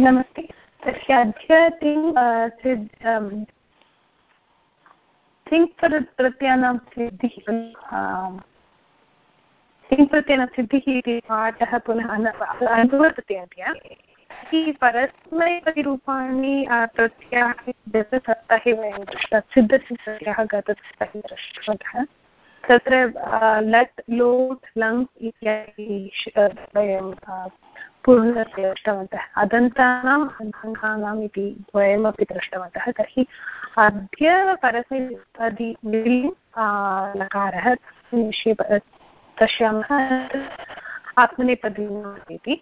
नमस्ते। तर्हि अद्य तिङ् तिङ् सिद्धिः तिङ् प्रत्ययनं इति पाठः पुनः अनुवर्तते अद्य। परस्मैपतिरूपाणि प्रत्ययाः गतसप्ताहे वयं दृष्टा सिद्धस्य सत्याः गतसप्ताहे दृष्टवन्तः। तत्र लट्, लोट्, लङ् इत्यादि वयं पूर्णस्य दृष्टवन्तः। अदन्तानाम् अङ्गानाम् इति द्वयमपि दृष्टवन्तः। तर्हि अद्य परस्मैपदी लकारः विषये पश्यामः आत्मनेपदीनाम् इति।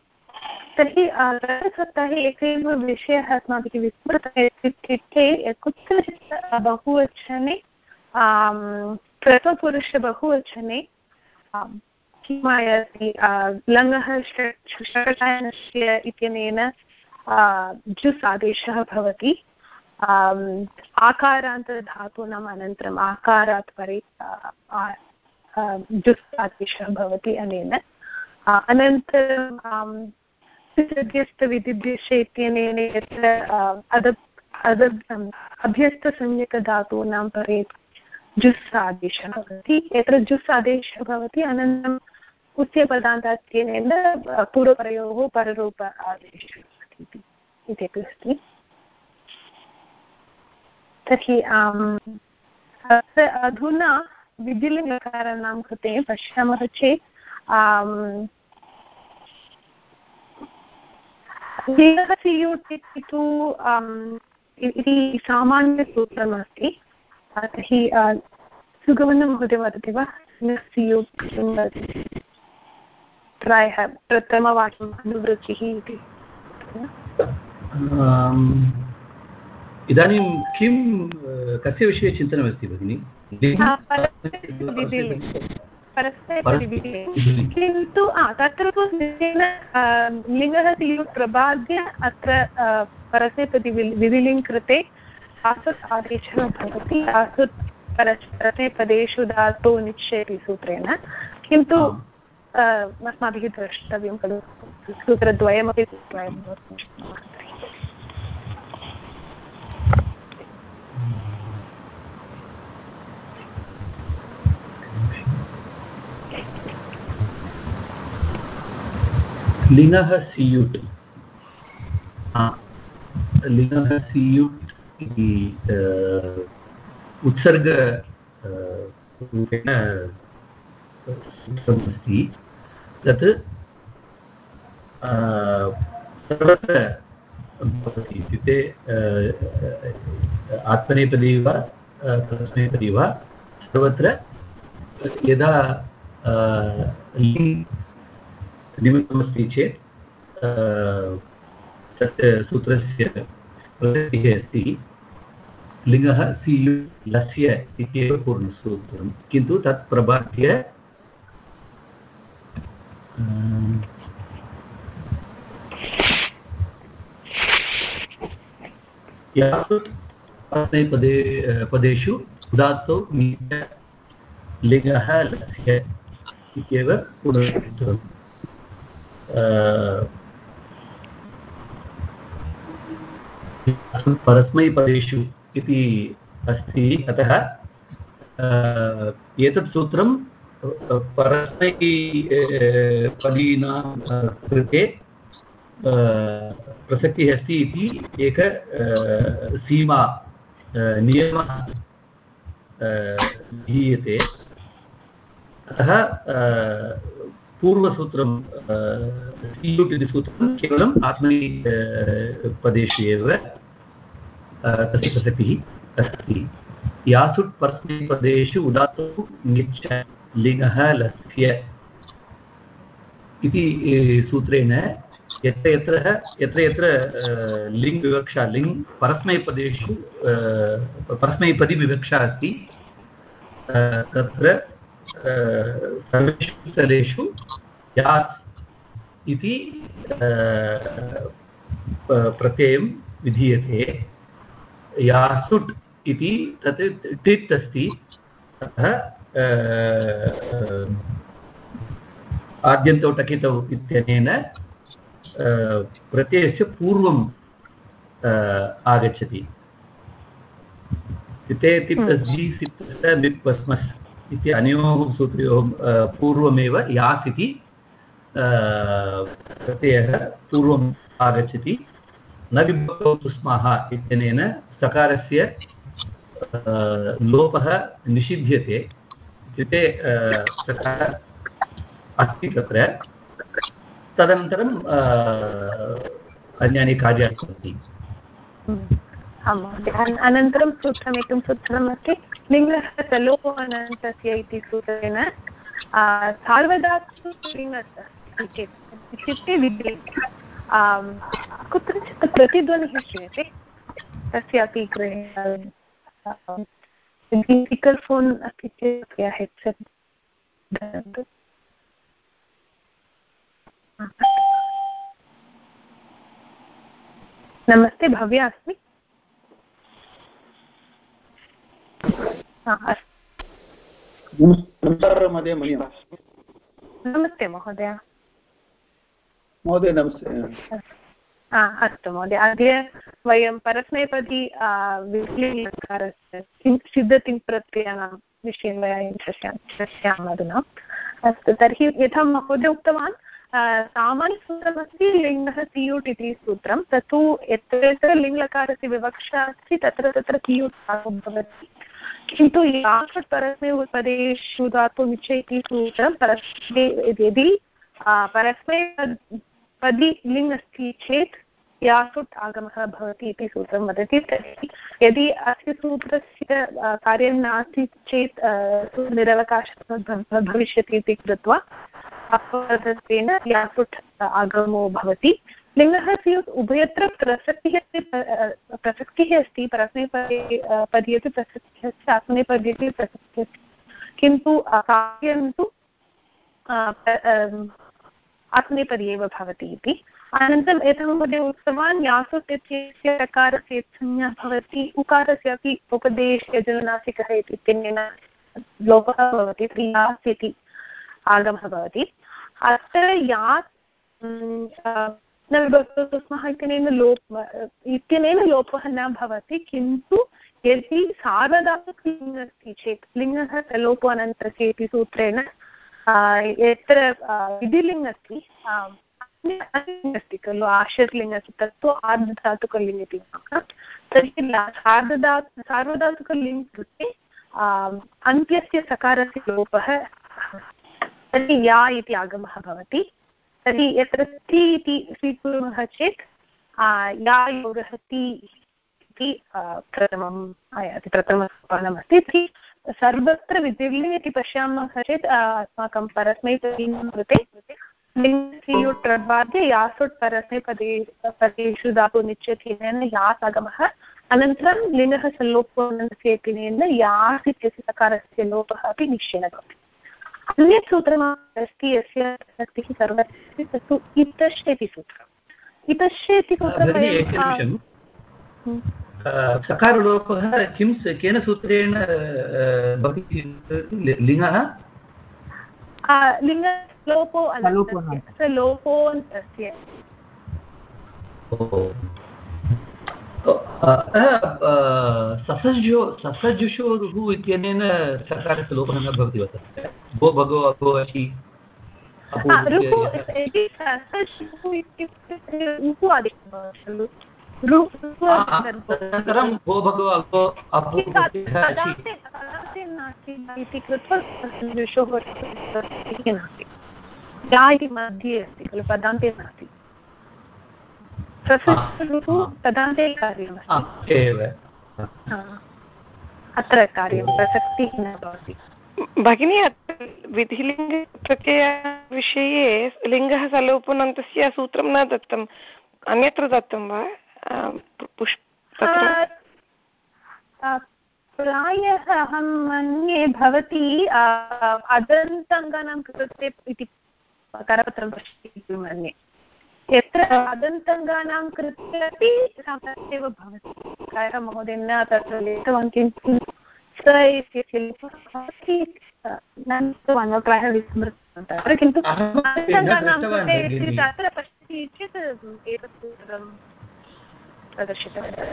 तर्हि गतसप्ताहे एकैव विषयः अस्माभिः विस्मृतः इत्युक्ते, कुत्रचित् बहुवचने प्रथमपुरुषबहुवचने आयाति लङ्गः षट्कायनस्य इत्यनेन जुस् आदेशः भवति। आकारान्तधातूनाम् अनन्तरम् आकारात् परे जुस् आदेशः भवति अनेन। अनन्तरं विध्यस्तविधिभ्यश्च इत्यनेन यत्र अद अद अभ्यस्तसंज्ञकधातूनां परे जुस् आदेशः भवति। यत्र जुस् आदेशः भवति, अनन्तरम् उच्यपदान्तात्यनेन पूर्वपरयोः पररूप आदेशः भवति इत्यपि अस्ति तर्हि अधुना विधिलिङ्गकाराणां कृते पश्यामः चेत् तु इति सामान्यसूत्रमस्ति। तर्हि सुगमनं वदति वा? प्रायः प्रथमवाक्यम् अनुवृत्तिः इति। इदानीं किं कस्य विषये चिन्तनमस्ति भगिनि? किन्तु तत्र तु लिङ्गः प्रबाद्य अत्र परस्मैपदि विधिलिङ् कृते आसुत् आदेशः भवति। आसुत् परस्मैपदेषु धातु निश्चयति सूत्रेण। किन्तु अस्माभिः द्रष्टव्यं खलु सूत्रद्वयमपि वयं वक्तुं शक्नुमः लिङ्गः सियुट् सियुट् इति उत्सर्ग रूपेण सूत्रमस्ति तत् सर्वत्र भवति इत्युक्ते आत्मनेपदी वा तस्मैपदी वा, सर्वत्र यदा निमित्तमस्ति चेत् तस्य सूत्रस्य प्रसक्तिः अस्ति, लिङ्गः सियु लस्य इत्येव पूर्णसूत्रं, किन्तु तत् प्रबाद्य यासु अस्मै पदे पदेषु उदात्तौ लिङ्गः लस्य इत्येव परस्मैपदेषु इति अस्ति अतः एतत् सूत्रं परस्मैपदीनां कृते प्रसक्तिः अस्ति इति एक सीमा नियमः धीयते अतः पूर्वसूत्रं सीयुट् इति सूत्रं केवलम् आत्मनि पदेषु एव तस्य प्रसक्तिः अस्ति। यासुट् परस्मैपदेषु उदात्तौ लिङ्गः लस्य इति सूत्रेण यत्र यत्र यत्र यत्र लिङ् विवक्षा लिङ्, परस्मैपदेषु परस्मैपदी विवक्षा अस्ति तत्र सर्वेषु स्थलेषु यास् इति प्रत्ययं विधीयते। यासुट् इति तत् टित् अस्ति अतः आद्यन्तौ टकितौ इत्यनेन प्रत्ययस्य पूर्वं आगच्छति। ते तिप्तस् जी इति अनयोः सूत्रयोः पूर्वमेव यास् इति प्रत्ययः पूर्वम् आगच्छति। न विभक्तौ स्मः इत्यनेन सकारस्य लोपः निषिध्यते। इत्युक्ते सकारः अस्ति तत्र। तदनन्तरं अन्यानि कार्याणि सन्ति। अनन्तरं सूत्रमेकं सूत्रमस्ति लिङ्गः सलोपो अनन्तस्य इति सूत्रेण सार्वधातुलिङ्गः इत्युक्ते कुत्रचित् प्रतिध्वनिः श्रूयते। तस्यापि स्पीकर् फोन् अस्ति चेत् हेड्सेट् नमस्ते भव्या अस्मि। नमस्ते महोदय। महोदय नमस्ते। अस्तु महोदय। अद्य वयं परस्मैपदी विश्लेषकारस्य सिद्धतिङ्प्रत्ययानां विषये वयं पश्यामः अधुना अस्तु, तर्हि यथा महोदय उक्तवान् सामान्यसूत्रमस्ति लिङ्गः सियुट् इति सूत्रं। तत्तु यत्र यत्र लिङ्गकारस्य विवक्षा अस्ति, तत्र तत्र सियुट् भवति। किन्तु यावत् परस्मै पदेषु धातुमिच्छ इति सूत्रं, परस्मै, यदि परस्मै पदि लिङ् अस्ति चेत् यासुट् आगमः भवति इति सूत्रं वदति, तर्हि यदि अस्य सूत्रस्य कार्यं नास्ति चेत् निरवकाशः भविष्यति इति कृत्वा अपवादत्वेन यासुट् आगमो भवति। लिङ्गः स्युत् उभयत्र प्रसक्तिः अस्ति प्रसक्तिः अस्ति परस्मैपदे पदे अपि प्रसक्तिः अस्ति आत्मनेपदे अपि प्रसक्तिः अस्ति। किन्तु कार्यं तु आत्मनेपदे एव भवति इति। अनन्तरम् एतत् मध्ये उक्तवान् यासुट् इत्यस्य प्रकारस्य संज्ञा भवति, उकारस्य अपि उपदेशयजनुनासिकः इत्यनेन लोपः भवति क्रियास् इति आगमः भवति। अत्र यात् स्मः इत्यनेन लोप, इत्यनेन लोपः न भवति, किन्तु यदि सार्वधातुकलिङ्ग् अस्ति चेत्, लिङ्गः लोपो अनन्तस्य इति सूत्रेण यत्र विधिलिङ्ग् अस्ति अस्ति खलु आश्रितलिङ्ग् अस्ति तत्तु आर्धधातुकलिङ्ग् इति तर्हि सार्धधातु सार्वधातुकलिङ्ग् कृते अन्त्यस्य सकारस्य लोपः तर्हि या इति आगमः भवति तर्हि यत्र ति इति स्वीकुर्मः चेत् या योगः ति इति प्रथमम् आयाति सर्वत्र विधिर्लिङ् इति पश्यामः चेत् अस्माकं परस्मैपदीनां कृते लिङ्गसियुट् यासुट् परस्मैपदे पदेषु धातु निश्चयेन यास् आगमः अनन्तरं लिङ्गः सल्लोपोनस्य इत्यनेन यास् इत्यस्य सकारस्य लोपः अपि निश्चयेन भवति अन्यत् सूत्रम् अस्ति यस्य प्रसक्तिः सर्वस्य तत्तु इतश्च इति सूत्रम् इतश्च इति सूत्रं सकारलोपः किं केन सूत्रेण भवति लिङ्गः? लोपो ससज्जो ससज्जुषोरुः इत्यनेन सकारस्य लोपः न भवति वा तस्य? भो भगो अभो अनन्तरं भो भगो अभो अभो इति कृत्वा ऋषोः नास्ति। या इति मध्ये अस्ति खलु पदान्ते नास्ति। तदान्ते कार्यमस्ति अत्र कार्यं प्रसक्तिः न भवति। भगिनी विधिलिङ्गप्रत्ययविषये लिङ्गः सलोपनन्तस्य सूत्रं न दत्तम्। अन्यत्र दत्तं वा? प्रायः अहं मन्ये भवती अदन्ताङ्गानां कृते इति करपत्रं पश्यति मन्ये। यत्र अदन्ताङ्गानां कृते अपि एव भवति। प्रायः महोदय न तत्र लिखितवान् किन्तु स इत्यस्य प्रायः विस्मृतवन्तः। किन्तु अदन्ताङ्गानां कृते तत्र पश्यति चेत् एतत् प्रदर्शितवन्तः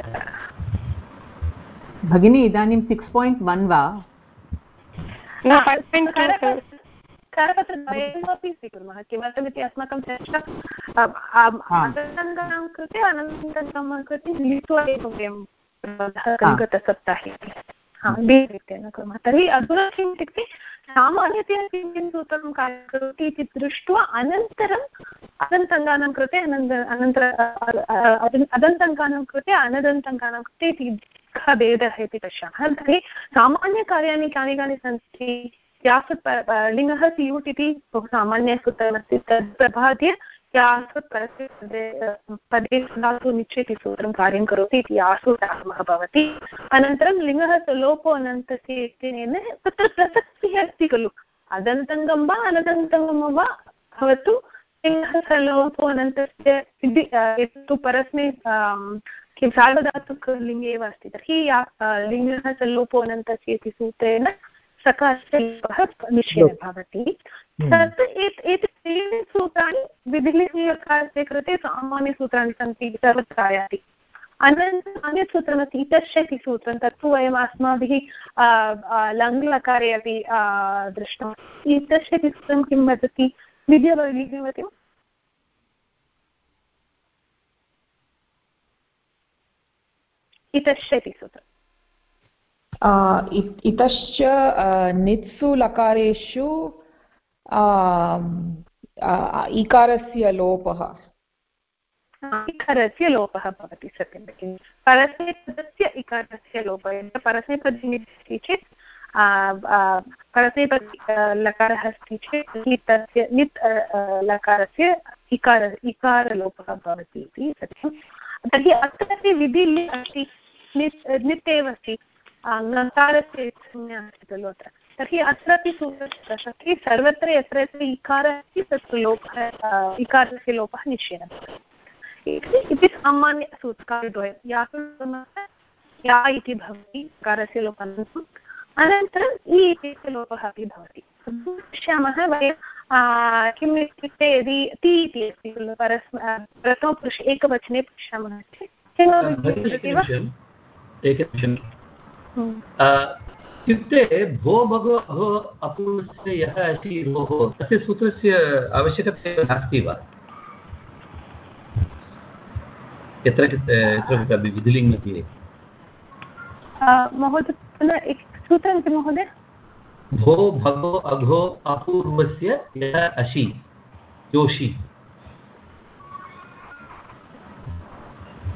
भगिनी इदानीं सिक्स् पायिण्ट् वन् वा? करपत्रद्वयमपि स्वीकुर्मः किमर्थमिति अस्माकं चर्चा कृते अनन्तरं कृते मिलित्वा एव वयं गतसप्ताहे। इत्येन कुर्मः तर्हि अधुना किम् इत्युक्ते सामान्यतया किं किं सूत्रं कार्यं करोति इति दृष्ट्वा अनन्तरम् अदन्तङ्गानां कृते अनन्त अनन्तर अदन्तङ्गानां कृते अनदन्तङ्गानां कृते इति कः भेदः इति पश्यामः। तर्हि सामान्यकार्याणि कानि कानि सन्ति? यासत् लिङ्गः स्यूट् इति बहु सामान्यसूत्रमस्ति तद् प्रभाद्य पदे पदे धातु निश्चेति सूत्रं कार्यं करोति इति यासुट् आगमः भवति। अनन्तरं लिङ्गः लोपो इत्यनेन तत्र प्रसक्तिः अस्ति खलु। अदन्तङ्गं वा अनदन्तङ्गं वा भवतु लिङ्गः सलोपो अनन्तस्य तु परस्मै किं सार्वधातुकलिङ्गे एव अस्ति तर्हि लिङ्गः इति सूत्रेण सकाशः निश्चयेन भवति। तत् एतत् सूत्राणि विधिलिङ्गकारस्य कृते सामान्यसूत्राणि सन्ति सर्वत्र आयाति। अनन्तरम् इति सूत्रं। तत्तु वयम् अस्माभिः लङ्लकारे अपि दृष्टम्। इति सूत्रं किं वदति? विद्या इति सूत्रम्। इतश्च नित्सु लकारेषु इकारस्य लोपः। इकारस्य लोपः भवति सत्यं भगिनि। परस्मैपदस्य इकारस्य लोपः परस्मैपदी अस्ति चेत् परस्मैपदी लकारः अस्ति चेत् तस्य नित् लकारस्य इकार, इकारलोपः भवति इति सत्यं। तर्हि अत्रापि विधि अस्ति। नित् नित् एव अस्ति। ङकारस्य संज्ञा अस्ति खलु अत्र। तर्हि अत्रापि सूत्रप्रसक्तिः सर्वत्र यत्र यत्र इकारः अस्ति तत्र लोपः इकारस्य लोपः निश्चयेन इति सामान्यसूत्रकार्यद्वयं या या इति भवति इकारस्य लोपानन्तरम् अनन्तरम् इ इत्यस्य लोपः अपि भवति। पश्यामः वयं किम् इत्युक्ते यदि ति इति अस्ति खलु परस्म प्रथमपुरुषे एकवचने पश्यामः चेत्। किमपि वा? एकनिमिषम् इत्युक्ते भो भगो अहो अपूर्वस्य यः अस्ति भोः तस्य सूत्रस्य आवश्यकता नास्ति वा? यत्र यत्र कुत्रापि विधिलिङ्गमध्ये महोदय पुनः सूत्रं किं महोदय। भो भगो अघो अपूर्वस्य यः अशि योषि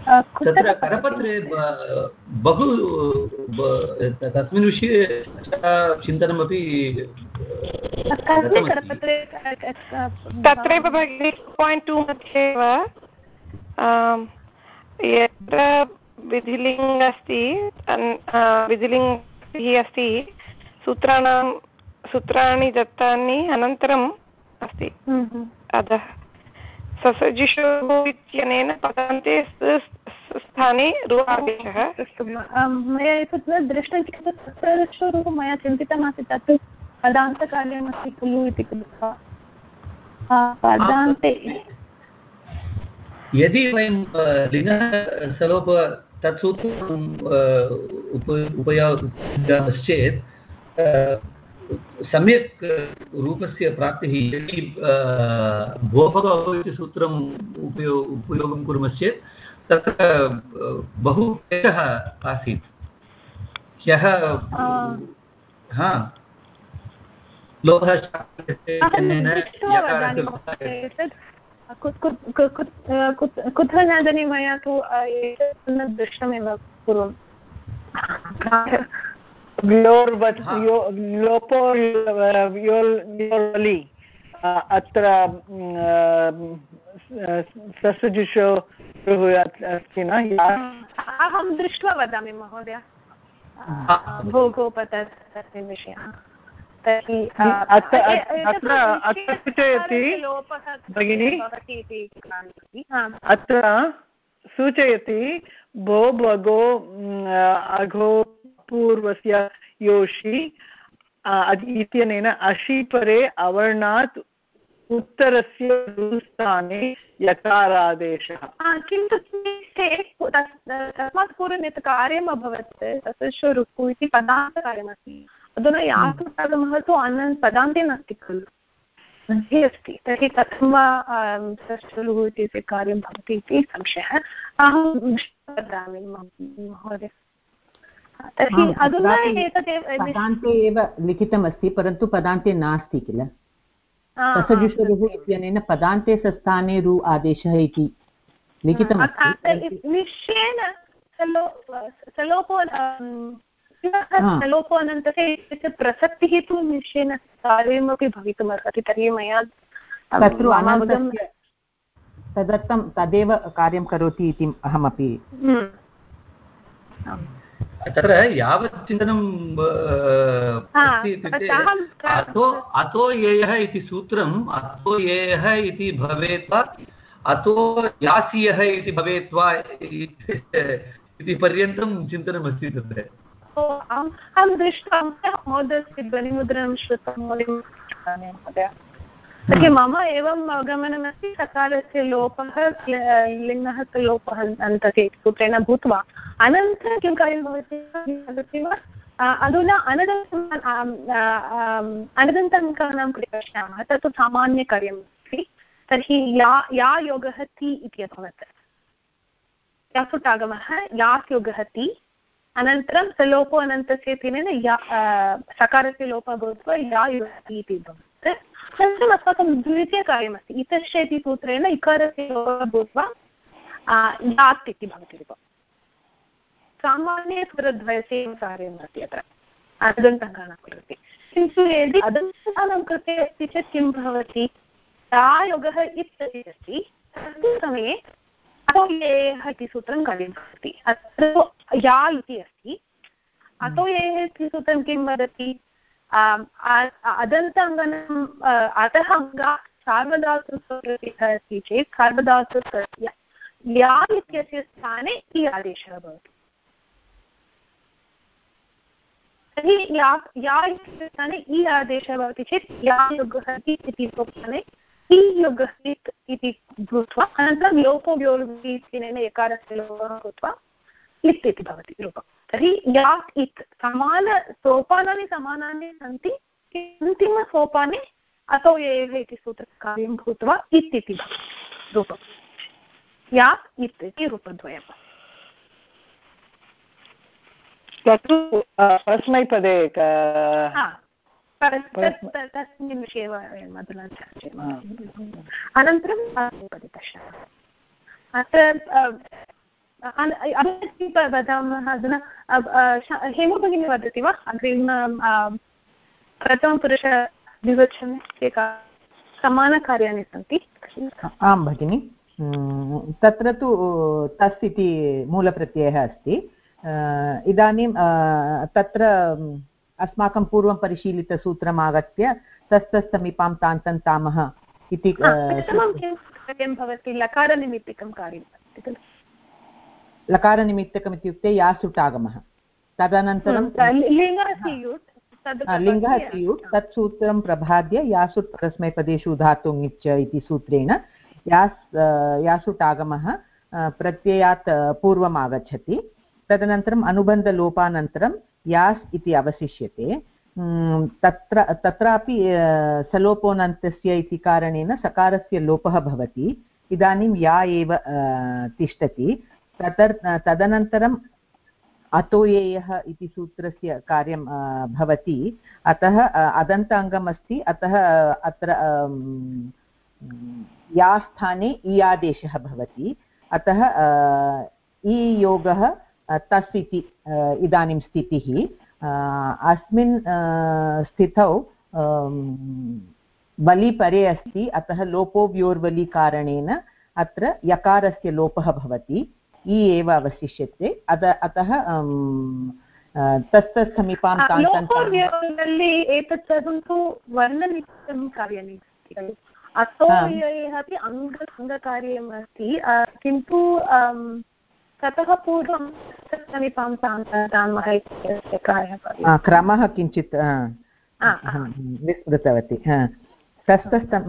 तत्र करपत्रे बहु तस्मिन् विषये चिन्तनमपि तत्रैव भगिनि पायिण्ट् टु मध्ये एव यत्र विधिलिङ्ग् अस्ति विधिलिङ्गिः अस्ति सूत्राणां सूत्राणि दत्तानि अनन्तरम् अस्ति। अधः ससजिषोः इत्यनेन पदान्ते स्थाने रुवादेशः मया एतत् दृष्टं चेत् तत्र मया चिन्तितमासीत् तत् पदान्तकार्यमस्ति खलु इति कृत्वा पदान्ते। यदि वयं लिङ्गः सलोप तत् सूत्रम् उपयोगामश्चेत् सम्यक् रूपस्य प्राप्तिः यदि भोभव इति सूत्रम् उपयो उपयोगं कुर्मश्चेत् तत्र बहु क्लेशः आसीत्। ह्यः हा। लोभः कुत्र न जाने मया तु एतत् न दृष्टमेव पूर्वं लोपो योर्लि अत्र ससजुषो अस्ति न? अहं दृष्ट्वा वदामि महोदय। भोगोपतस्मिन् विषयः तर्हि अत्र अत्र सूचयति भगिनि। अत्र सूचयति भो भगो अघो पूर्वस्य योषि इत्यनेन अशिपरे अवर्णात् उत्तरस्य रुस्थाने यकारादेशः। किन्तु तस्मात् पूर्वं यत् कार्यम् अभवत्, तस्य रुक् इति पदान्तकार्यमस्ति अधुना यातुः तु अनन् पदान्ते नास्ति खलु। मध्ये अस्ति। तर्हि कथं वा सश्चलुः इति कार्यं भवति इति संशयः। अहं वदामि महोदय। तर्हि अधुना एतदेव पदान्ते एव लिखितमस्ति परन्तु पदान्ते नास्ति किल? ससजुषरुः इत्यनेन पदान्ते सस्थाने रु आदेशः इति लिखितमस्ति निश्चयेन सलोपो लोपो अनन्तरे प्रसक्तिः तु निश्चयेन कार्यमपि भवितुमर्हति तर्हि मया तत्र तदर्थं तदेव कार्यं करोति इति अहमपि हम्म। तत्र यावत् चिन्तनं अतो अतो येयः इति सूत्रम् अतो येयः इति भवेत् वा अतो यासीयः इति भवेत् वा इति पर्यन्तं चिन्तनमस्ति तत्र। अहं दृष्टवान् महोदयस्य ध्वनिमुद्रणं श्रुतं महोदय। तर्हि मम एवम् अवगमनमस्ति, सकारस्य लोपः लिङ्गः लोपः अन्तके सूत्रेण भूत्वा। अनन्तरं किं कार्यं भवति? वा? अधुना अनदन्तम् अनदन्ताङ्कानां कृते पश्यामः। तत्तु सामान्यकार्यम् अस्ति। तर्हि या या योगः ति इति अभवत्। यासुटागमः यास् योगः ति। अनन्तरं सलोपो अनन्तस्य तेन या सकारस्य लोपः भूत्वा या युवति इति भवत् अनन्तरम् अस्माकं द्वितीयकार्यमस्ति। इतश्च इति सूत्रेण इकारस्य भूत्वा यात् इति भवति रूपम्। सामान्यस्वरद्वयस्य एव कार्यमस्ति अत्र। अदन्ताङ्गानां कृते किन्तु यदि अदन्तानां कृते अस्ति चेत् किं भवति? योगः इत्यपि अस्ति। तस्मिन् समये अतो येः इति सूत्रं कार्यं करोति। अत्र या इति अस्ति। अतो येः इति सूत्रं किं वदति? अदन्ताङ्गनम् अतः अङ्गा सार्वधातुस्वप्रतिः अस्ति चेत् सार्वधातु या इत्यस्य स्थाने इ आदेशः भवति। तर्हि या या इत्यस्य स्थाने इ आदेशः भवति चेत् या युगः इति स्थाने योगस्थित् इति भूत्वा अनन्तरं लोपो व्योर्गि इत्यनेन यकारस्य लोपः भूत्वा लित् इति भवति रूपं तर्हि यात् इत् समानसोपानानि समानानि सन्ति अन्तिमसोपाने असौ एव इति सूत्रकार्यं भूत्वा इत् इति रूपं। यात् इत् इति रूपद्वयम्। तत्तु अस्मैपदे तस्मिन् विषये वयम् अधुना अनन्तरं पश्यामः। अत्र वदामः अधुना हेमो भगिनी वदति वा? अग्रिम प्रथमपुरुष द्विवचने एका समानकार्याणि सन्ति। आं भगिनि। तत्र तु तस् इति मूलप्रत्ययः अस्ति। इदानीं तत्र अस्माकं पूर्वं परिशीलितसूत्रम् आगत्य तस्तत्समीपां तान्तं तामः इति भवति? लकारनिमित्तिकं कार्यं लकारनिमित्तकम् इत्युक्ते यासुटागमः तदनन्तरं लिङ्गः स्यूट् तत् सूत्रं प्रभाद्य यासुट् परस्मैपदेषु धातुङिच् इति सूत्रेण यास् यासुटागमः प्रत्ययात् पूर्वम् आगच्छति तदनन्तरम् अनुबन्धलोपानन्तरं यास् इति अवशिष्यते। तत्र तत्रापि सलोपोनन्तस्य इति कारणेन सकारस्य लोपः भवति। इदानीं या एव तिष्ठति। तदर् तदनन्तरम् अतोयेयः इति सूत्रस्य कार्यं भवति, अतः अदन्ताङ्गम् अस्ति अतः अत्र या स्थाने इ आदेशः भवति, अतः योगः तस् इति इदानीं स्थितिः अस्मिन् स्थितौ बलि परे अस्ति, अतः लोपो व्योर्वलिकारणेन अत्र यकारस्य लोपः भवति। इ एव अवशिष्यते अत अतः तत्तत् समीपां एतत् सर्वं तु वर्णनिमित्तं कार्याणि अपि अङ्ग अङ्गकार्यम् अस्ति किन्तु ततः पूर्वं समीपां तान्मः क्रमः किञ्चित् विस्मृतवती तस्थस्थं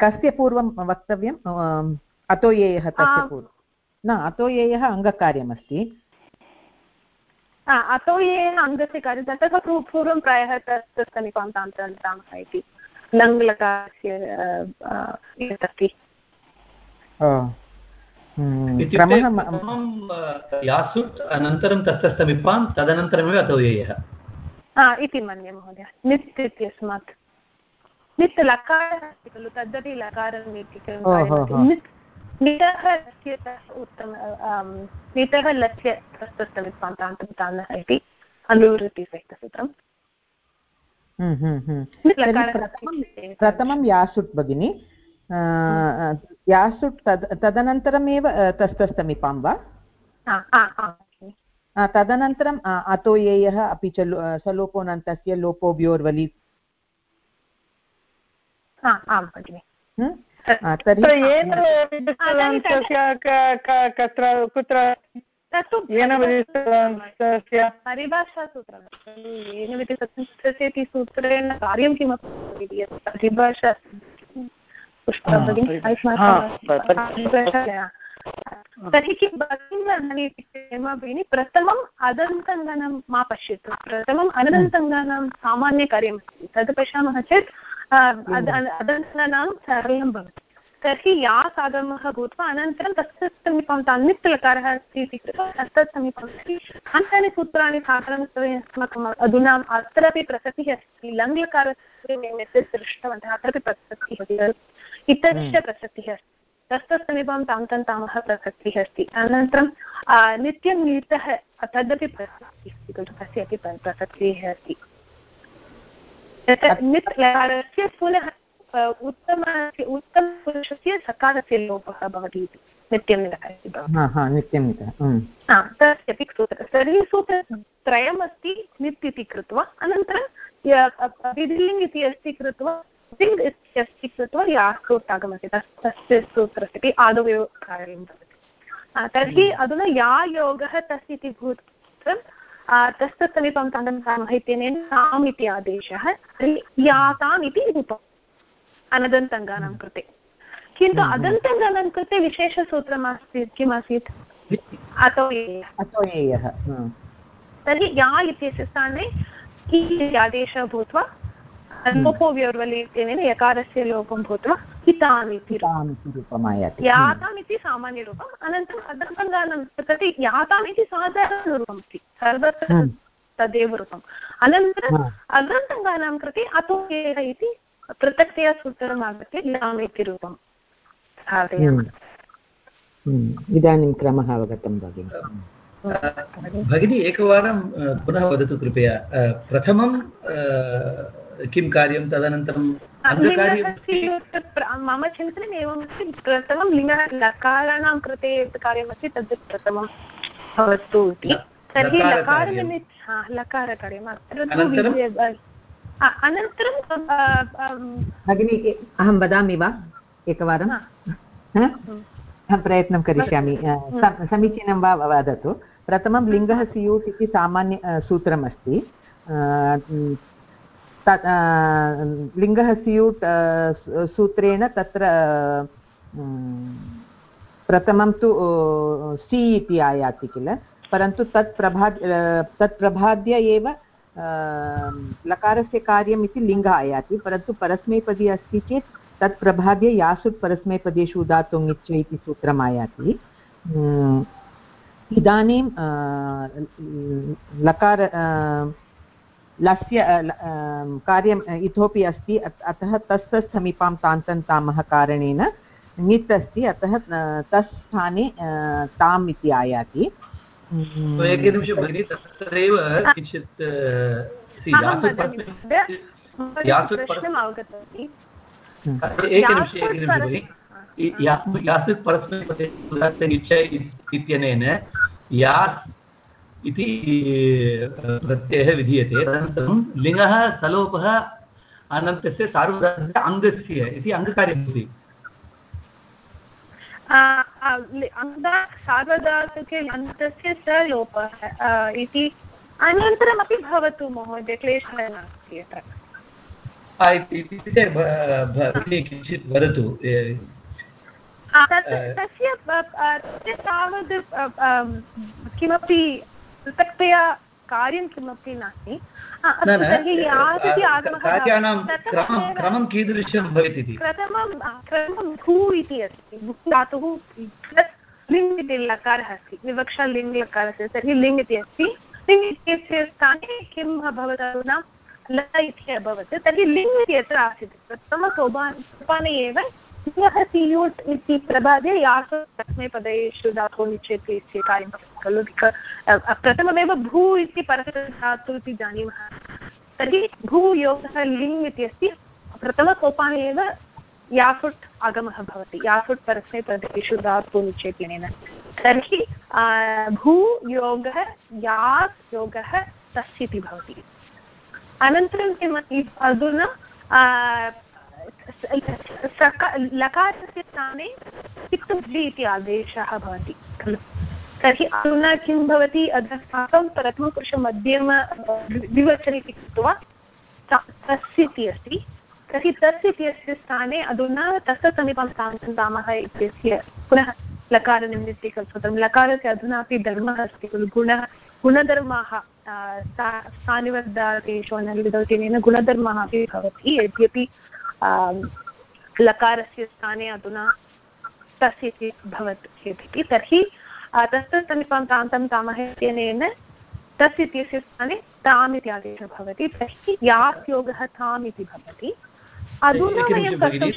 कस्य पूर्वं वक्तव्यम् अतो येयः तस्य पूर्वं न अतो येयः अङ्गकार्यमस्ति। अतो येन अङ्गस्य कार्यं ततः पूर्वं प्रायः तत् समीपान्तान्तरन्तामः इति। लङ्लकारस्य एतत् अस्ति यासुट् अनन्तरं तस्य समीपान् तदनन्तरमेव अतो येयः इति मन्ये महोदय। नित् इत्यस्मात्। नित् लकारः अस्ति खलु तदपि लकारं नित् नितः लस्य उत्तम नितः लस्य प्रस्तुतमित्पान्तान्तमितानः इति अनुवृत्तिसहितसूत्रम्। प्रथमं यासुट् भगिनि। यासुट् तद् तदनन्तरमेव तस्थसमीपां वा? तदनन्तरम् अतो येयः अपि च सलोपोनन्तस्य लोपोभ्योर्वलि। आं भगिनि। कुत्र कुत्र? परिभाषासूत्रं इति सूत्रेण कार्यं किमपि परिभाषा तर्हि किं भगिनी प्रथमम् अदन्तङ्गानं मा पश्यतु। प्रथमम् अनदन्तङ्गानां सामान्यकार्यमस्ति तद् पश्यामः चेत् अदन्तनां सरलं भवति। तर्हि या सागमः भूत्वा अनन्तरं तस्य समीपं तान्नित् लकारः अस्ति इति कृत्वा तत् समीपम् अस्ति अन्यानि सूत्राणि साधारणत्वेन अस्माकम् अधुना अत्रापि प्रसक्तिः अस्ति। लङ्लकारस्य दृष्टवन्तः अत्रापि प्रसक्तिः अस्ति इतरस्य प्रसक्तिः अस्ति। तस्य समीपं तां तामः प्रसक्तिः अस्ति। अनन्तरं नित्यं नीतः तदपि प्रसक्तिः अस्ति खलु तस्य अपि प्रसक्तिः अस्ति। नित् लकारस्य पुनः उत्तम उत्तमपुरुषस्य सकारस्य लोपः भवति इति। नित्यं नित्यं तस्यपि सूत्रं। तर्हि सूत्रत्रयमस्ति नित् इति कृत्वा अनन्तरं विधिलिङ्ग् इति अस्ति कृत्वा लिङ्ग् इति अस्ति कृत्वा याकृत् तस्य सूत्रस्य आदौ एव कार्यं भवति तर्हि अधुना या योगः तस्य इति तस्य समीपं इत्यनेन ताम् इति आदेशः तर्हि याताम् इति रूपम् अनदन्तङ्गानां कृते किन्तु अदन्तङ्गानां कृते विशेषसूत्रम् आसीत् किम् आसीत् अतो अतोयेयः तर्हि या इत्यस्य स्थाने आदेशः भूत्वा लोपो व्यौर्वलि इत्यनेन यकारस्य लोपं भूत्वा हिताम् इति याताम् इति सामान्यरूपम् अनन्तरम् अदन्तङ्गानां कृते याताम् इति सर्वत्र तदेव रूपम्। अनन्तरम् अदन्तङ्गानां कृते अतो इति पृथक्तया सूत्रम् आगत्य लाम् इति रूपं इदानीं क्रमः अवगतं भगिनि। भगिनी एकवारं पुनः वदतु कृपया। प्रथमं किं कार्यं तदनन्तरं मम चिन्तनम् एवमस्ति प्रथमं लिङ्गः लकाराणां कृते यत् कार्यमस्ति तद् प्रथमं भवतु इति। तर्हि लकारनिमित्त लकारकार्यम् अत्र अनन्तरं? भगिनि अहं वदामि वा एकवारं? अहं प्रयत्नं करिष्यामि। समीचीनं वा वदतु। प्रथमं लिङ्गः सियूट् इति सामान्य सूत्रमस्ति। लिङ्गः सियूट् सूत्रेण तत्र प्रथमं तु सि इति आयाति किल, परन्तु तत् प्रभा तत् प्रभाद्य एव लकारस्य कार्यम् इति लिङ्गः आयाति, परन्तु परस्मैपदी अस्ति चेत् तत् प्रभाद्य यासुट् परस्मैपदेषु उदात्तुम् इच्छ इति सूत्रम् आयाति। इदानीं लकार लस्य कार्यम् इतोपि अस्ति। अतः तस्य समीपां तान्तन्तामः कारणेन नित् अस्ति अतः तस् स्थाने ताम् इति आयाति। एकनिमिषं भगिनि तत्रैव किञ्चित् परस्मैपदे इत्यनेन यास् इति प्रत्ययः विधीयते। तदनन्तरं लिङ्गः सलोपः अनन्तस्य सार्वधातुकस्य अङ्गस्य इति अङ्गकार्यं भवति सार्वधातुके अन्तस्य स लोपः इति अनन्तरमपि भवतु महोदय क्लेशः नास्ति इत्युक्ते किञ्चित् वदतु तस्य तावद् किमपि पृथक्तया कार्यं किमपि नास्ति। क्रमं कीदृशं भवेत् इति? प्रथमं क्रमं भू इति अस्ति। धातुः लिङ् इति लकारः अस्ति। विवक्षा लिङ् लकारस्य तर्हि लिङ् इति अस्ति। लिङ् इत्यस्य स्थाने किम् अभवत् अधुना? ल इति अभवत्। तर्हि लिङ् इति यत्र आसीत्? प्रथमसोपान सोपाने एव सियूट् इति प्रभाते यासु तस्मै पदेषु धातुः निश्चेत् इति कार्यं खलु प्रथममेव भू इति परधातु इति जानीमः। तर्हि भूयोगः लिङ् इति अस्ति। प्रथमसोपाने एव याफुट् आगमः भवति। याफुट् परस्मै पदेषु धातु निश्चेत्यनेन तर्हि भूयोगः यास् योगः तस् इति भवति। अनन्तरं किम्, अधुना लकारस्य स्थाने तिक्तुजि इति आदेशः भवति, खलु? तर्हि अधुना किं भवति? अधस्माकं प्रथमपुरुषमध्यम द्विवचने इति कृत्वा तस् इति अस्ति। तर्हि तस् इत्यस्य स्थाने अधुना तस्य समीपं स्थान्तदामः इत्यस्य पुनः लकारनिमित्तिकसूत्रं लकारस्य अधुनापि धर्मः अस्ति खलु। गुणः, गुणधर्माः स्थानिवर्धादेशो नलिदौतिनेन गुणधर्मः अपि भवति। यद्यपि लकारस्य स्थाने अधुना तस्य इति भवति चेदपि तर्हि तस्य समीपं तान्तं तामः इत्यनेन तस् इत्यस्य स्थाने ताम् इति आदेशः भवति। तर्हि यास् योगः ताम् इति भवति। अधुना वयं कर्तुं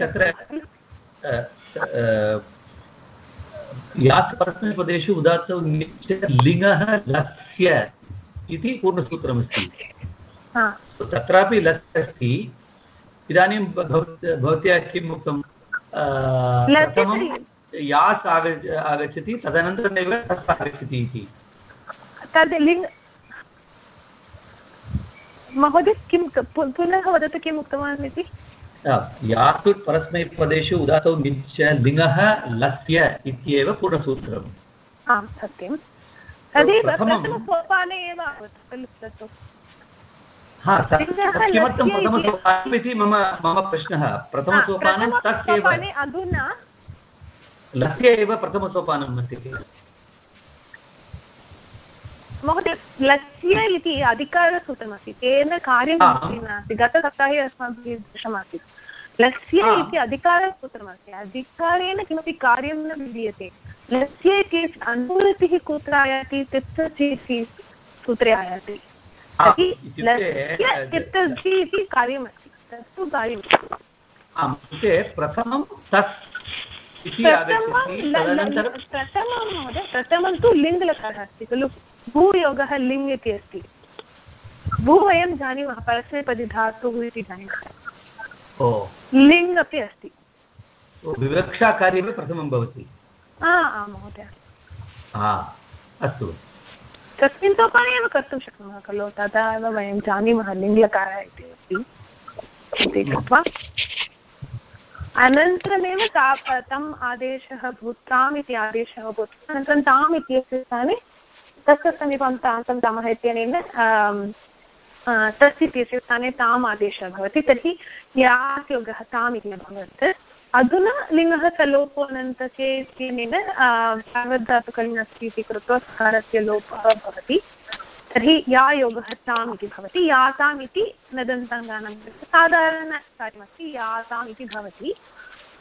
यात् परस्मैपदेषु उदात्तौ लिङ्गः लस्य इति पूर्णसूत्रमस्ति। तत्रापि लस् अस्ति। इदानीं भवत्या किम् उक्तं? प्रथमं यास् आगच्छ आगच्छति तदनन्तरमेव तस् आगच्छति इति। तद् लिङ्ग् महोदय किं पुनः वदतु किम् उक्तवान् इति? यातु परस्मैपदेषु उदातौ निच्च लिङ्गः लस्य इत्येव पूर्णसूत्रम्। आम् सत्यं। तदेव प्रथमसोपाने एव किमर्थं प्रथमसोपानम् इति मम मम प्रश्नः? प्रथमसोपानं तत् एव अधुना लस्य एव प्रथमसोपानम् अस्ति किल? महोदय लस्य इति अधिकारसूत्रमस्ति तेन कार्यं नास्ति गतसप्ताहे अस्माभिः दृष्टमासीत्। लस्य इति अधिकारसूत्रमस्ति अधिकारेण किमपि कार्यं न विधीयते। लस्य इति अनुवृत्तिः कुत्र आयाति इति सूत्रे आयाति। तर्हि लस्य तिप्तजि इति कार्यमस्ति तत्तु कार्यम् प्रथमं तत् प्रथमं महोदय प्रथमं तु लिङ्गलकारः अस्ति खलु? भूयोगः लिङ् इति अस्ति। भू वयं जानीमः परस्मैपदि धातुः इति जानीमः। लिङ् अपि अस्ति। विवक्षाकार्यमपि प्रथमं भवति। आं महोदय। अस्तु। तस्मिन् सोपाने एव कर्तुं शक्नुमः खलु तदा एव वयं जानीमः लिङ्गकारः इति अस्ति इति कृत्वा अनन्तरमेव ता तम् आदेशः भूताम् इति आदेशः भूत्वा अनन्तरं ताम् इत्यस्य स्थाने तस्य समीपं तान्तं दामः इत्यनेन तस्य इत्यस्य स्थाने ताम् आदेशः भवति, तर्हि यात् योगः ताम् इति अभवत् अधुना लिङ्गः सलोपो अनन्त चेत्यनेन सार्वधातुकलिङ्गस्ति इति कृत्वा सकारस्य लोपः भवति। तर्हि या योगः ताम् इति भवति याताम् इति नदन्ताङ्गानां साधारणकार्यमस्ति याताम् इति भवति।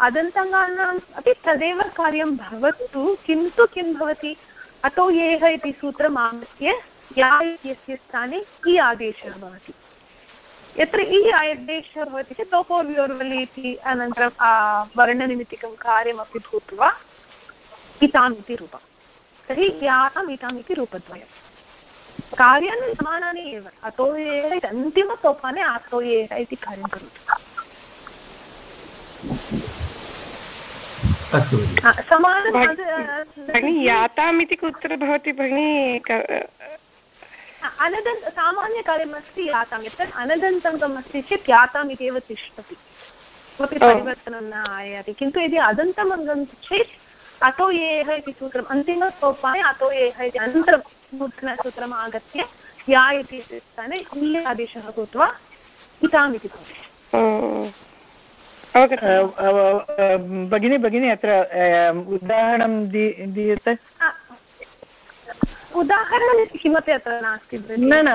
अदन्ताङ्गानाम् अपि तदेव कार्यं भवतु, किन्तु किं भवति? अतो येह इति सूत्रम् आगत्य या इत्यस्य स्थाने इ आदेशः भवति। यत्र इ आदेशः भवति चेत् लोपोर्व्योर्वलि इति अनन्तरं वर्णनिमित्तिकं कार्यमपि भूत्वा इताम् इति रूपं तर्हि याताम् इताम् इति रूपद्वयं कार्याणि समानानि एव अतो एव अन्तिमसोपाने अतो एव इति कार्यं करोति भगिनि याताम् इति कुत्र भवति भगिनि अनदन्त सामान्यकार्यमस्ति याताम् यत् अनदन्तङ्गम् अस्ति चेत् याताम् इति एव तिष्ठति किमपि परिवर्तनं न आयाति। किन्तु यदि अदन्तम् अङ्गं चेत् अतो एः इति सूत्रम् अन्तिमसोपाने अतो एः इति अनन्तरं नूतनसूत्रम् आगत्य या इति स्थाने आदेशः भूत्वा इताम् इति भवति भगिनी भगिनी अत्र उदाहरणं दीयते? उदाहरणं किमपि अत्र नास्ति न न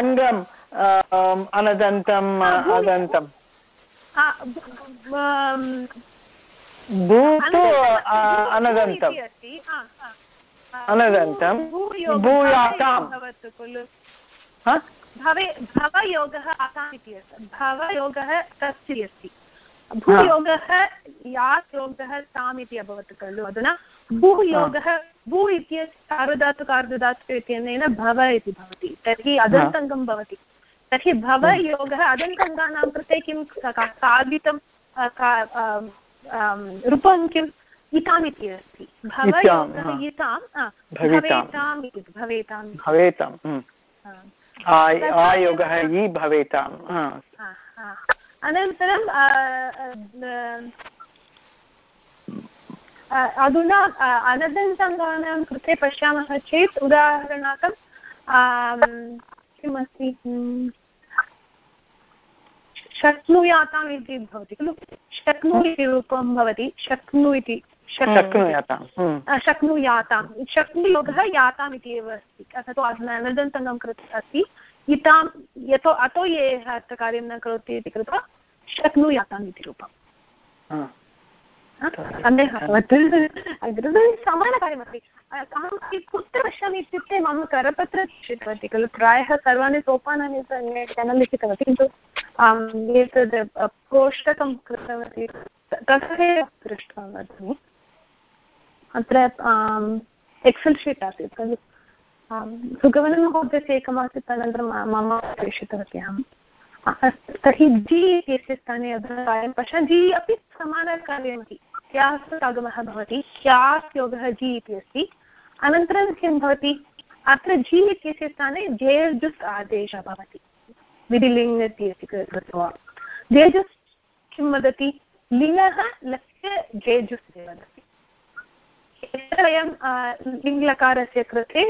अङ्गम् अनदन्तम् अदन्तम् भूतु अनदन्तम् अनदन्तं भूयाताम् भवे भवयोगः आसाम् इति अस्ति भवयोगः तस्य अस्ति। भूयोगः यात् योगः ताम् इति अभवत् खलु अधुना? भूयोगः भू इत्यस्य सार्वधातु कार्धधातु इत्यनेन भव इति भवति। तर्हि अदन्तङ्गं भवति। तर्हि भवयोगः अदन्तङ्गानां कृते किं साधितं रूपं किम्? इताम् इति अस्ति। भवयोगः इतां भवेताम् इति। भवेताम् भवेताम् आयोगः इ भवेताम् अनन्तरं अधुना अनदन्तङ्गानां कृते पश्यामः चेत् उदाहरणार्थं किमस्ति शक्नुयाताम् इति भवति खलु शक्नु इति रूपं भवति शक्नु इति शक्नुयातां शक्नुयोगः याताम् इति एव अस्ति अथवा अनदन्तङ्गं कृते अस्ति इतां यतो अतो ये अत्र कार्यं न करोति इति कृत्वा शक्नुयाताम् इति रूपम् सन्देहः। समानकार्यमस्ति अहं कुत्र पश्यामि इत्युक्ते मम करपत्र दृष्टवती खलु। प्रायः सर्वाणि सोपानानि न लिखितवती किन्तु एतद् कोष्टकं कृतवती। तथैव दृष्ट्वा वदामि अत्र एक्सेल् शीट् आसीत् खलु। सुगमनमहोदयस्य एकमासीत् अनन्तरं मम प्रेषितवती अहं तर्हि जि इत्यस्य स्थाने अधुना कार्यं पश्य जि अपि समानकार्यमस्ति क्यास् आगमः भवति। क्यास् योगः जि इति अस्ति। अनन्तरं किं भवति? अत्र जि इत्यस्य स्थाने जेर्जुस् आदेशः भवति। विधिलिङ्ग् इति अस्ति कृत्वा जेजुस् किं वदति? लिङ्गः लस्य जेजुस् इति वदति। वयं लिङ्लकारस्य कृते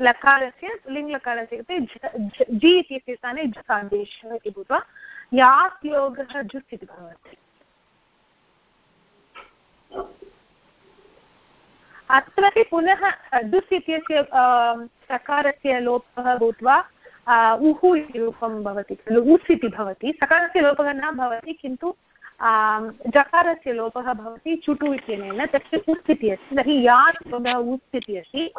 लकारस्य लिङ्लकारस्य कृते जि इत्यस्य स्थाने जुस् आदेशः इति भूत्वा यास् योगः जुस् इति भवति अत्रापि पुनः जुस् इत्यस्य सकारस्य लोपः भूत्वा उः इति रूपं भवति खलु उस् इति भवति सकारस्य लोपः न भवति किन्तु जकारस्य लोपः भवति चुटु इत्यनेन तस्य उस् इति अस्ति तर्हि यात् योगः उस् इति अस्ति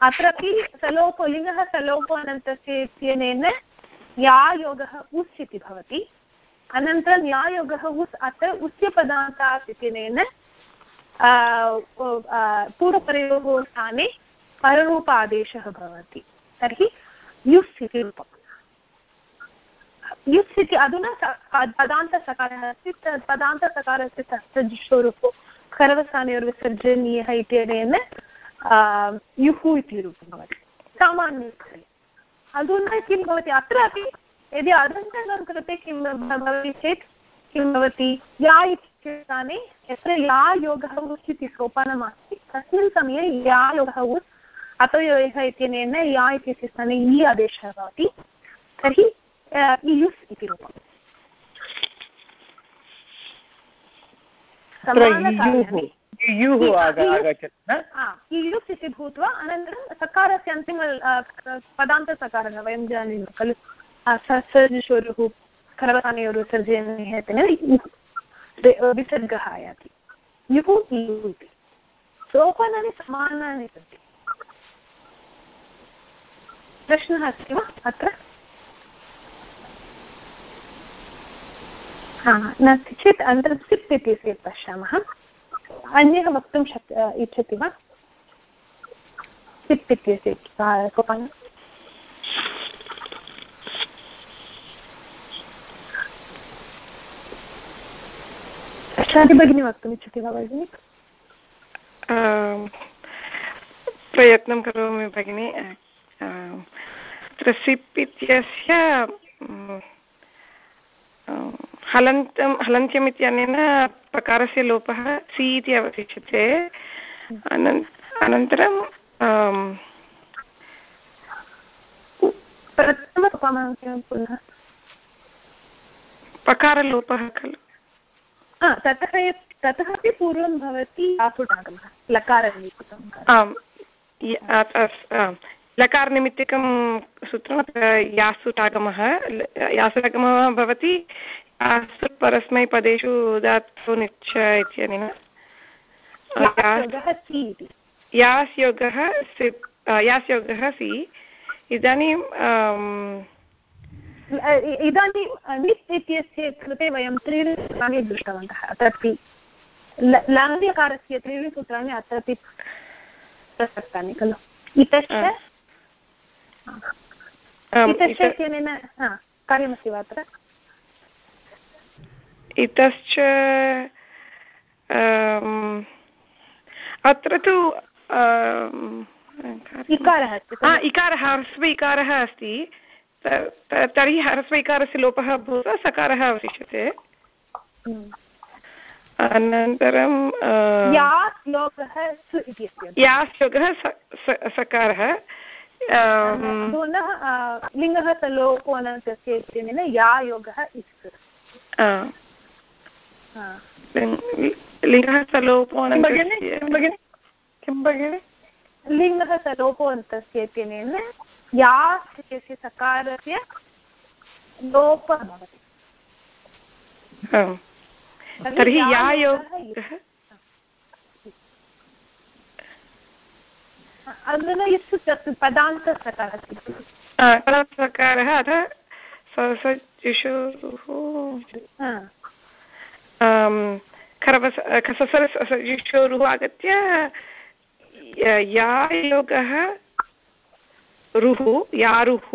अत्रापि सलोपो लिङ्गः सलोपो अनन्तस्य इत्यनेन या उस् इति भवति। अनन्तरं या उस् अत्र उस्यपदान्तात् इत्यनेन पूर्वपरयोः स्थाने पररूपादेशः भवति। तर्हि युस् इति रूपम्। युस् इति अधुना पदान्तसकारः अस्ति तत् पदान्तसकारस्य तत्सजुषोरुपो खरवस्थानयोर्विसर्जनीयः इत्यनेन युः इति रूपं भवति सामान्यस्थले अधुना किं भवति अत्रापि यदि अदन्तानां कृते किं भवति चेत् किं भवति या इति स्थाने यत्र या योगः उस् इति सोपानमस्ति तस्मिन् समये या योगः उस् अतोयोगः इत्यनेन या इत्यस्य स्थाने इ आदेशः भवति। तर्हि इयुस् इति रूपम्। इयुस् इति भूत्वा अनन्तरं सकारस्य अन्तिम पदान्तसकारः वयं जानीमः खलु? ससर्जुषोरुः खरवसानयोरुः सर्जनीयतेन विसर्गः आयाति। युः इयुः इति। सोपानानि समानानि सन्ति। प्रश्नः अस्ति वा अत्र? नास्ति। चेत् अनन्तरं सिप् इति पश्यामः अन्यः वक्तुं शक् इच्छति वा? सिप् इत्यस्य सोपान शान्ति भगिनी वक्तुम् इच्छति वा, भगिनि? प्रयत्नं करोमि, भगिनि। सिप् इत्यस्य हलन्तं हलन्त्यम् इत्यनेन प्रकारस्य लोपः सि इति अवशिष्यते। अनन्तरं किं पुनः पकारलोपः खलु। ततः ततः अपि पूर्वं भवति आसुटागमः लकारनिमित्तं। आम् लकारनिमित्तिकं यासुटागमः यासुटागमः भवति यासु परस्मैपदेषु धातु निच्छ इत्यनेन। यास् योगः यास् योगः सि इदानीं इदानीं नित् इत्यस्य कृते वयं त्रीणि सूत्राणि दृष्टवन्तः। अत्रापि लाङ्ग्यकारस्य त्रीणि सूत्राणि अत्रापि प्रसक्तानि खलु? इतश्च इतश्च इत्यनेन कार्यमस्ति वा अत्र? इतश्च अत्र तु इकारः इकारः ह्रस्व इकारः अस्ति तर्हि ह्रस्व इकारस्य लोपः भूत्वा सकारः अवशिष्यते। अनन्तरं योगः सकारः पुनः लिङ्गः सलोपोनस्य इत्यनेन या योगः इस् लिङ्गः सलोपोन किं भगिनि लिङ्गः सलोपोन्तस्य इत्यनेन या इत्यस्य सकारस्य लोपः भवति तर्हि या योगः अधुना यस्य पदान्तसकारः पदान्तसकारः अतः ससजुषुः खरवस आगत्य या योगः रुः यारुः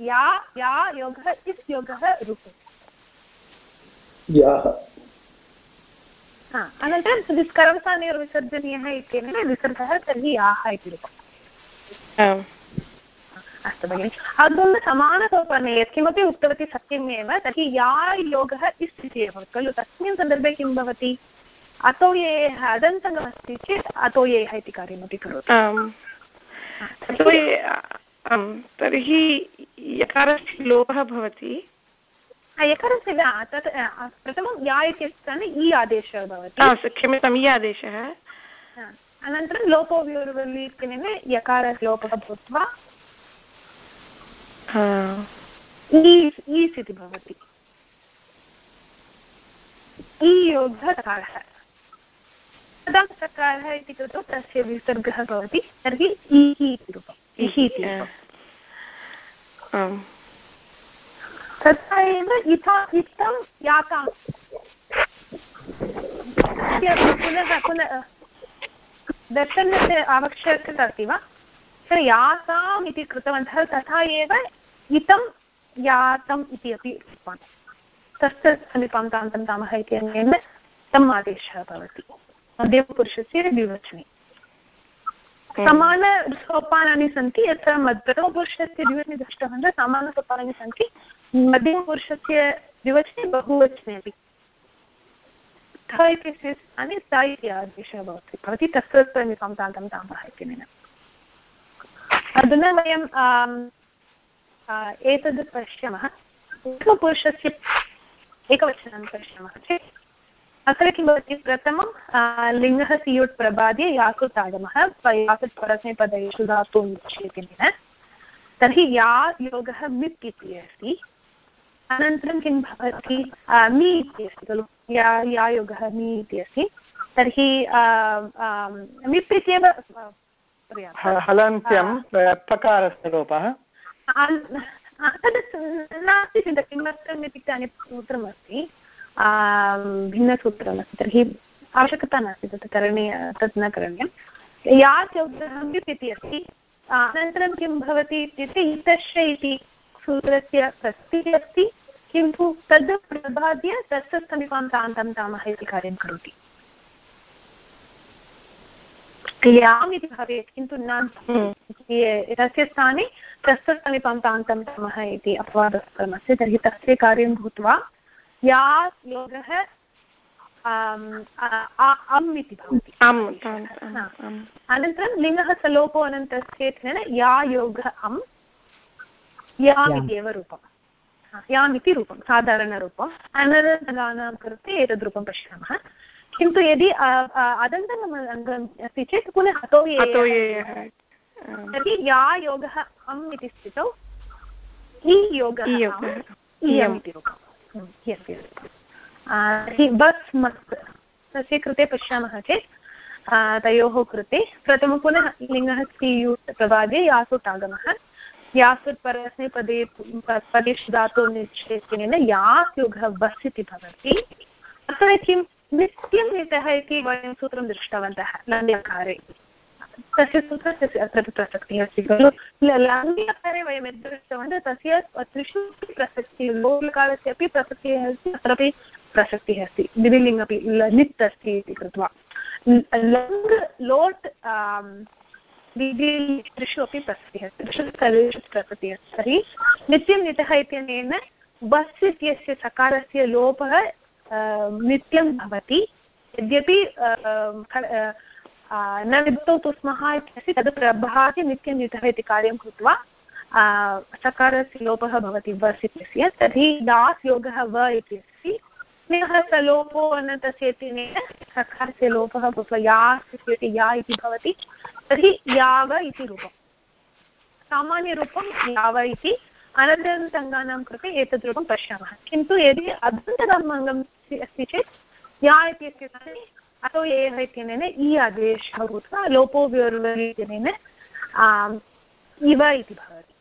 या या योगः इस् योगः रुः। अनन्तरं विस्करवसानयोर्विसर्जनीयः इत्यनेन विसर्गः तर्हि याः इति। रूपम् अस्तु भगिनि। अधुना समानसोपाने यत्किमपि उक्तवती सत्यमेव तर्हि या योगः इस् इति एव। खलु तस्मिन् सन्दर्भे किं भवति? अतो ये अदन्तमस्ति चेत् अतो येः इति कार्यमपि करोति। तर्हि यकारस्य लोपः भवति? यकारस्य न तत् प्रथमं या इत्यस्य इ आदेशः भवति। क्षम्यताम् इ आदेशः। अनन्तरं लोपो व्योर्वल्लीकनेन यकारस्य लोपः भूत्वा ईस् इति भवति। सकारः तदा सकारः इति कृत्वा तस्य विसर्गः भवति तर्हि इः इति रूपम्। इः इति तथा एव इथा इत्थं यातां पुनः पुनः दर्शनस्य आवश्यकता अस्ति वा? याताम् इति कृतवन्तः तथा एव इतं यातम् इति अपि उक्तवान्। तस्य समीपं तान्तं तामः इति अनेन तम् आदेशः भवति। मध्यमपुरुषस्य द्विवचने। समानसोपानानि सन्ति यत्र प्रथमपुरुषस्य द्विवचने दृष्टवन्तः समानसोपानानि सन्ति। मध्यमपुरुषस्य द्विवचने बहुवचने अपि। थ इत्यस्य स्थाने स इति आदेशः भवति। भवति तस्य समीपं तान्तं तामः इत्यनेन। अधुना वयं एतद् पश्यामः। एकपुरुषस्य एकवचनं पश्यामः चेत् अत्र किं भवति प्रथमं लिङ्गः सियुट् प्रबाद्ये याकृत् आगमः। याकृत् परस्मैपदेषु धातुं निश्चेतेन तर्हि या योगः मित् इति अस्ति। अनन्तरं किं भवति? मि इति अस्ति खलु। या या योगः मि इति अस्ति। तर्हि मिप् इत्येव हलन्त्यं पकारस्य लोपः तद् नास्ति चिन्ता किमर्थम् इत्युक्ते अन्यत् सूत्रमस्ति भिन्नसूत्रमस्ति तर्हि आवश्यकता नास्ति तत् करणीय तत् न करणीयं या चौद्रहम् इति अस्ति अनन्तरं किं भवति इत्युक्ते इतश्च इति सूत्रस्य प्रस्तिः अस्ति किन्तु तद् प्रबाद्य तस्य समीपं तान्तं तामः इति कार्यं करोति याम् इति भवेत् किन्तु न हम्म। तस्य स्थाने तस्य समीपं तान्तं तमः इति अपवादस्तमस्ति तर्हि तस्य कार्यं भूत्वा या योगः अम् इति भवति। अनन्तरं लिङ्गः सलोपो अनन्तस्येतेन या योगः अम् याम् इत्येव रूपं याम् इति रूपं साधारणरूपम्। अनन्तगानां कृते एतद् रूपं पश्यामः। किन्तु यदि अदन्तम् अङ्गम् अस्ति चेत् पुनः अतो तर्हि या योगः अम् इति स्थितौ इ योगः तर्हि बस् मस् तस्य कृते पश्यामः चेत् तयोः कृते प्रथमं पुनः लिङ्गः स्त्रीयुत् प्रवादे यासुट् आगमः। यासुट् परस्मै पदे पदेषु धातुः निश्चयेन यास् योगः बस् इति भवति। अत्र किं नित्यं नितः इति वयं सूत्रं दृष्टवन्तः लङ्ग्यकारे तस्य सूत्रस्य अत्र प्रसक्तिः अस्ति खलु। लङ्ग्यकारे वयं यद् दृष्टवन्तः, तस्य त्रिषु प्रसक्तिः लोलकालस्य अपि प्रसक्तिः अस्ति, अत्रापि प्रसक्तिः अस्ति। द्विलिङ्ग् अपि नित् अस्ति इति कृत्वा। लङ् लोट् त्रिषु अपि प्रसक्तिः अस्ति। त्रिषु स्थलेषु प्रसक्तिः अस्ति। तर्हि नित्यं नितः इत्यनेन बस् इत्यस्य सकारस्य लोपः नित्यं भवति। यद्यपि न विभक्तौ तु स्मः इत्यस्ति तद् प्रभाति नित्यं नितः इति कार्यं कृत्वा सकारस्य लोपः भवति वस् इत्यस्य, तर्हि दास् योगः व इत्यस्ति स्नेहः सलोपो अनन्तस्य तिनेन सकारस्य लोपः भूत्वा यास् इत्यस्य या इति भवति, तर्हि याव इति रूपं सामान्यरूपं याव इति अनन्तरङ्गानां कृते एतद् रूपं पश्यामः। किन्तु यदि अदन्तरम् अङ्गम् अस्ति चेत् या इत्यस्य स्थाने अतो एः इत्यनेन इ आदेशः भूत्वा लोपो इत्यनेन इव इति भवति।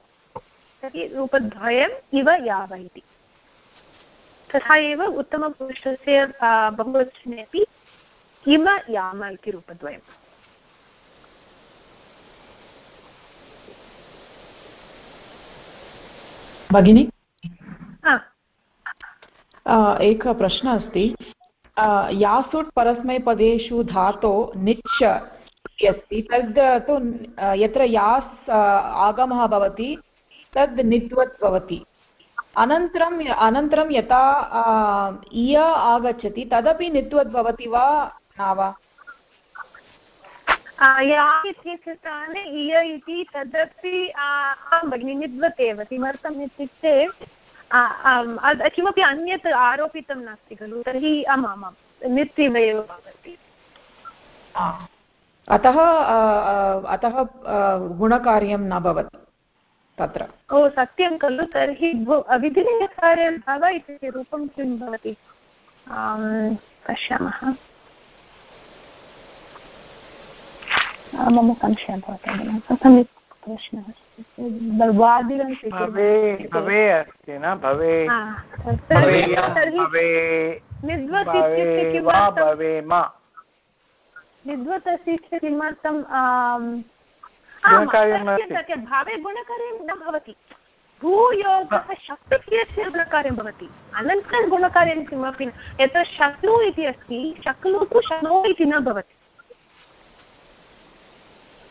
तर्हि रूपद्वयम् इव याव इति। तथा एव उत्तमपुरुषस्य बहुवचने अपि इव याम इति रूपद्वयम्। भगिनि? एकः प्रश्नः अस्ति। यासुट् परस्मैपदेषु धातो निच् अस्ति। तद् तु यत्र यास् आगमः भवति तद् नित्वत् भवति। अनन्तरम् अनन्तरं यथा इय आगच्छति तदपि भवति वा न वा? या इत्यस्य स्थाने इय इति तदपि आं भगिनि निद्वत् एव किमर्थम् इत्युक्ते किमपि अन्यत् आरोपितं नास्ति खलु तर्हि आम् आम् नित्येव एव भवति अतः अतः गुणकार्यं न भवति तत्र। ओ सत्यं खलु तर्हि अविधिनीयकार्यं भव इति रूपं किं भवति? पश्यामः। मम संशयः भवति सम्यक् प्रश्नः अस्ति अस्ति निद्वत् अस्ति चेत् किमर्थं भावे गुणकार्यं न भवति। भूयोगः शक्तिस्य गुणकार्यं भवति। अनन्तरं गुणकार्यं किमपि यत्र शक्नु इति अस्ति शक्नु तु शक्नो इति न भवति।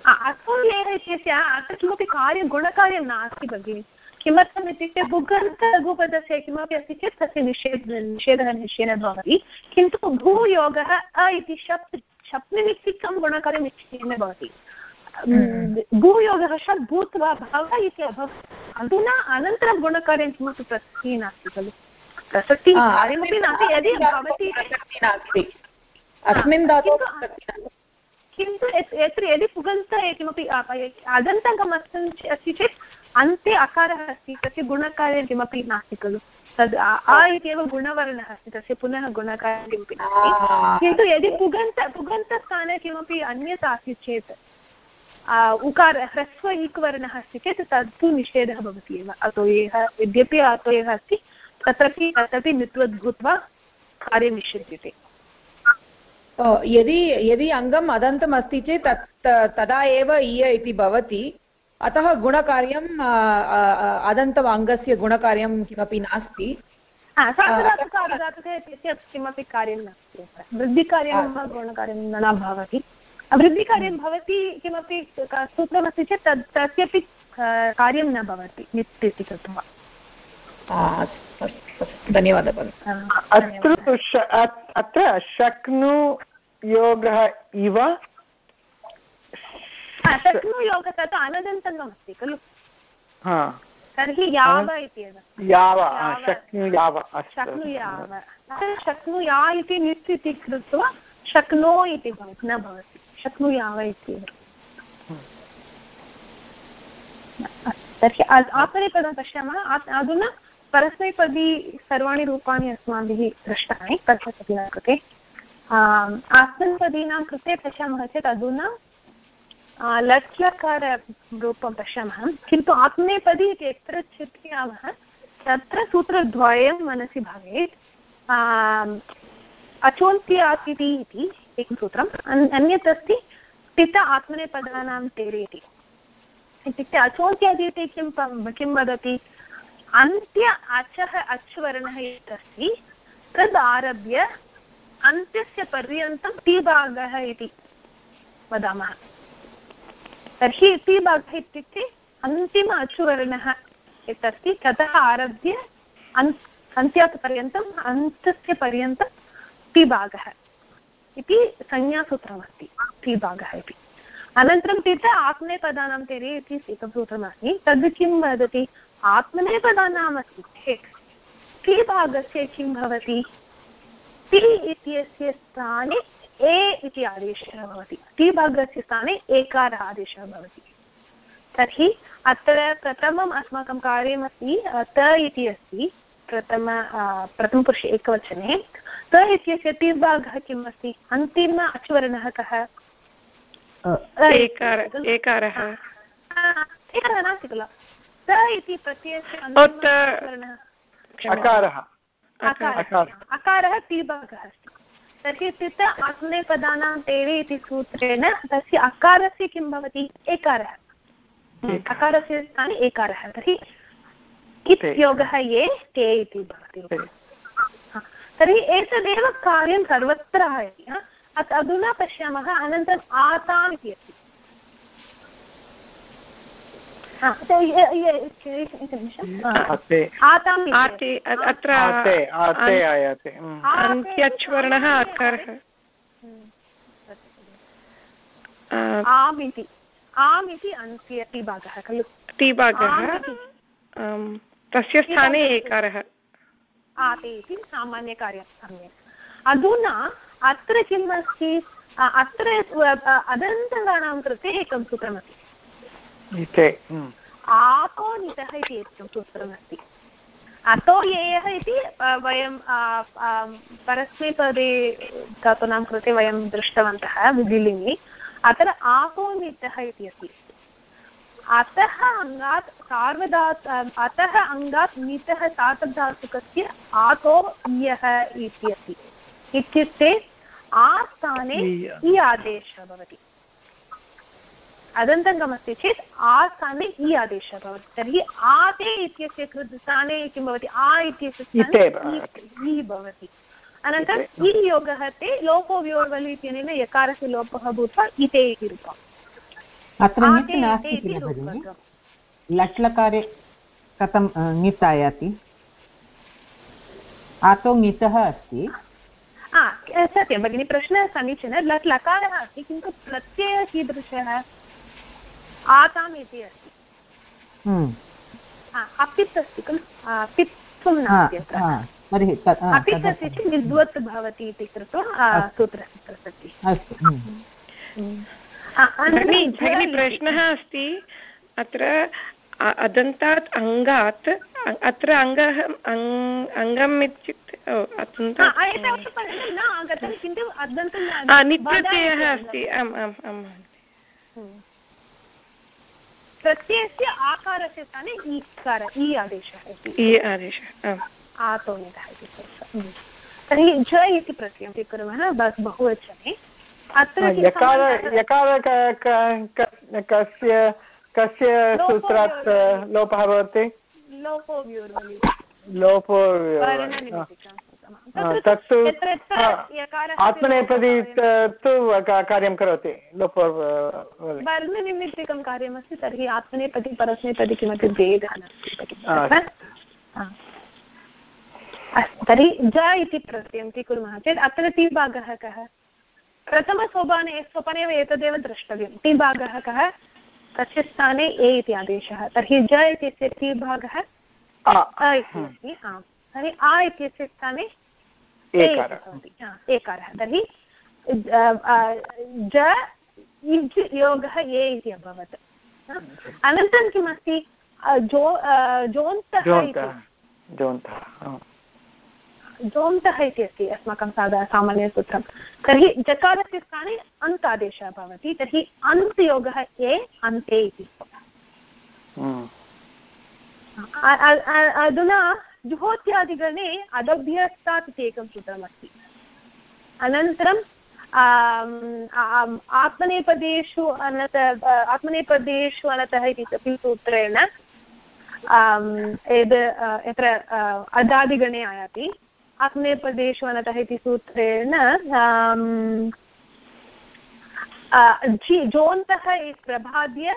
असौल्यः इत्यस्य अत्र किमपि कार्यं गुणकार्यं नास्ति भगिनि किमर्थम् इत्युक्ते भुगन्तलघुपदस्य किमपि अस्ति चेत् तस्य निषेध निषेधः निश्चयेन भवति किन्तु भूयोगः अ इति शप् शप्निमित्तिकं गुणकार्यं निश्चयेन भवति भूयोगः शप् भूत्वा भव इति अभवत् अधुना अनन्तरं गुणकार्यं किमपि प्रसक्तिः नास्ति खलु प्रसक्तिः कार्यमपि नास्ति यदि भवति अस्मिन् धातु किन्तु यत्र यदि पुगन्त किमपि अदन्तकम् अस्ति चेत् अन्ते अकारः अस्ति तस्य गुणकार्यं किमपि नास्ति खलु। तद् आ इत्येव गुणवर्णः अस्ति तस्य पुनः गुणकार्यं किमपि नास्ति। किन्तु यदि पुगन्त पुगन्तस्थाने किमपि अन्यत् आसीत् चेत् उकार ह्रस्व इक् वर्णः अस्ति चेत् तत्तु निषेधः भवति एव। अतो यः यद्यपि अतो यः अस्ति तत्रापि तदपि नित्वद्भूत्वा कार्यं निषिध्यते यदि यदि अङ्गम् अदन्तम् अस्ति चेत् तत् तदा एव इय इति भवति। अतः गुणकार्यम् अदन्तम् अङ्गस्य गुणकार्यं किमपि नास्ति। किमपि कार्यं नास्ति। वृद्धिकार्यं गुणकार्यं न भवति। वृद्धिकार्यं भवति किमपि सूत्रमस्ति चेत् तत् तस्यपि कार्यं न भवति। इति कृत्वा। धन्यवादः। अत्र अत्र शक्नु योगः इव? शक्नु योगः तत् अनदन्तङ्गम् खलु? तर्हि याव इत्येव याव शक्नुयाव शक्नुया इति नित् इति कृत्वा शक्नो इति भवति न भवति। शक्नुयाव इत्येव तर्हि आपरे पदं पश्यामः। अधुना परस्मैपदी सर्वाणि रूपाणि अस्माभिः दृष्टानि कथपदीनां कृते। आत्मपदीनां कृते पश्यामः चेत् अधुना लट्लकाररूपं पश्यामः। किन्तु आत्मनेपदी इति यत्र चिन्तयामः, तत्र सूत्रद्वयं मनसि भवेत्। अचोन्त्यातिथि इति एकं सूत्रम्। अन्यत् अस्ति तित आत्मनेपदानां तेरेति इत्युक्ते अचोन्त्यादिति किं किं वदति? अन्त्य अचः अच् वर्णः यत् अस्ति तद् आरभ्य अन्त्यस्य पर्यन्तं टीभागः इति वदामः। तर्हि टीभागः इत्युक्ते अन्तिम अचुवर्णः यत् अस्ति ततः आरभ्य अन् अन्त्यात् पर्यन्तम् अन्तस्य पर्यन्तं टीभागः इति संज्ञासूत्रमस्ति टीभागः इति। अनन्तरं तीर्थ आत्मनेपदानां तेरे इति एकं सूत्रमस्ति तद् किं वदति? आत्मनेपदानाम् अस्ति चेत् ति भागस्य किं भवति? ति इत्यस्य स्थाने ए इति आदेशः भवति। ति भागस्य स्थाने एकारः आदेशः भवति। तर्हि अत्र प्रथमम् अस्माकं कार्यमस्ति त इति अस्ति, प्रथम प्रथमपुरुषे एकवचने। त इत्यस्य तिर्भागः किम् अस्ति अन्तिम अचुवर्णः कः? एकारः एकारः नास्ति खलु स इति प्रत्ययस्य अकारः अकारः तीभागः अस्ति तर्हि इत्युक्ते आत्मनेपदानां तेरे इति सूत्रेण तस्य अकारस्य किं भवति एकारः अकारस्य स्थाने एकारः तर्हि इत्योगः ये ते इति भवति तर्हि एतदेव कार्यं सर्वत्र आयति अधुना पश्यामः अनन्तरम् आताम् इति अस्ति अत्र अन्त्यच्वर्णः आकारः। आम् इति। आम् इति अन्त्य टिभागः खलु? टिभागः तस्य स्थाने एकारः। आते इति सामान्यकार्यं सम्यक्। अधुना अत्र किम् अस्ति? अत्र अदन्तगाणां कृते एकं सूत्रमस्ति। आको नितः इति एकं सूत्रमस्ति। अतो येयः इति वयं परस्मैपदे धातूनां कृते वयं दृष्टवन्तः विधिलिङ्गि अत्र आकोनितः इति अस्ति। अतः अङ्गात् सार्वधात् अतः अङ्गात् नितः सार्वधातुकस्य आतो इयः इति अस्ति। इत्युक्ते आ स्थाने इ आदेशः भवति। अदन्तङ्गमस्ति चेत् आ स्थाने इ आदेशः भवति। तर्हि आते इत्यस्य कृते स्थाने किं भवति? आ इत्यस्य इ भवति। अनन्तरम् इ योगः ते लोपो व्योर्वलि इत्यनेन यकारस्य लोपः भूत्वा इते इति रूपम्। अत्र लट्लकारे कथं ङित् आयाति आदौ ङितः अस्ति। सत्यं भगिनि प्रश्नः समीचीनः लट् लकारः अस्ति किन्तु प्रत्ययः कीदृशः? आताम् इति अस्ति। हम्म। अपित् अस्ति खलु? पित्वं नास्ति अत्र। अपित् अस्ति चेत् विद्वत् भवति इति कृत्वा सूत्रस्य प्रसक्ति हम्म। भगिनि प्रश्नः अस्ति। अत्र अदन्तात् अङ्गात् अत्र अङ्गः अङ्गम् इत्युक्ते निप्रत्ययः अस्ति. आम् आम् आम् प्रत्ययस्य आकारस्य स्थाने ईकार इ आदेशः इ आदेशः आतोनितः इति तर्हि ज इति प्रत्ययं स्वीकुर्मः बहुवचने अत्र यकार यकार कस्य कस्य सूत्रात् लोपः भवति लोपो तत्तु आत्मनेपदी तु कार्यं करोति लोपो वर्णनिमित्तिकं कार्यमस्ति तर्हि आत्मनेपदी परस्मैपदी किमपि भेदः तर्हि ज इति प्रत्ययं स्वीकुर्मः चेत् अत्र ति भागः कः? प्रथमसोपाने सोपाने एव एतदेव द्रष्टव्यं। ति भागः कः? तस्य स्थाने ए इति आदेशः। तर्हि ज इत्यस्य ति भागः अ अस्ति तर्हि आ इत्यस्य स्थाने एकारः। तर्हि ज इज् योगः ए इति अभवत्। अनन्तरं किमस्ति? जो जोन्तः जोन्तः इति अस्ति अस्माकं साधा सामान्यसूत्रं। तर्हि जकारस्य स्थाने अन्त् आदेशः भवति तर्हि अन्त् योगः ए अन्ते इति। अधुना जुहोत्यादिगणे अदभ्यस्तात् इति एकं सूत्रमस्ति। अनन्तरं आत्मनेपदेषु अनत आत्मनेपदेषु अनतः इति अपि सूत्रेण यद् यत्र अदादिगणे आयाति। आत्मनेपदेषु अनतः इति सूत्रेण जोन्तः प्रभाद्य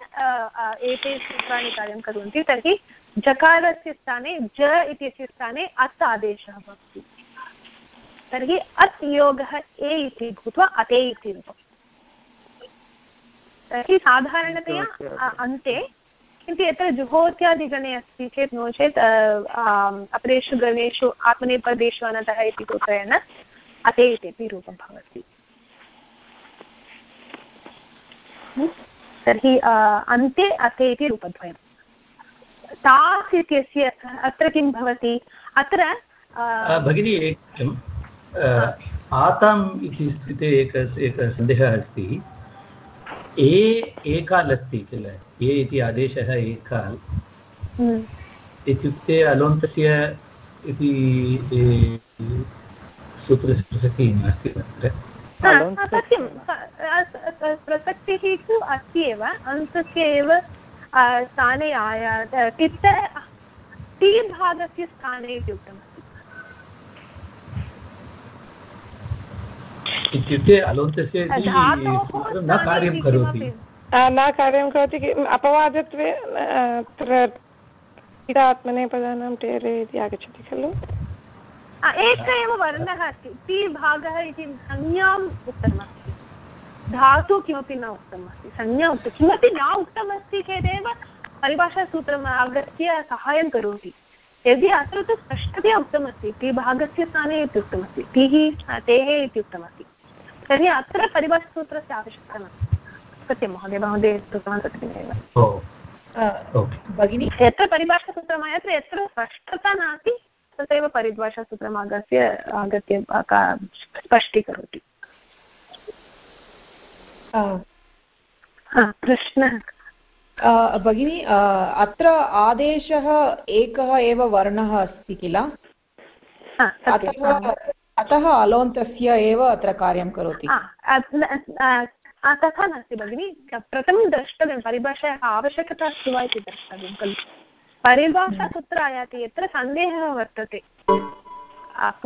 एते सूत्राणि कार्यं कुर्वन्ति तर्हि जकारस्य स्थाने ज इत्यस्य स्थाने अत् आदेशः भवति। तर्हि अत् योगः ए इति भूत्वा अते इति रूपम्। तर्हि साधारणतया अन्ते किन्तु यत्र जुहोत्यादिगणे अस्ति चेत् नो चेत् अपरेषु गणेषु आत्मनेपदेषु अनतः इति सूत्रेण अते इत्यपि रूपं भवति। तर्हि अन्ते अते इति रूपद्वयं तास् इत्यस्य अत्र किं भवति? अत्र भगिनी एकम् आताम् इति स्थिते एक, एकः सन्देहः अस्ति। ए एकाल् अस्ति किल? ए इति आदेशः एकाल् हम्म। इत्युक्ते अलोन्तस्य इति सूत्रस्य नास्ति तत्र। सत्यं। प्रसक्तिः तु अस्ति एव। अन्तस्य एव स्थाने आया तित्त टी भागस्य स्थाने इति उक्तमस्ति इत्युक्ते अलोन्तस्य न कार्यं करोति। न कार्यं करोति अपवादत्वे अत्र आत्मनेपदानां टेरे इति आगच्छति खलु? एक एव वर्णः अस्ति। ति भागः इति संज्ञाम् उक्तमस्ति। धातु किमपि न उक्तमस्ति। संज्ञा उक्तं किमपि न उक्तमस्ति चेदेव परिभाषासूत्रम् आगत्य सहायं करोति। यदि अत्र तु स्पष्टतया उक्तमस्ति ति भागस्य स्थाने इति उक्तमस्ति तिः तेः इति उक्तमस्ति तर्हि अत्र परिभाषासूत्रस्य आवश्यकता नास्ति। सत्यं महोदय महोदय कृतवान् तस्मिन्नेव भगिनी यत्र परिभाषासूत्रम् आयाति यत्र स्पष्टता नास्ति तथैव परिभाषासूत्रम् आगत्य आगत्य स्पष्टीकरोति। प्रश्नः। भगिनी अत्र आदेशः एकः एव वर्णः अस्ति किल? अतः अलोन्तस्य एव अत्र कार्यं करोति। तथा नास्ति भगिनि। प्रथमं द्रष्टव्यं परिभाषायाः आवश्यकता अस्ति वा इति द्रष्टव्यं खलु। परिभाषा कुत्र आयाति? यत्र सन्देहः वर्तते।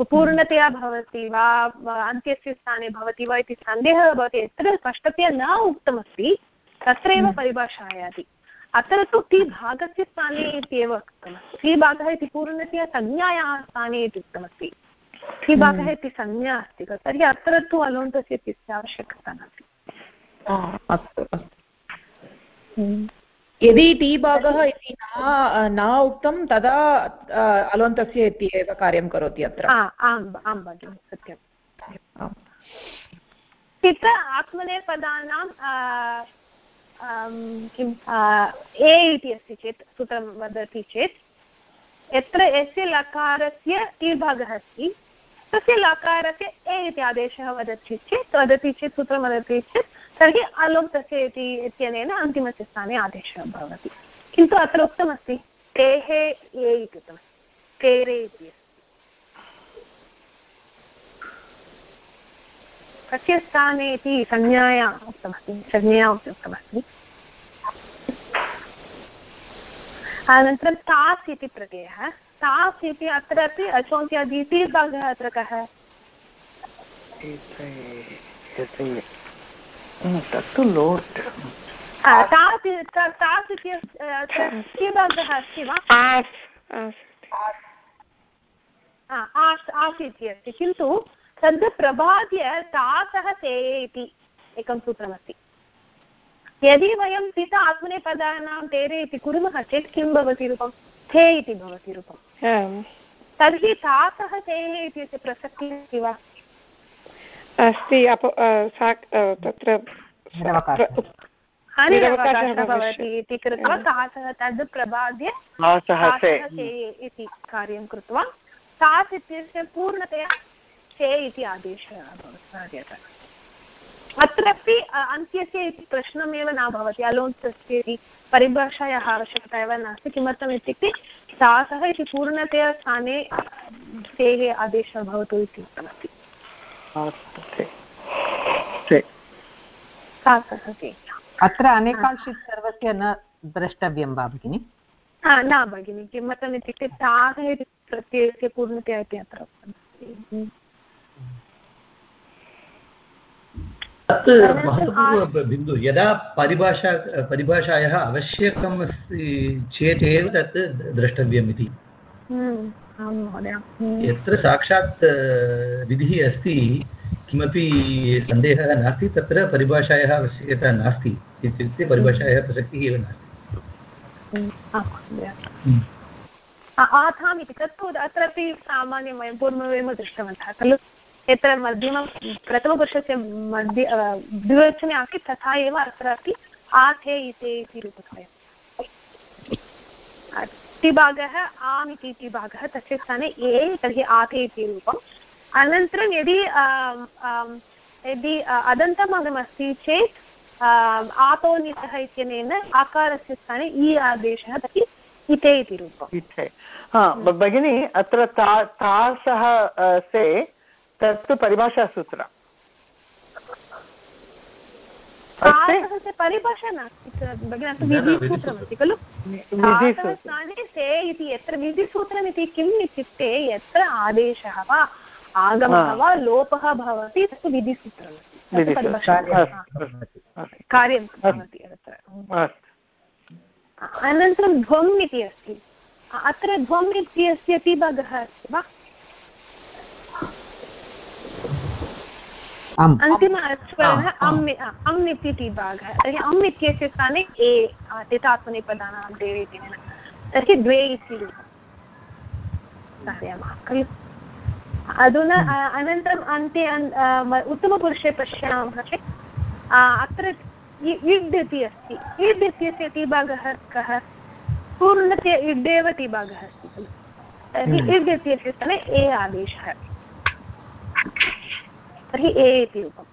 पूर्णतया भवति वा अन्त्यस्य स्थाने भवति वा इति सन्देहः भवति। यत्र स्पष्टतया न उक्तमस्ति तत्रैव हम्म। परिभाषा आयाति। अत्र तु ति भागस्य स्थाने इत्येव उक्तमस्ति। ति भागः इति पूर्णतया संज्ञायाः स्थाने इति उक्तमस्ति। विभागः हम्म। इति संज्ञा अस्ति खलु तर्हि अत्र तु अलोन्तस्य इत्यस्य आवश्यकता नास्ति। अस्तु अस्तु। हम्म। यदि टी भागः इति न उक्तं तदा अलोन्तस्य इति एव कार्यं करोति अत्र। आम् आं भगिनि सत्यं तत्र आत्मनेपदानां किम् ए इति अस्ति चेत् सूत्रं वदति चेत् यत्र यस्य लकारस्य टी भागः अस्ति तस्य लकारस्य ए इति आदेशः वदति चेत् वदति चेत्, सूत्रं वदति चेत्, तर्हि अलोक्तस्य इति इत्यनेन अन्तिमस्य स्थाने आदेशः भवति। किन्तु अत्र उक्तमस्ति, तेः ए इति उक्तमस्ति। तेरे इति कस्य स्थाने इति संज्ञाया उक्तमस्ति, संज्ञया उक्तमस्ति। अनन्तरं तास् इति प्रत्ययः। तास् इति अत्रापि अचोन्त्यादि भागः अत्र कः तत्तु लोट्। तास् तास् इति भागः अस्ति वा आस् आस्। इति अस्ति किन्तु तद् प्रभाद्य तासः सेये इति एकं सूत्रमस्ति। यदि वयं पित आत्मनेपदानां तेरे इति कुर्मः चेत् किं भवति रूपं थे इति भवति रूपं तर्हि तासः तेः इत्यस्य प्रसक्तिः अस्ति वा? अस्ति तत्र भवति इति कृत्वा तासः तद् प्रबाद्य इति कार्यं कृत्वा तास् इत्यस्य पूर्णतया चे इति आदेशः अभवत्। अत्रापि अन्त्यस्य इति प्रश्नमेव न भवति। अलोन्तस्य इति परिभाषायाः आवश्यकता एव नास्ति। किमर्थम् इत्युक्ते सासः इति पूर्णतया स्थाने तेः आदेशः भवतु इति उक्तमस्ति। अत्र अनेकांशित् सर्वस्य न द्रष्टव्यं वा भगिनि? न भगिनि। किमर्थम् इत्युक्ते ताः इति प्रत्ययस्य पूर्णतया इति अत्र तत् महत्वपूर्णबिन्दु यदा परिभाषा परिभाषायाः आवश्यकम् अस्ति चेत् एव तत् द्रष्टव्यम् इति। यत्र साक्षात् विधिः अस्ति किमपि सन्देहः नास्ति तत्र परिभाषायाः आवश्यकता नास्ति। इत्युक्ते परिभाषायाः प्रसक्तिः एव नास्ति। आथाम् इति तत्तु अत्रापि सामान्यं वयं पूर्वमेव दृष्टवन्तः खलु? यत्र मध्यमं प्रथमपुरुषस्य मध्ये द्विवचने आसीत् तथा एव अत्रापि आथे इते इति रूपद्वयम् टिभागः आम् इति टिभागः तस्य स्थाने ए, तर्हि आथे इति रूपम्। अनन्तरं यदि यदि अदन्तमगमस्ति चेत् आतोनितः इत्यनेन आकारस्य स्थाने इ आदेशः तर्हि इते इति रूपम्। हा भगिनि, अत्र ता, तासः से तत्तु परिभाषासूत्र परिभाषा नास्ति विधिसूत्रमस्ति खलु? स्थाने इति यत्र विधिसूत्रमिति किम् इत्युक्ते यत्र आदेशः वा आगमः वा लोपः भवति तत् विधिसूत्रमस्ति कार्यं भवति अनन्तरं ध्वम् इति अस्ति। अत्र ध्वम् इत्यस्य पिभगः अस्ति वा? अन्तिम स्वर्णः अम् अम् इति भागः। तर्हि अम् इत्यस्य स्थाने ए तितात्मनेपदानां देवे इति तर्हि द्वे इति खलु? अधुना अनन्तरम् अन्ते उत्तमपुरुषे पश्यामः चेत् अत्र इड् इति अस्ति। इड् इत्यस्य तिभागः कः? पूर्णतया इड् एव तिभागः अस्ति खलु? तर्हि इड् इत्यस्य स्थाने ए आदेशः। तर्हि ए इति रूपम्।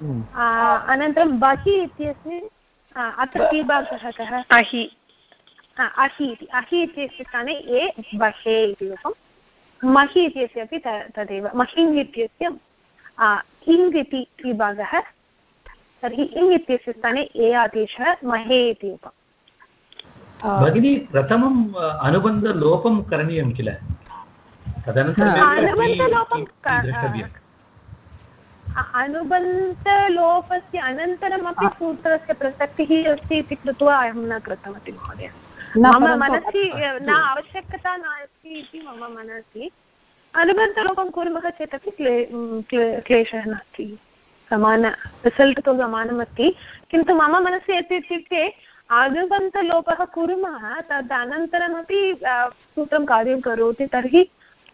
हम्म। अनन्तरं बहि इत्यस्मिन् अत्र विभागः कः? अहि। अहि इति अहि इत्यस्य स्थाने ए बहे इति रूपं महि इत्यस्य अपि तदेव महिङ् इत्यस्य इङ् इति विभागः तर्हि इङ् इत्यस्य स्थाने ए आदेशः महे इति रूपम्। भगिनी प्रथमम् अनुबन्धलोपं करणीयं किल? अनुबन्धलोपस्य अनन्तरमपि सूत्रस्य प्रसक्तिः अस्ति इति कृत्वा अहं न कृतवती महोदय। मम मनसि न आवश्यकता नास्ति इति मम मनसि। अनुबन्धलोपं कुर्मः चेदपि क्ले क्लेशः नास्ति। समान रिसल्ट् तु समानमस्ति। किन्तु मम मनसि यत् इत्युक्ते अनुबन्धलोपः कुर्मः तद् अनन्तरमपि सूत्रं कार्यं करोति तर्हि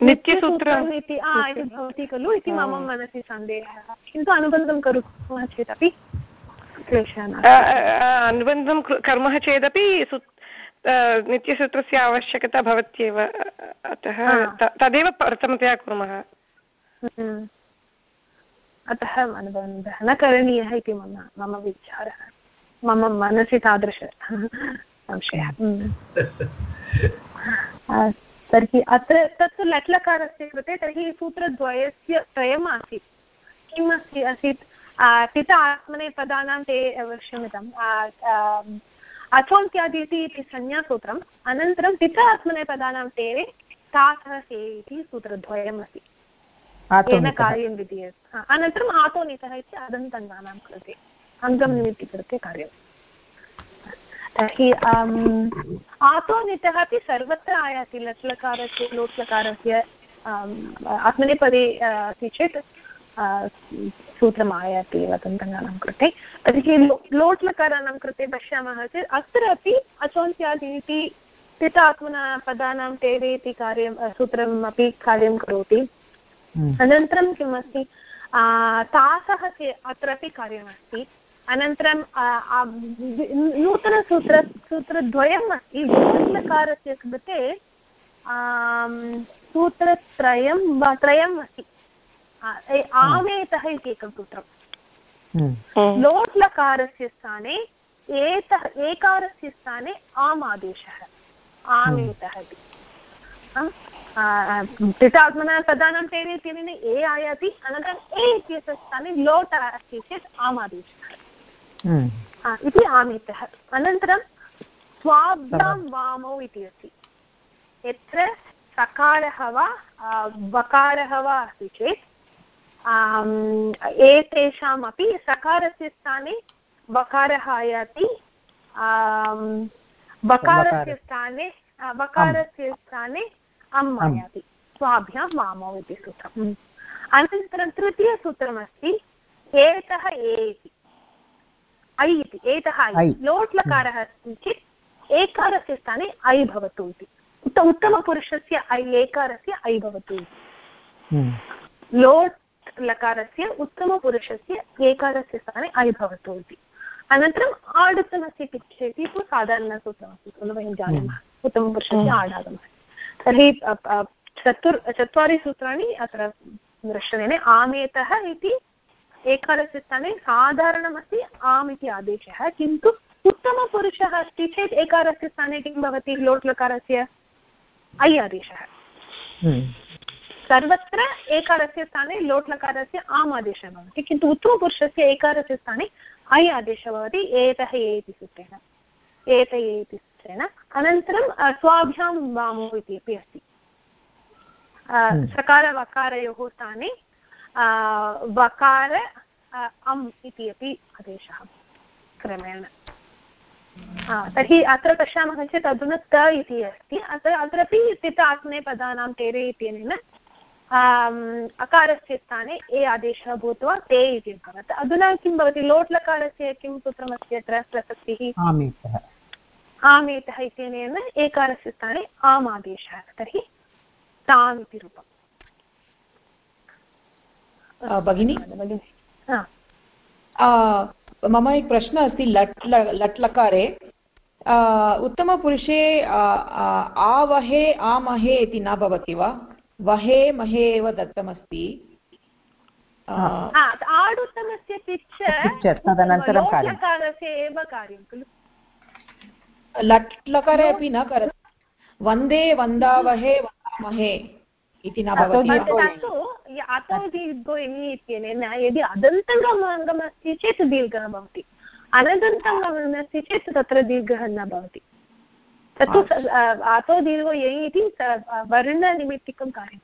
नित्यसूत्रम् इति भवति खलु इति मम मनसि सन्देहः। किन्तु अनुबन्धं कुर्मः चेदपि अनुबन्धं कुर्मः चेदपि नित्यसूत्रस्य आवश्यकता भवत्येव। अतः तदेव प्रथमतया कुर्मः। हम्म। अतः अनुबन्धः न करणीयः इति मम मम विचारः। मम मनसि तादृश संशयः। हम्म। तर्हि अत्र तत्तु लट्लकारस्य कृते तर्हि सूत्रद्वयस्य त्रयम् आसीत्। किम् अस्ति आसीत्? पित आत्मनेपदानां ते क्षम्यताम् अचोन्त्यादिति इति संज्ञासूत्रम् अनन्तरं पित आत्मनेपदानां ते तासः से इति सूत्रद्वयम् अस्ति तेन कार्यं विधीयते। अनन्तरम् आतोनितः इति अदन्तङ्गानां कृते अङ्गं निमित्तीकृत्य कार्यम्। तर्हि आतोनितः अपि सर्वत्र आयाति लट्लकारस्य लोट्लकारस्य आत्मनेपदे अस्ति चेत् सूत्रम् आयाति एव दन्तङ्गानां कृते। तर्हि लोट् लकाराणां कृते पश्यामः चेत् अत्र अपि अचोन्त्यादि इति स्थित आत्मना पदानां तेरे इति कार्यं सूत्रम् अपि कार्यं करोति। हम्म। अनन्तरं किम् अस्ति तासः अत्रापि कार्यमस्ति। अनन्तरं नूतनसूत्र सूत्रद्वयम् अस्ति लकारस्य कृते सूत्रत्रयं वा त्रयम् अस्ति आमेतः इति एकं सूत्रम् हम्म। लोट् लकारस्य स्थाने एतः एकारस्य स्थाने आम् आदेशः आमेतः इति त्रिटात्मना पदानां तेन इत्यनेन ए आयाति अनन्तरम् ए इत्यस्य स्थाने लोट् अस्ति चेत् आम् आदेशः हम्म। इति आमितः अनन्तरं स्वाभ्यां वामौ इति अस्ति यत्र सकारः वा वकारः वा अस्ति चेत् एतेषामपि सकारस्य स्थाने वकारः आयाति वकारस्य स्थाने वकारस्य स्थाने अम् आयाति स्वाभ्यां वामौ इति सूत्रम्। अनन्तरं तृतीयसूत्रमस्ति एतः ए इति ऐ इति एतः लोट् लकारः अस्ति चेत् एकारस्य स्थाने ऐ भवतु इति। उत उत्तमपुरुषस्य ऐ एकारस्य ऐ भवतु इति। हम्म। लोट् लकारस्य उत्तमपुरुषस्य एकारस्य स्थाने ऐ भवतु इति। अनन्तरम् आडुत्तमस्य किच्छेति तु साधारणसूत्रमस्ति खलु वयं जानीमः। हम्म। उत्तमपुरुषस्य हम्म। आडागमः। तर्हि चतुर् चत्वारि सूत्राणि अत्र दृश्यते आमेतः इति एकारस्य स्थाने साधारणमस्ति आम् इति आदेशः किन्तु उत्तमपुरुषः अस्ति चेत् एकारस्य स्थाने किं भवति लोट् लकारस्य ऐ आदेशः। हम्म। सर्वत्र एकारस्य स्थाने लोट् लकारस्य आम् आदेशः भवति किन्तु उत्तमपुरुषस्य एकारस्य स्थाने ऐ आदेशः भवति एतः ए इति सूत्रेण। एत ए इति सूत्रेण। अनन्तरं स्वाभ्यां वामो इति अपि अस्ति। हम्म। सकारवकारयोः स्थाने वकार अम् इति अपि आदेशः क्रमेण तर्हि अत्र पश्यामः चेत् अधुना त इति अस्ति अत्र अत्रापि स्थित आत्मनेपदानां तेरे इत्यनेन अकारस्य स्थाने ए आदेशः भूत्वा ते इति अभवत् अधुना किं भवति लोट् लकारस्य किं सूत्रमस्ति अत्र प्रसक्तिः आमेतः इत्यनेन एकारस्य स्थाने आम् आदेशः तर्हि ताम् इति रूपम् भगिनी? मम एक प्रश्नः अस्ति लट् लट् लकारे उत्तमपुरुषे आवहे आमहे इति न भवति वा? वहे महे एव दत्तमस्ति। आडुत्तमस्य तदनन्तरं एव कार्यं खलु। लट् लकारे अपि न करोति। वंदे वन्दावहे वन्दामहे इति न भवति अतो इत्यनेन यदि अदन्तङ्गम् अस्ति चेत् दीर्घः भवति। अनदन्तङ्गम् अस्ति चेत् तत्र दीर्घः न भवति। तत्तु अतो दीर्घो ययि इति वर्णनिमित्तिकं कार्यम्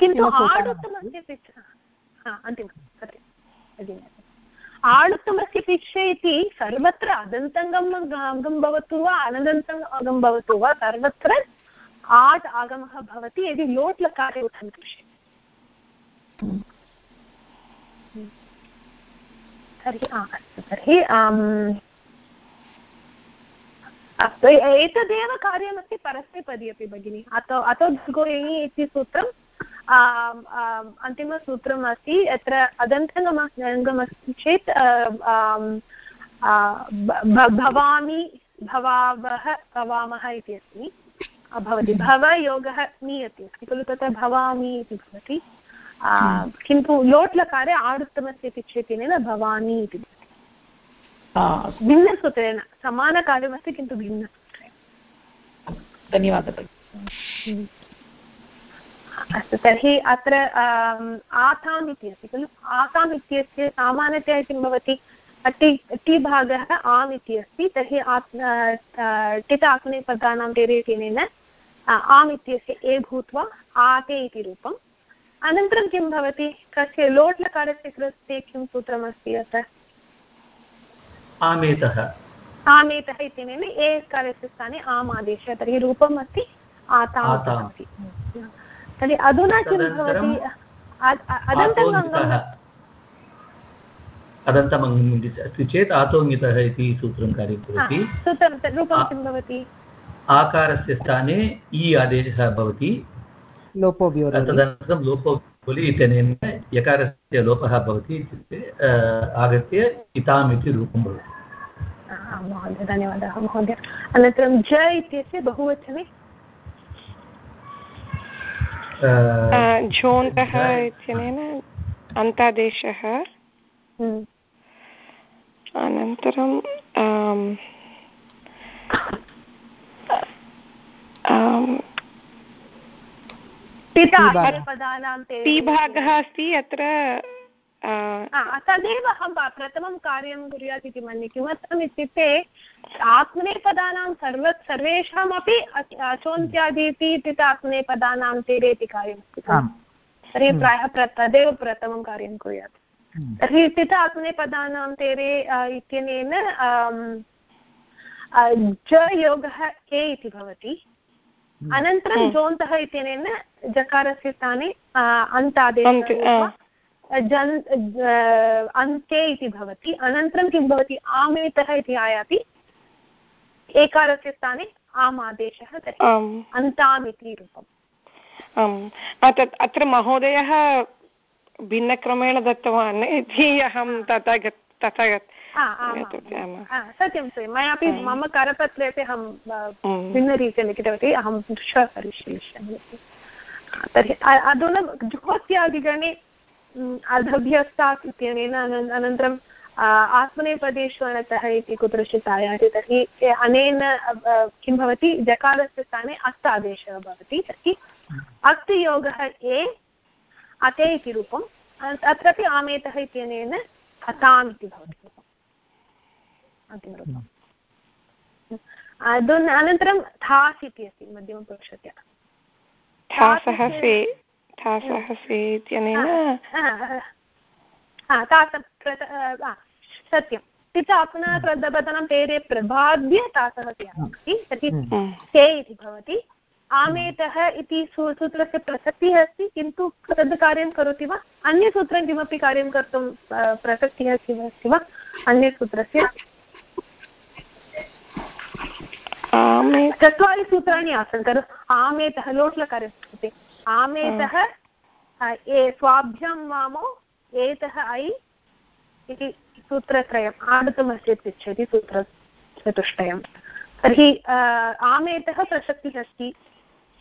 किन्तु आडुत्तमस्य अन्तिमं सत्यम्। आणुत्तमस्य पिक्षे इति सर्वत्र अदन्तङ्गम् भवतु वा अनदन्तम् अङ्गं भवतु वा सर्वत्र आट् आगमः भवति यदि लोट् लकारे उत्थन्तविषये तर्हि अस्तु तर्हि अस्तु एतदेव कार्यमस्ति परस्मैपदी अपि, भगिनि। अतो अतो गोयि इति सूत्रं अन्तिमसूत्रम् अस्ति यत्र अदन्तङ्गम् अङ्गमस्ति चेत् भवामि भवावः भवामः इति अस्ति भवति भवयोगः नि इति अस्ति खलु तत्र भवामि इति भवति किन्तु लोट् लकारे आरुत्तमस्य पिच्छेतिनेन भवामि इति भवति। भिन्नसूत्रेण समानकार्यमस्ति किन्तु भिन्नसूत्रेण धन्यवादः। अस्तु तर्हि अत्र आताम् इति अस्ति खलु? आताम् इत्यस्य सामान्यतया किं भवति? टि टि भागः आम् इति अस्ति तर्हि टित् आत्मनेपदानां डेरिवेटिवेन आम् इत्यस्य ए भूत्वा आते इति रूपम्। अनन्तरं किं भवति? कस्य लोट् लकारस्य कृते किं सूत्रमस्ति अत्र आमेतः। आमेतः इत्यनेन ए कार्यस्य स्थाने आम् आदेशः तर्हि रूपम् अस्ति आताम्। तर्हि अधुना किं भवति? अदन्तमङ्गितः अस्ति चेत् आतोङ्गितः इति सूत्रं कार्यं करोति। रूपं किं भवति? आकारस्य स्थाने इ आदेशः भवति। तदनन्तरं लोपोली इत्यनेन यकारस्य लोपः भवति इत्युक्ते आगत्य इताम् इति रूपं भवति। धन्यवादः महोदय। अनन्तरं ज इत्यस्य बहुवचने झोन्तः इत्यनेन अन्तादेशः। अनन्तरं पिता भागः अस्ति अत्र तदेव अहं प्रथमं कार्यं कुर्यात् इति मन्ये किमर्थम् इत्युक्ते आत्मनेपदानां सर्व सर्वेषामपि अचोन्त्यादीति इत्युक्ते आत्मनेपदानां तेरे इति कार्यं तर्हि हम्म। प्रायः तदेव प्रथमं कार्यं कुर्यात् हम्म। तर्हि इत्युक्ते आत्मनेपदानां तेरे इत्यनेन ज योगः ए इति भवति हम्म। अनन्तरं जोन्तः इत्यनेन जकारस्य स्थाने अन्तादेशः जन् अन्ते इति भवति। अनन्तरं किं भवति? आमेतः इति आयाति। एकारस्य स्थाने आम् आदेशः तर्हि अन्ताम् इति रूपम्। आम्। अत्र महोदयः भिन्नक्रमेण दत्तवान् इति अहं तथा तथा सत्यं सत्यं। मयापि मम करपत्रे अपि अहं भिन्नरीत्या लिखितवती। अहं श्वः परिशीलिष्यामि तर्हि अधुना जुहोत्यादिगणे अधभ्यस्तात् इत्यनेन अनन्तरं आत्मनेपदेषु अनतः इति कुत्रचित् आयाति तर्हि अनेन किं भवति? जकारस्य स्थाने अस्त आदेशः भवति तर्हि अक् योगः ए अते इति रूपम् अत्रापि आमेतः इत्यनेन हताम् इति भवति। अन्तिमरूपम् अनन्तरं थास् इति अस्ति मध्यमपुरुषस्य। सहसे इत्यनेन सत्यं। पिता पुनः प्रदपतनं तेरे प्रभाद्य तासः अस्ति तर्हि ते इति भवति। आमेतः इति सूत्रस्य प्रसक्तिः अस्ति किन्तु तद् कार्यं करोति वा? अन्यसूत्रं किमपि कार्यं कर्तुं प्रसक्तिः अस्ति वा अन्यसूत्रस्य? चत्वारि सूत्राणि आसन् खलु। आमेतः लोट्लकारस्य कृते आमेतः ए स्वाभ्यां वामो एतः ऐ इति सूत्रत्रयम् आगतमस्ति पृच्छति सूत्रचतुष्टयं तर्हि आमेतः प्रसक्तिः अस्ति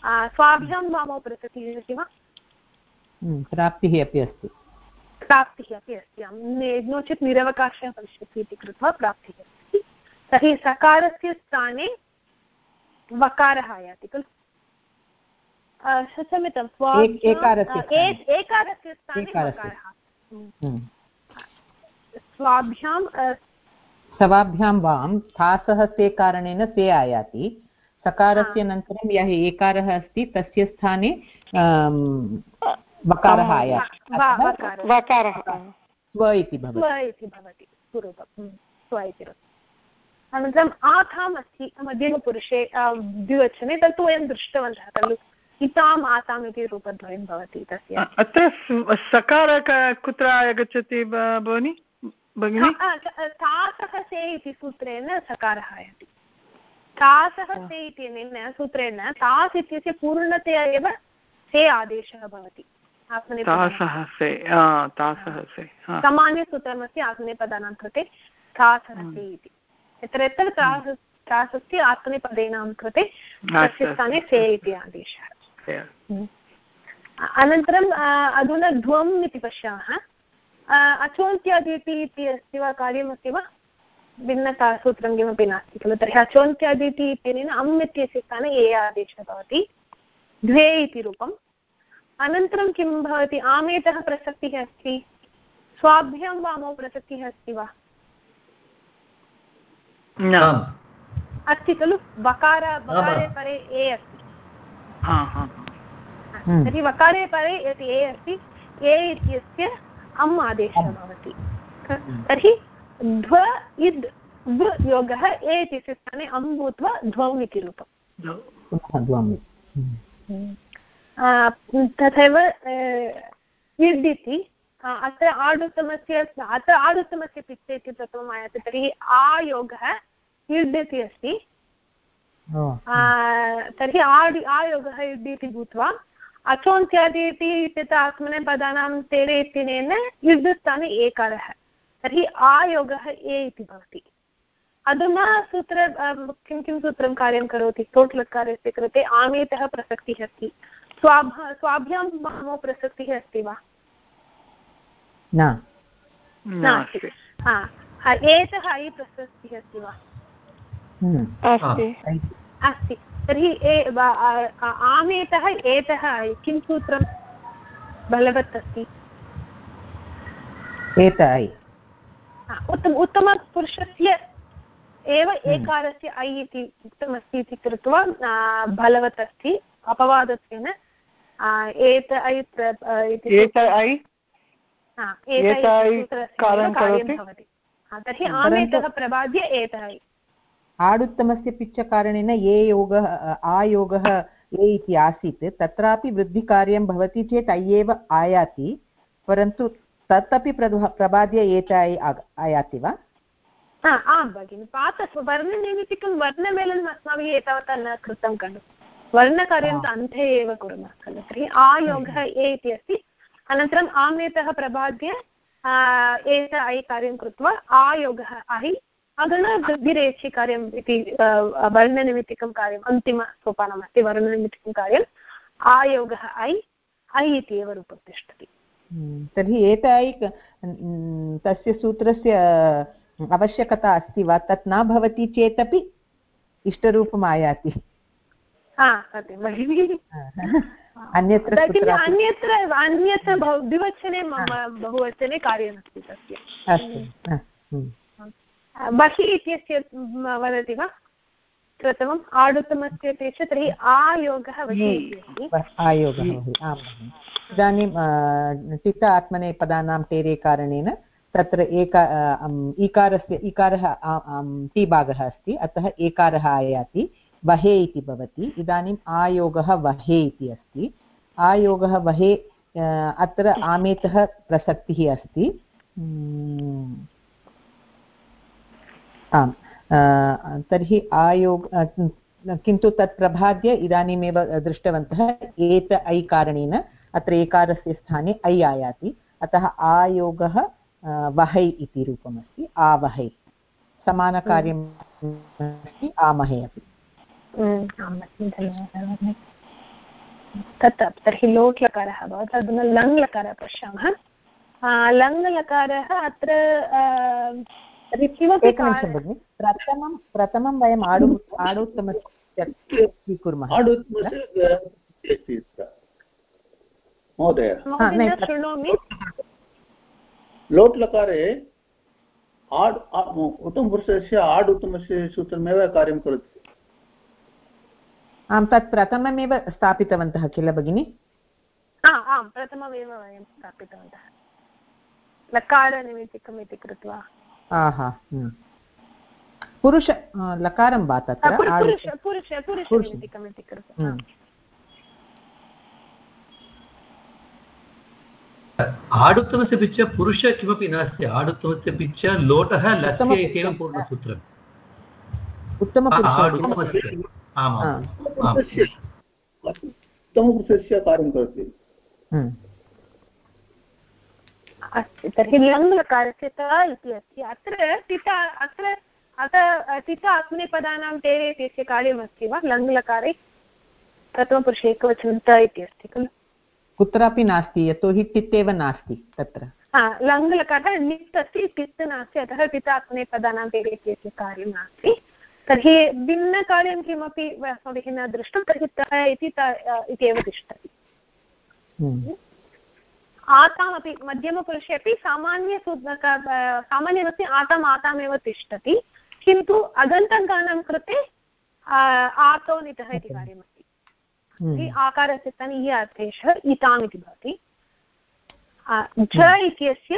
स्वाभ्यां वामो प्रसक्तिः अस्ति वा? हम्म, प्राप्तिः अपि अस्ति। प्राप्तिः अपि अस्ति। नो चेत् निरवकाशः भविष्यति इति कृत्वा प्राप्तिः अस्ति। तर्हि सकारस्य स्थाने वकारः आयाति खलु। क्षम्यतां एकारस्य स्वाभ्यां सवाभ्यां वां थासः से कारणेन से आयाति। सकारस्य अनन्तरं यः एकारः अस्ति तस्य स्थाने वकारः आयाति। स्व इति भवति। स्व इति अनन्तरम् आथाम् अस्ति मध्यमपुरुषे द्विवचने तत्तु वयं दृष्टवन्तः खलु। इताम् आताम् इति रूपद्वयं भवति तस्य। अत्र सकार कुत्र आगच्छति भगिनि? भगिनि? तासः से इति सूत्रेण सकारः आयाति। तासः से इत्यनेन सूत्रेण तास् इत्यस्य पूर्णतया एव से आदेशः भवति। सामान्यसूत्रमस्ति आत्मनेपदानां कृते तासः से इति। यत्र यत्र तासस्य आत्मनेपदेनां कृते तस्य स्थाने से इति आदेशः। अनन्तरम् अधुना ध्वम् इति पश्यामः। अचोन्त्यादिति इति अस्ति वा कार्यमस्ति वा? भिन्नता सूत्रं किमपि नास्ति खलु तर्हि अचोन्त्यादिति इत्यनेन अम् इत्यस्य स्थाने ए आदेशः भवति द्वे इति रूपम्। अनन्तरं किं भवति? आमेतः प्रसक्तिः अस्ति। स्वाभ्यां वामौ प्रसक्तिः अस्ति वा? अस्ति खलु। बकार बकारे परे ए अस्ति। हम्म। तर्हि वकारे परे यत् ए अस्ति ए इत्यस्य अम् आदेशः भवति। तर्हि ध्व इद् द् योगः ए इत्यस्य स्थाने अम् भूत्वा ध्वम् इति रूपम्। हम्म। तथैव इड् अत्र आडुत्तमस्य अत्र आडुत्तमस्य पित्ते इति प्रथमम् आयाति तर्हि आयोगः इड् इति अस्ति। तर्हि आड् आयोगः इड् इति भूत्वा अचोन्त्यादि इति इत्यत्र आत्मनेपदानां तेरे इत्यनेन इड् स्थाने एकारः तर्हि आयोगः ए इति भवति। अधुना सूत्र किं किं सूत्रं कार्यं करोति? टोट्लकारस्य कृते आमेतः प्रसक्तिः अस्ति। स्वाभ स्वाभ्यां ममो प्रसक्तिः अस्ति वा? नास्ति। एतः ऐ प्रसक्तिः अस्ति वा? हम्म। अस्ति। तर्हि आमेतः एतः किं सूत्रं बलवत् अस्ति एत उत्तम उत्तमपुरुषस्य एव हम्म। एकारस्य ऐ इति उक्तमस्ति इति कृत्वा बलवत् अस्ति अपवादत्वेन एत ऐ तर्हि आमेतः प्रबाद्य एत ऐ। आडुत्तमस्य पिच्चकारणेन ये योगः आयोगः ये इति आसीत् तत्रापि वृद्धिकार्यं भवति चेत् ऐ एव आयाति परन्तु तत् अपि प्रबाद्य एत आयाति वा? आं भगिनि पात वर्णनिमित्तिकं वर्णमेलनम् अस्माभिः एतावता न कृतं खलु। वर्णकार्यं तु अन्ते एव कुर्मः खलु तर्हि आयोगः ए इति अस्ति। अनन्तरम् आमेतः प्रबाद्य एत ऐ कार्यं कृत्वा आयोगः ऐ अधुना वृद्धिरेक्षिकार्यम् इति वर्णनिमित्तिकं कार्यम् अन्तिमसोपानमस्ति वर्णनिमित्तिकं कार्यम् आयोगः ऐ ऐ इति एव रूपं तिष्ठति। हम्म, तर्हि एत ऐ तस्य सूत्रस्य आवश्यकता अस्ति वा? तत् न भवति चेदपि इष्टरूपम् आयाति। अन्यत्र अन्यत्र अन्यत्र द्विवचने बहुवचने कार्यमस्ति तस्य। अस्तु बहि इत्यस्य वदति वा? प्रथमम् आडुत्तमस्य अपेक्षा तर्हि आयोगः आयोगः इदानीं चित्त आत्मनेपदानां तेरे कारणेन तत्र एक इकारस्य इकारः टी भागः अस्ति। अतः एकारः आयाति। वहे इति भवति। इदानीम् आयोगः वहे इति अस्ति। आयोगः वहे अत्र आमेतः प्रसक्तिः अस्ति। आम् तर्हि आयोग किन्तु तत् प्रभाद्य इदानीमेव दृष्टवन्तः एत ऐ कारणेन अत्र एकारस्य स्थाने ऐ आयाति। अतः आयोगः वहै इति रूपमस्ति आवहै समानकार्यम् अस्ति आमहे अपि। तत्, तर्हि लोट् लकारः अभवत् अधुना लङ् लकारः पश्यामः। लङ् लकारः अत्र किमपि एकनिमिषं भगिनि। प्रथमं प्रथमं वयम् आडु आडोत्तमस्य स्वीकुर्मः। महोदय। लोट् लकारे आड् उत्तमपुरुषस्य आड् उत्तमस्य सूत्रमेव कार्यं करोति। आं तत् प्रथममेव स्थापितवन्तः किल भगिनि? प्रथममेव वयं स्थापितवन्तः। लकारनिमित्तिकम् इति कृत्वा। पुरुष लकारं वा तत्र आडुत्तमस्य पिच्च पुरुष किमपि नास्ति आडुत्तमस्य पिच्च लोटः लस्य इत्येव पूर्णसूत्रम् उत्तमपुरुषस्य कार्यं करोति हम्म। अस्ति तर्हि लङ्लकारस्य त इति अस्ति। अत्र तिता अत्र अतः तित आत्मनेपदानां टेरे इत्यस्य कार्यमस्ति वा? लङ्लकारे? प्रथमपुरुषे एकवचनं त इति अस्ति खलु। कुत्रापि नास्ति यतोहि टित् एव नास्ति तत्र। लङ्लकारः नित् अस्ति टित् नास्ति अतः पितात्मनेपदानां इत्यस्य कार्यं नास्ति तर्हि भिन्नकार्यं किमपि अस्माभिः न दृष्टं तर्हि तः इति इत्येव तिष्ठति। आतामपि मध्यमपुरुषे अपि सामान्य सामान्यमस्ति आताम् आतामेव तिष्ठति। किन्तु अगन्तङ्गानां कृते आतौ नितः इति कार्यमस्ति। हम्म। आकारस्य तनीय अर्थेशः इताम् इति भवति। झ हम्म। इत्यस्य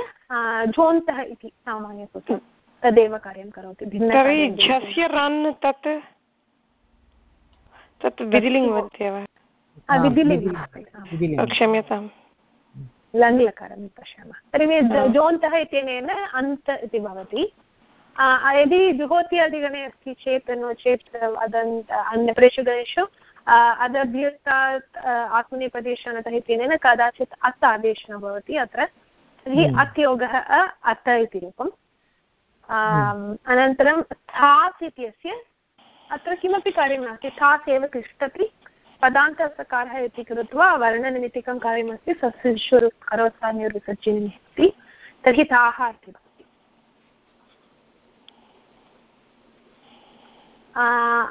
झोन्तः इति सामान्यसूत्रं तदेव कार्यं करोति। रन् तत् तत् विधिलिङ्ग क्षम्यताम् लङ्लकारं पश्यामः तर्हि जोन्तः इत्यनेन अन्त इति भवति। यदि जुहोत्यादिगणे अस्ति चेत् नो चेत् अदन्त अन्यप्रेषु गणेषु अदभ्युत्तात् आत्मनेपदे शनतः इत्यनेन कदाचित् अत् आदेशः भवति अत्र। तर्हि अत्योगः अत इति रूपम्। अनन्तरं थास् इत्यस्य अत्र किमपि कार्यं नास्ति। थास् एव तिष्ठति। पदान्तसकारः इति कृत्वा वर्णनिमित्तिकं कार्यमस्ति। सस्यश्वरु करोत्साम्योर्विसर्जनीः इति तर्हि ताः इति भवति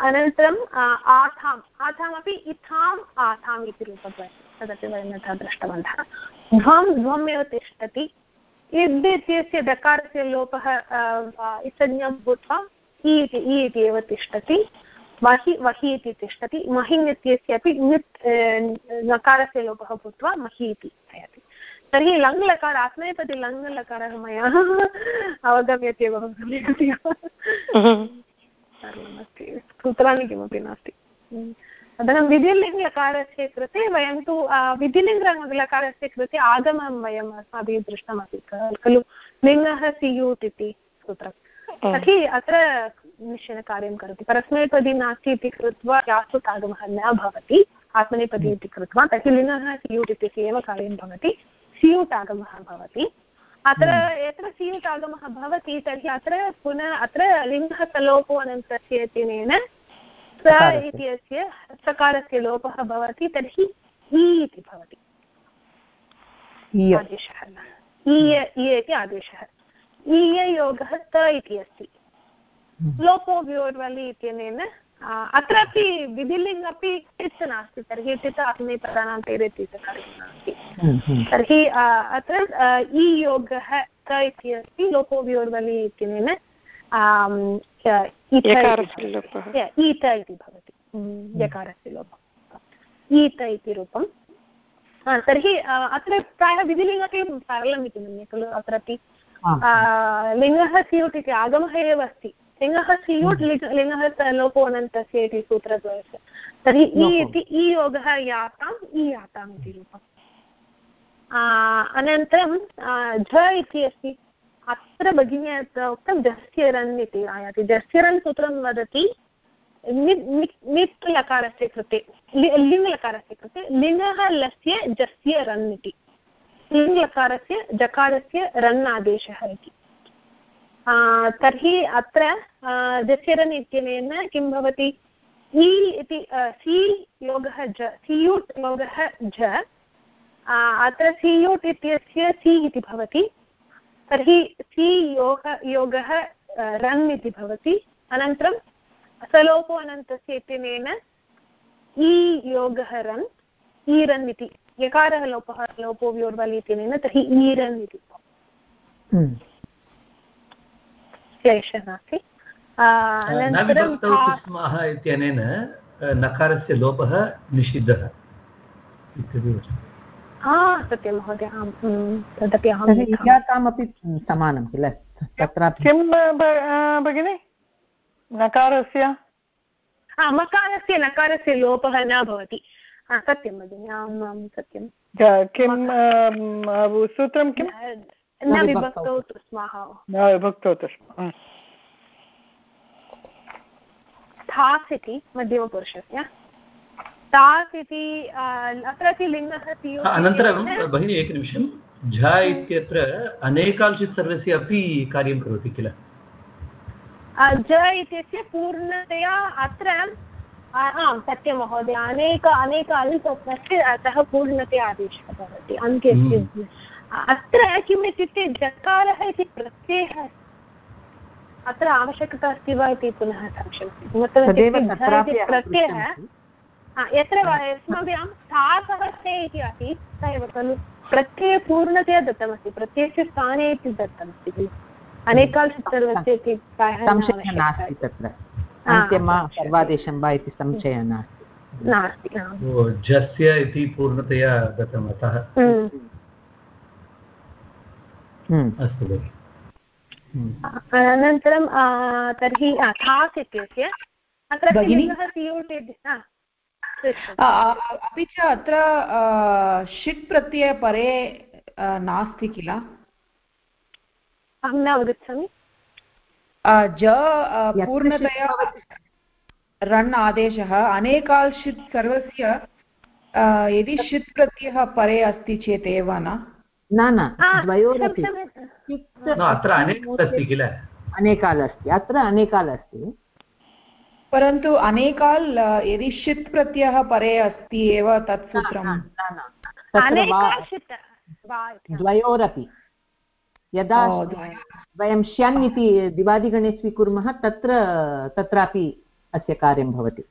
अनन्तरम् आथाम्। आथामपि इथाम् आथाम् इति रूपद्वयं तदपि वयं यथा दृष्टवन्तः। ध्वं ध्वम् एव तिष्ठति इद् इत्यस्य दकारस्य लोपः इत्संज्ञं भूत्वा इ इति एव तिष्ठति। वहि वहि इति तिष्ठति। महिङ् इत्यस्य अपि ङित् नकारस्य लोपः भूत्वा महि इति नयति तर्हि लङ् लकार आत्मनेपदि लङ् लकारः मया अवगम्यते बहु सम्यक् सर्वमस्ति सूत्राणि किमपि नास्ति। अनन्तरं विधिलिङ्गलकारस्य कृते वयं तु विधिलिङ्गलकारस्य कृते आगमं वयम् अस्माभिः दृष्टमासीत् खलु? लिङ्गः सियूट् इति सूत्रं तर्हि अत्र निश्चयेन कार्यं करोति। परस्मैपदी नास्ति इति कृत्वा यासु आगमः न भवति। आत्मनेपदी इति कृत्वा तर्हि लिङ्गः सियूट् इत्यस्य एव कार्यं भवति। सियूट् आगमः भवति। अत्र यत्र सियूट् आगमः भवति तर्हि अत्र पुनः अत्र लिङ्गः सलोपो अनन्तस्य इत्यनेन स इत्यस्य सकारस्य लोपः भवति। तर्हि इ इति भवति। आदेशः। ईय इति आदेशः। ईययोगः त इति अस्ति। लोपो व्योर्वलि इत्यनेन अत्रापि विधिलिङ्ग् अपि टित् नास्ति तर्हि टित् आत्मीपदानां तेरेति कार्यं नास्ति। तर्हि अत्र इ योगः क इति अस्ति लोपो व्योर्वलि इत्यनेन ईत इति भवति। यकारस्य लोपः। ईत इति रूपं तर्हि अत्र प्रायः विधिलिङ्गपि सरलम् इति मन्ये खलु अत्रापि लिङ्गः स्यूट् इति आगमः एव अस्ति। लिङ्गः स्यूट् लिङ्गः लोपो अनन्तस्य इति सूत्रद्वयस्य। तर्हि इ इति इ योगः याताम् इ याताम् इति रूपम् अनन्तरं झ इति अस्ति। अत्र भगिन्या उक्तं जस्य रन् इति आयाति। जस्य रन् सूत्रं वदति निट् लकारस्य कृते लिङ्गलकारस्य कृते लिङ्गः लस्य जस्य रन् इति। लिङ्गलकारस्य जकारस्य रन् आदेशः इति तर्हि अत्र जस्यरन् इत्यनेन किं भवति? इति सि योगः ज, सियूट् योगः झ अत्र सियूट् इत्यस्य सि इति भवति। तर्हि सि योग, योगः रन् इति भवति। अनन्तरं सलोपो अनन्तस्य इत्यनेन इ योगः रन् ईरन् इति यकारः लोपः लोपो व्योर्बलि इत्यनेन तर्हि ईरन् इति क्लेशः नास्ति इत्यनेन नकारस्य लोपः निषिद्धः सत्यं महोदय आम् तदपि अहं समानं किल? तत्र किं भगिनि? नकारस्य? मकारस्य नकारस्य लोपः न भवति। सत्यं भगिनि आम् आं सत्यं। किं सूत्रं किं न विभक्तौ तु स्मः न विभक्तौ तु स्म थास् इति मध्यमपुरुषस्य तास् इति अत्रापि लिङ्गः अनन्तरं भगिनि एकनिमिषं झ इत्यत्र अनेकांशित् सर्वस्य अपि कार्यं करोति किल? ज इत्यस्य पूर्णतया अत्र आम् सत्यं महोदय अनेक अनेक अल्पस्य अतः पूर्णतया आदेशः भवति अङ्के अत्र किम् इत्युक्ते जकारः इति प्रत्ययः अत्र आवश्यकता अस्ति वा इति पुनः संशयः प्रत्ययः यत्र अस्माभिः स्थासहस्ते इति आसीत् स एव खलु प्रत्यये पूर्णतया दत्तमस्ति प्रत्ययस्य स्थाने इति दत्तमस्ति खलु। अनेकांशत् सर्वस्य इति तत्र। अन्त्यमा सर्वादेशं वा इति संशयः नास्ति इति पूर्णतया दत्तम् अतः अस्तु अनन्तरं तर्हि थास् इत्यस्य अत्र अपि च अत्र षिट् प्रत्ययपरे नास्ति किल अहं न अवगच्छामि ज पूर्णतया रण् आदेशः अनेकाल् षित् सर्वस्य यदि षित् प्रत्ययः परे अस्ति चेत् एव न न न द्वयोरपि अत्र अस्ति किल अनेकाल् अस्ति अत्र अनेकाल् अस्ति परन्तु अनेकाल् यदि षित् प्रत्ययः परे अस्ति एव तत् सूत्रं द्वयोरपि यदा वयं श्यन् इति दिवादिगणे स्वीकुर्मः तत्र तत्रापि अस्य कार्यं भवति।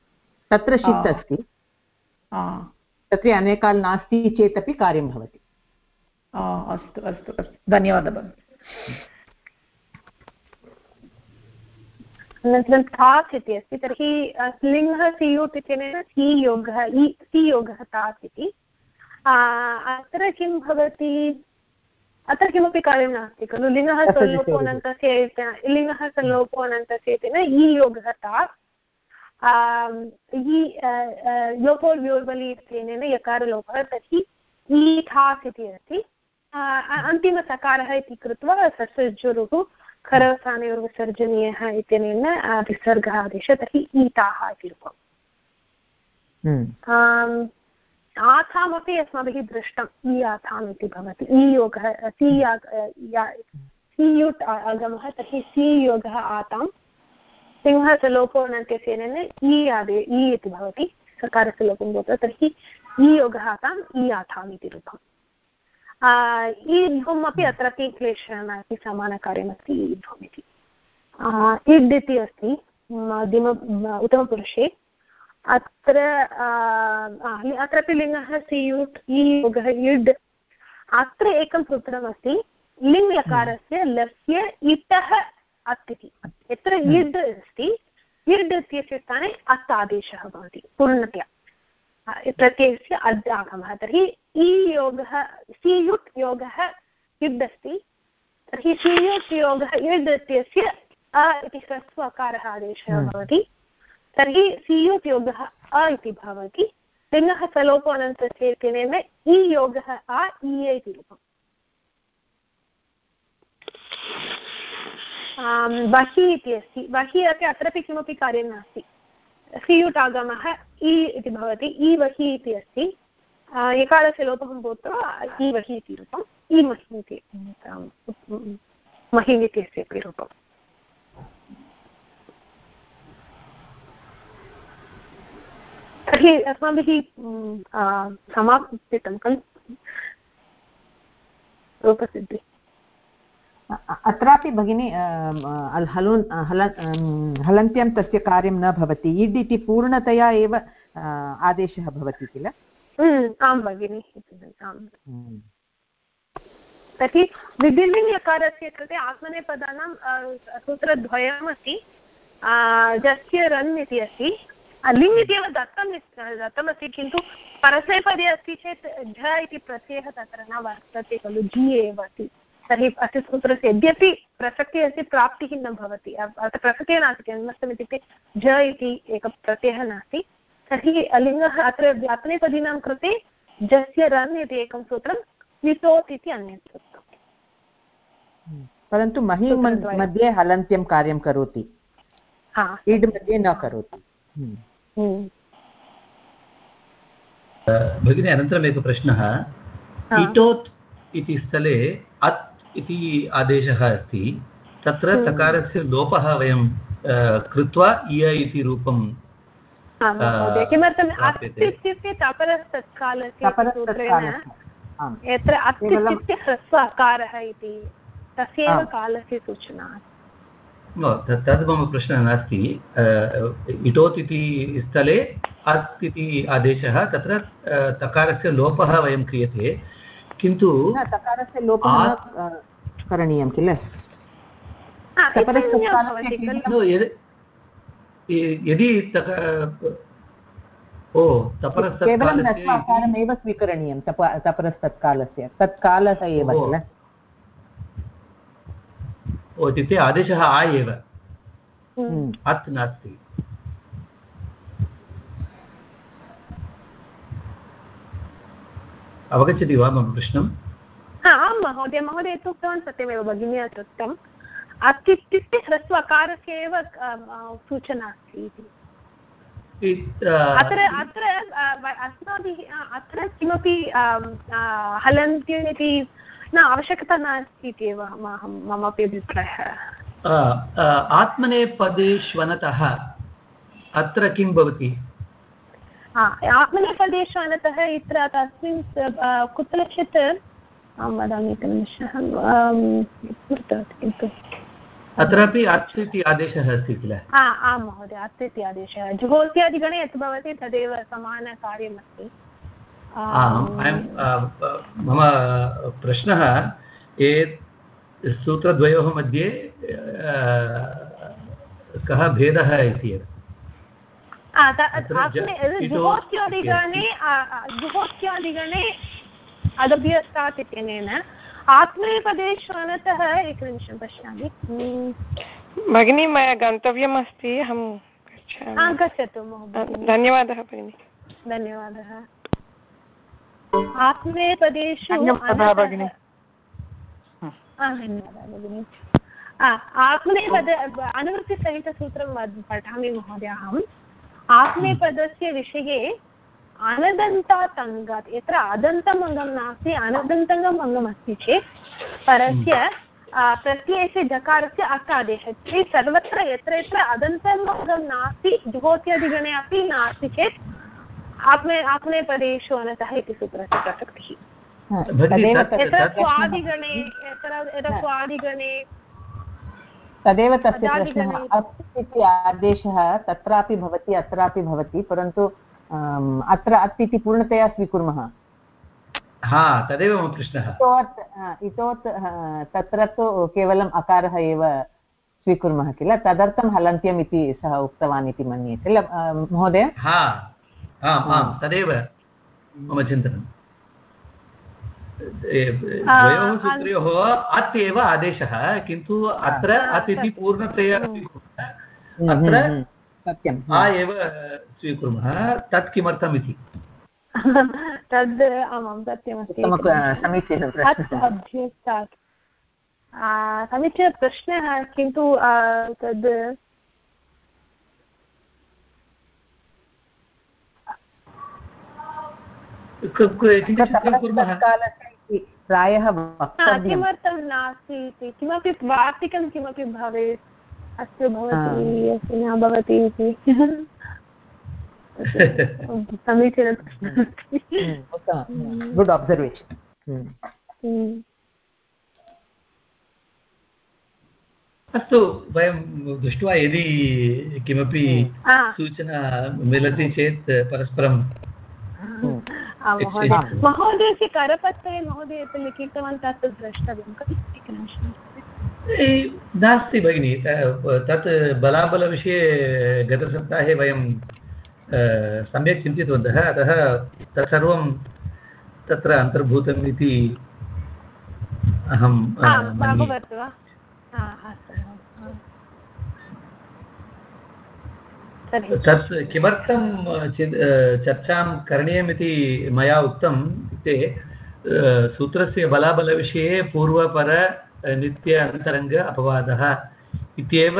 तत्र षित् अस्ति। तत्र अनेकाल् नास्ति चेदपि कार्यं भवति। अस्तु अस्तु अस्तु। धन्यवादः अनन्तरं तास् इति अस्ति तर्हि लिङ्गः सियुट् इत्यनेन सी योगः इ सी योगः तास् इति। अत्र किं भवति? अत्र किमपि कार्यं नास्ति खलु लिङ्गः सल्लोपोऽनन्तस्य लिङ्गः सल्लोपोऽनन्तस्य इत्यनेन इ योगः तास् लोपोर्व्योर्बलि इत्यनेन यकारलोपः तर्हि ईथास् इति अस्ति अन्तिमसकारः इति कृत्वा ससर्जुरुः खरस्थानयोर्विसर्जनीयः इत्यनेन विसर्गः आदेशः तर्हि ईताः इति रूपम् आथामपि अस्माभिः दृष्टम् इ आथाम् इति भवति। इ योगः, सि सि युट् आगमः, तर्हि सि योगः आताम् सिंहस्य लोपो अनन्त्यसेन इ आदे इ इति भवति सकारस्य लोपं भवति तर्हि इ योगः आताम् इ आथाम् इति रूपम् ईध्वम् अपि अत्रापि क्लेशः नास्ति, समानकार्यमस्ति ईध्वम् इति। इड् इति अस्ति उत्तमपुरुषे। अत्र अत्रापि लिङ्गः सियुट् इ योगः इड् अत्र एकं सूत्रमस्ति। लिङ् लकारस्य लस्य इतः अत् इति यत्र इड् अस्ति इड् इत्यस्य स्थाने अत् आदेशः भवति पूर्णतया। प्रत्ययस्य अद् आगमः तर्हि इ योगः सियुट् योगः इड् अस्ति। तर्हि सियुट् योगः इड् इत्यस्य अ इति ह्रस्व अकारः आदेशः भवति। तर्हि सियुट् योगः अ इति भवति। लिङ्गः सलोपो अनन्तस्य इत्यनेन इ योगः अ इ इति रूपम्। बहि इति अस्ति। बहि अपि अत्रापि किमपि कार्यं नास्ति। सियुट् आगमः इ इति भवति। इ वहि इति अस्ति। एकादश लोपं भूत्वा इ वहि इति रूपम्। इ महि इति महिन् इत्यस्य अपि रूपम्। तर्हि अस्माभिः समापितं खलु रूपसिद्धिः। अत्रापि भगिनि हलोन् हल हलन्त्यं तस्य कार्यं न भवति। इड् इति पूर्णतया एव आदेशः भवति किल? आं भगिनि तर्हि विधिर्विण्यकारस्य कृते आत्मनेपदानां सूत्रद्वयमस्ति। जस्य रन् इति अस्ति। लिङ् इत्येव दत्तं दत्तमस्ति किन्तु परस्मैपदे अस्ति चेत् झ इति प्रत्ययः तत्र न वर्तते खलु जि एव अस्ति। तर्हि अस्य सूत्रस्य यद्यपि प्रसक्तिः अस्ति प्राप्तिः न भवति। अत्र प्रसक्तिः नास्ति किमर्थम् इत्युक्ते झ इति एकः प्रत्ययः नास्ति। तर्हि लिङ्गः अत्र व्यापनेपदीनां कृते जस्य रन् इति एकं सूत्रं वितोत् इति अन्यत् सूत्रम्। परन्तु मही मध्ये हलन्त्यं कार्यं करोति। इड् मध्ये न करोति। भगिनी अनन्तरम् एकः प्रश्नः। इटोत् इति स्थले अत् इति आदेशः अस्ति। तत्र तकारस्य लोपः वयं कृत्वा इय इति रूपं किमर्थम्? अत् इत्युक्ते तपरस्तत्कालस्य यत्र अत् इत्युक्ते ह्रस्व अकारः इति तस्यैव कालस्य सूचना तद् मम प्रश्नः नास्ति. इटोत् इति स्थले अत् इति आदेशः तत्र तकारस्य लोपः वयं क्रियते. किन्तु तकारस्य लोपः करणीयं किल? यदि ओ केवलं ह्रस्वाकारमेव स्वीकरणीयं तप तपरस्तत्कालस्य तत्कालः एव किल? इत्युक्ते आदेशः आ एव। अत् नास्ति। अवगच्छति वा मम प्रश्नं? हा आं महोदय महोदय यत् उक्तवान् सत्यमेव भगिनी यत् उक्तम्। अस्ति इत्युक्ते ह्रस्वकारस्य एव सूचना अस्ति इति। अत्र अत्र अस्माभिः अत्र किमपि अम्, हलन्त्यम् इति न आवश्यकता नास्ति इत्येव मम- ममापि अभिप्रायः आत्मनेपदेष्वनतः अत्र किं भवति? हा, आत्मनेपदेषु इत्र तस्मिन् कुत्रचित् अहं वदामि एकनिमिषः स्मृतवती किन्तु। अत्रापि अत् इति आदेशः अस्ति किल? हा आं महोदय इति आदेशः। जुहोत्यादिगणे यत् भवति तदेव समानकार्यमस्ति। आम् मम प्रश्नः ए सूत्रद्वयोः मध्ये कः भेदः इति त- जुहोत्यादिगणे अदभ्यस्तात् इत्यनेन आत्मनेपदेषु अनतः एकनिमिषं पश्यामि। हम्म, भगिनी मया गन्तव्यमस्ति अहं गच्छामि। गच्छतु धन्यवादः भगिनी। धन्यवादः। अनतः- भगिनि। आ, आत्मनेपद अनुवृत्तिसहितसूत्रं पठामि महोदय अहम् आत्मेपदस्य विषये अनदन्तात् अङ्गात् यत्र अदन्तम् अङ्गं नास्ति अनदन्तङ्गम् अङ्गम् अस्ति चेत् परस्य प्रत्ययस्य जकारस्य अक आदेशः चेत् सर्वत्र यत्र यत्र अदन्तम् अङ्गं नास्ति जुहोत्यादिगणे अपि नास्ति चेत् आत्मे आत्मेपदेषु अनतः इति सूत्रस्य प्रसक्तिः हा, तदेव यत्र स्वादिगणे यत्र यत्र स्वादिगणे तदेव तस्य प्रश्नः अत् इति आदेशः तत्रापि भवति अत्रापि भवति परन्तु अत्र अत् इति पूर्णतया स्वीकुर्मः। हा तदेव मम प्रश्नः। इतोत् इतोत् तत्र तु केवलम् अकारः एव स्वीकुर्मः किल? तदर्थं हलन्त्यम् इति सः उक्तवान् इति मन्ये किल? महोदय? हा आम् आम् तदेव मम चिन्तनम्। ए- द्वयोः सूत्रयोः अत् एव आदेशः किन्तु अत्र अत् इति पूर्णतया अत्र हम्म, हम्म, सत्यं आ एव स्वीकुर्मः तत् किमर्थम् इति? तद् आमां सत्यमस्ति समीचीनं आ, समीचीनप्रश्नः किन्तु तद् क- क- किञ्चित् चित्रं कुर्मः तत्कालस्य इति प्रायः हा, किमर्थं नास्ति इति? किमपि वार्तिकं किमपि भवेत्? अस्तु भवति अस्तु न भवति इति। उत्तमं गुड् अब्सर्वेशन्। हम्म। अस्तु वयं दृष्ट्वा यदि किमपि सूचना मिलति चेत् परस्परं आ, महोदय। महोदयस्य करपत्रे महोदय यत् लिखितवान् तत् द्रष्टव्यं खलु। नास्ति भगिनि तत् बलाबलविषये गतसप्ताहे वयं सम्यक् चिन्तितवन्तः अतः तत्सर्वं तत्र अन्तर्भूतम् इति अहं अ, आ, मन्ये अभवत् वा आ, अस्तु आ। तर्हि तत् किमर्थं चर्चां करणीयमिति मया उक्तम् इत्युक्ते सूत्रस्य बलाबलविषये पूर्वपर नित्य अन्तरङ्ग अपवादः इत्येव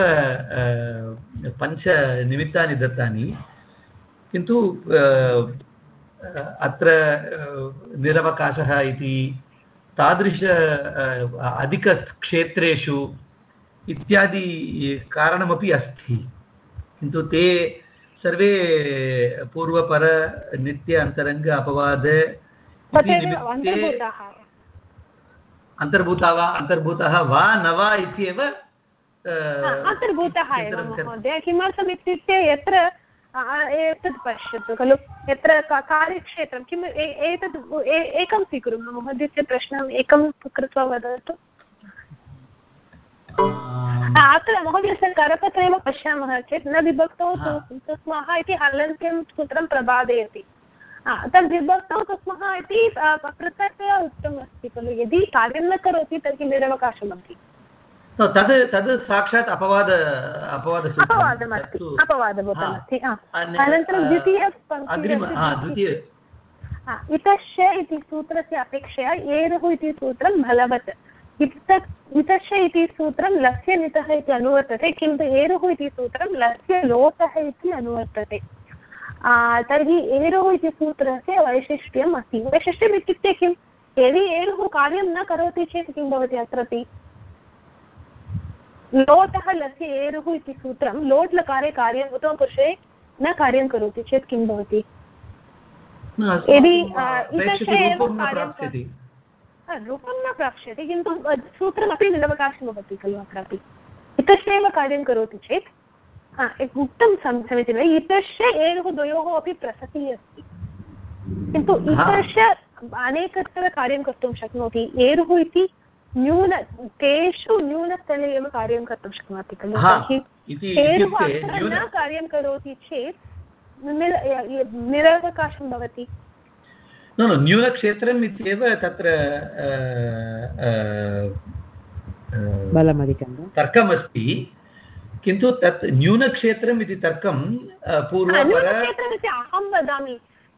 पञ्चनिमित्तानि दत्तानि। किन्तु अत्र निरवकाशः इति, तादृश अधिकक्षेत्रेषु इत्यादि कारणमपि अस्ति। किन्तु ते सर्वे पूर्वपर नित्य अन्तरङ्ग अपवाद अन्तर्भूताः। वा अन्तर्भूतः वा न वा इत्येव अन्तर्भूतः एव महोदय। किमर्थम् इत्युक्ते यत्र एतत् पश्यतु खलु। यत्र कार्यक्षेत्रं किम् ए- एतत् ए- एकं स्वीकुर्मः महोदयस्य प्रश्नम् एकं कृत्वा वदतु। अत्र महोदयस्य करपत्रे एव पश्यामः चेत् न विभक्तौ हा. तु स्मः इति हलन्त्यं सूत्रं प्रबादयति तद् विभक्तौ तु स्मः इति पृथक्तया उक्तम् अस्ति खलु यदि कार्यं न करोति तर्हि निरवकाशमस्ति तद् तद् साक्षात् अपवाद अपवादसूत्रम् अपवादमस्ति अपवादभूतमस्ति अनन्तरं द्वितीय द्वितीय. इतश्च इति सूत्रस्य अपेक्षया एरुः इति सूत्रं बलवत् इतश्च इति सूत्रं लस्य नितः इति अनुवर्तते किन्तु एरुः इति सूत्रं लस्य लोटः इति अनुवर्तते। तर्हि एरुः इति सूत्रस्य वैशिष्ट्यम् अस्ति। वैशिष्ट्यम् इत्युक्ते किं यदि एरुः कार्यं न करोति चेत् किं भवति अत्रापि? लोटः लस्य एरुः इति सूत्रं लोट् लकारे कार्यम् उत्तमपुरुषे न कार्यं करोति चेत् किं भवति? यदि इतश्च एव कार्यं रूपं न प्राप्स्यते किन्तु सूत्रमपि निरवकाशं भवति खलु अत्रापि। इतश्च एव कार्यं करोति चेत् उक्तं समीचीनम् इतश्च एरुः द्वयोः अपि प्रसक्तिः अस्ति। किन्तु इतश्च अनेकत्र कार्यं कर्तुं शक्नोति। एरुः इति न्यून तेषु न्यूनस्थले एव कार्यं कर्तुं शक्नोति खलु। एरुः अत्र न कार्यं करोति चेत् निरवकाशं भवति। न न न्यूनक्षेत्रम् इत्येव तत्र बलमधिकं तर्कमस्ति किन्तु तत् न्यूनक्षेत्रम् इति तर्कं पूर्वक्षेत्रमिति अहं वदामि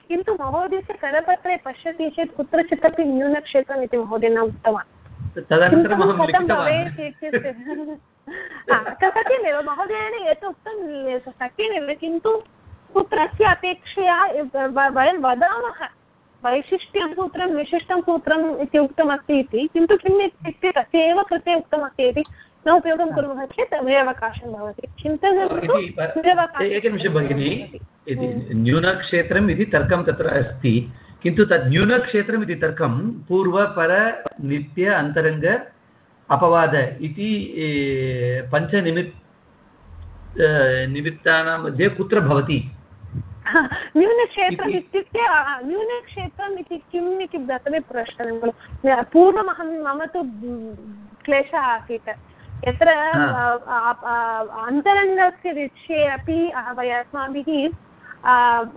किन्तु महोदयस्य करपत्रे पश्यति चेत् कुत्रचित् अपि न्यूनक्षेत्रम् इति महोदय न उक्तवान्। तदनन्तरम् अहं लिखितवान्। सत्यमेव महोदयेन यत् उक्तं सत्यमेव किन्तु सूत्रस्य अपेक्षया वयं वदामः। वैशिष्ट्यं सूत्रं विशिष्टं सूत्रम् इति उक्तमस्ति इति किन्तु किम् इत्युक्ते तस्य एव कृते उक्तमस्ति इति न उपयोगं कुर्मः चेत् निरवकाशं भवति। चिन्तनं एकनिमिषं भगिनि इति न्यूनक्षेत्रम् इति तर्कं तत्र अस्ति किन्तु तद् न्यूनक्षेत्रम् इति तर्कं पूर्वपर नित्य अन्तरङ्ग अपवाद इति पञ्चनिमित् निमित्तानां मध्ये कुत्र भवति? न्यूनक्षेत्रम् इत्युक्ते न्यूनक्षेत्रम् इति किम् इति तदेव प्रश्नं खलु। पूर्वमहं मम तु क्लेशः आसीत्। यत्र अन्तरङ्गस्य विषये अपि वय अस्माभिः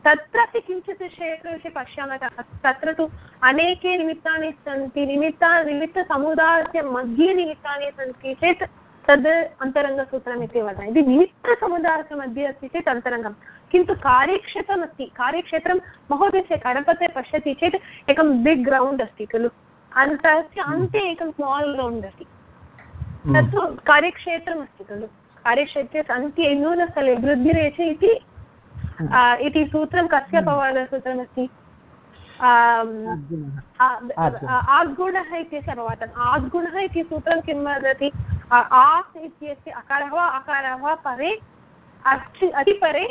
तत्रापि किञ्चित् क्षेत्रविषये पश्यामः। तत्र तु अनेके निमित्तानि सन्ति। निमित्ता निमित्तसमुदायस्य मध्ये निमित्तानि सन्ति चेत् तद् अन्तरङ्गसूत्रम् इति वदामि। यदि निमित्तसमुदायस्य मध्ये अस्ति चेत् अन्तरङ्गं किन्तु कार्यक्षेत्रमस्ति कार्यक्षेत्रं महोदयस्य करपत्रे पश्यति चेत् एकं बिग् ग्रौण्ड् अस्ति खलु। तस्य अन्ते एकं स्माल् ग्रौण्ड् अस्ति। तत्तु कार्यक्षेत्रमस्ति खलु। कार्यक्षेत्रस्य अन्त्ये न्यूनस्थले वृद्धिरेच इति इति सूत्रं कस्य अपवादसूत्रमस्ति आद्गुणः। इत्यस्य अपवादम् आद्गुणः इति सूत्रं किं वदति? आस् इत्यस्य अकारः वा अकारः वा परे अचि अचिपरे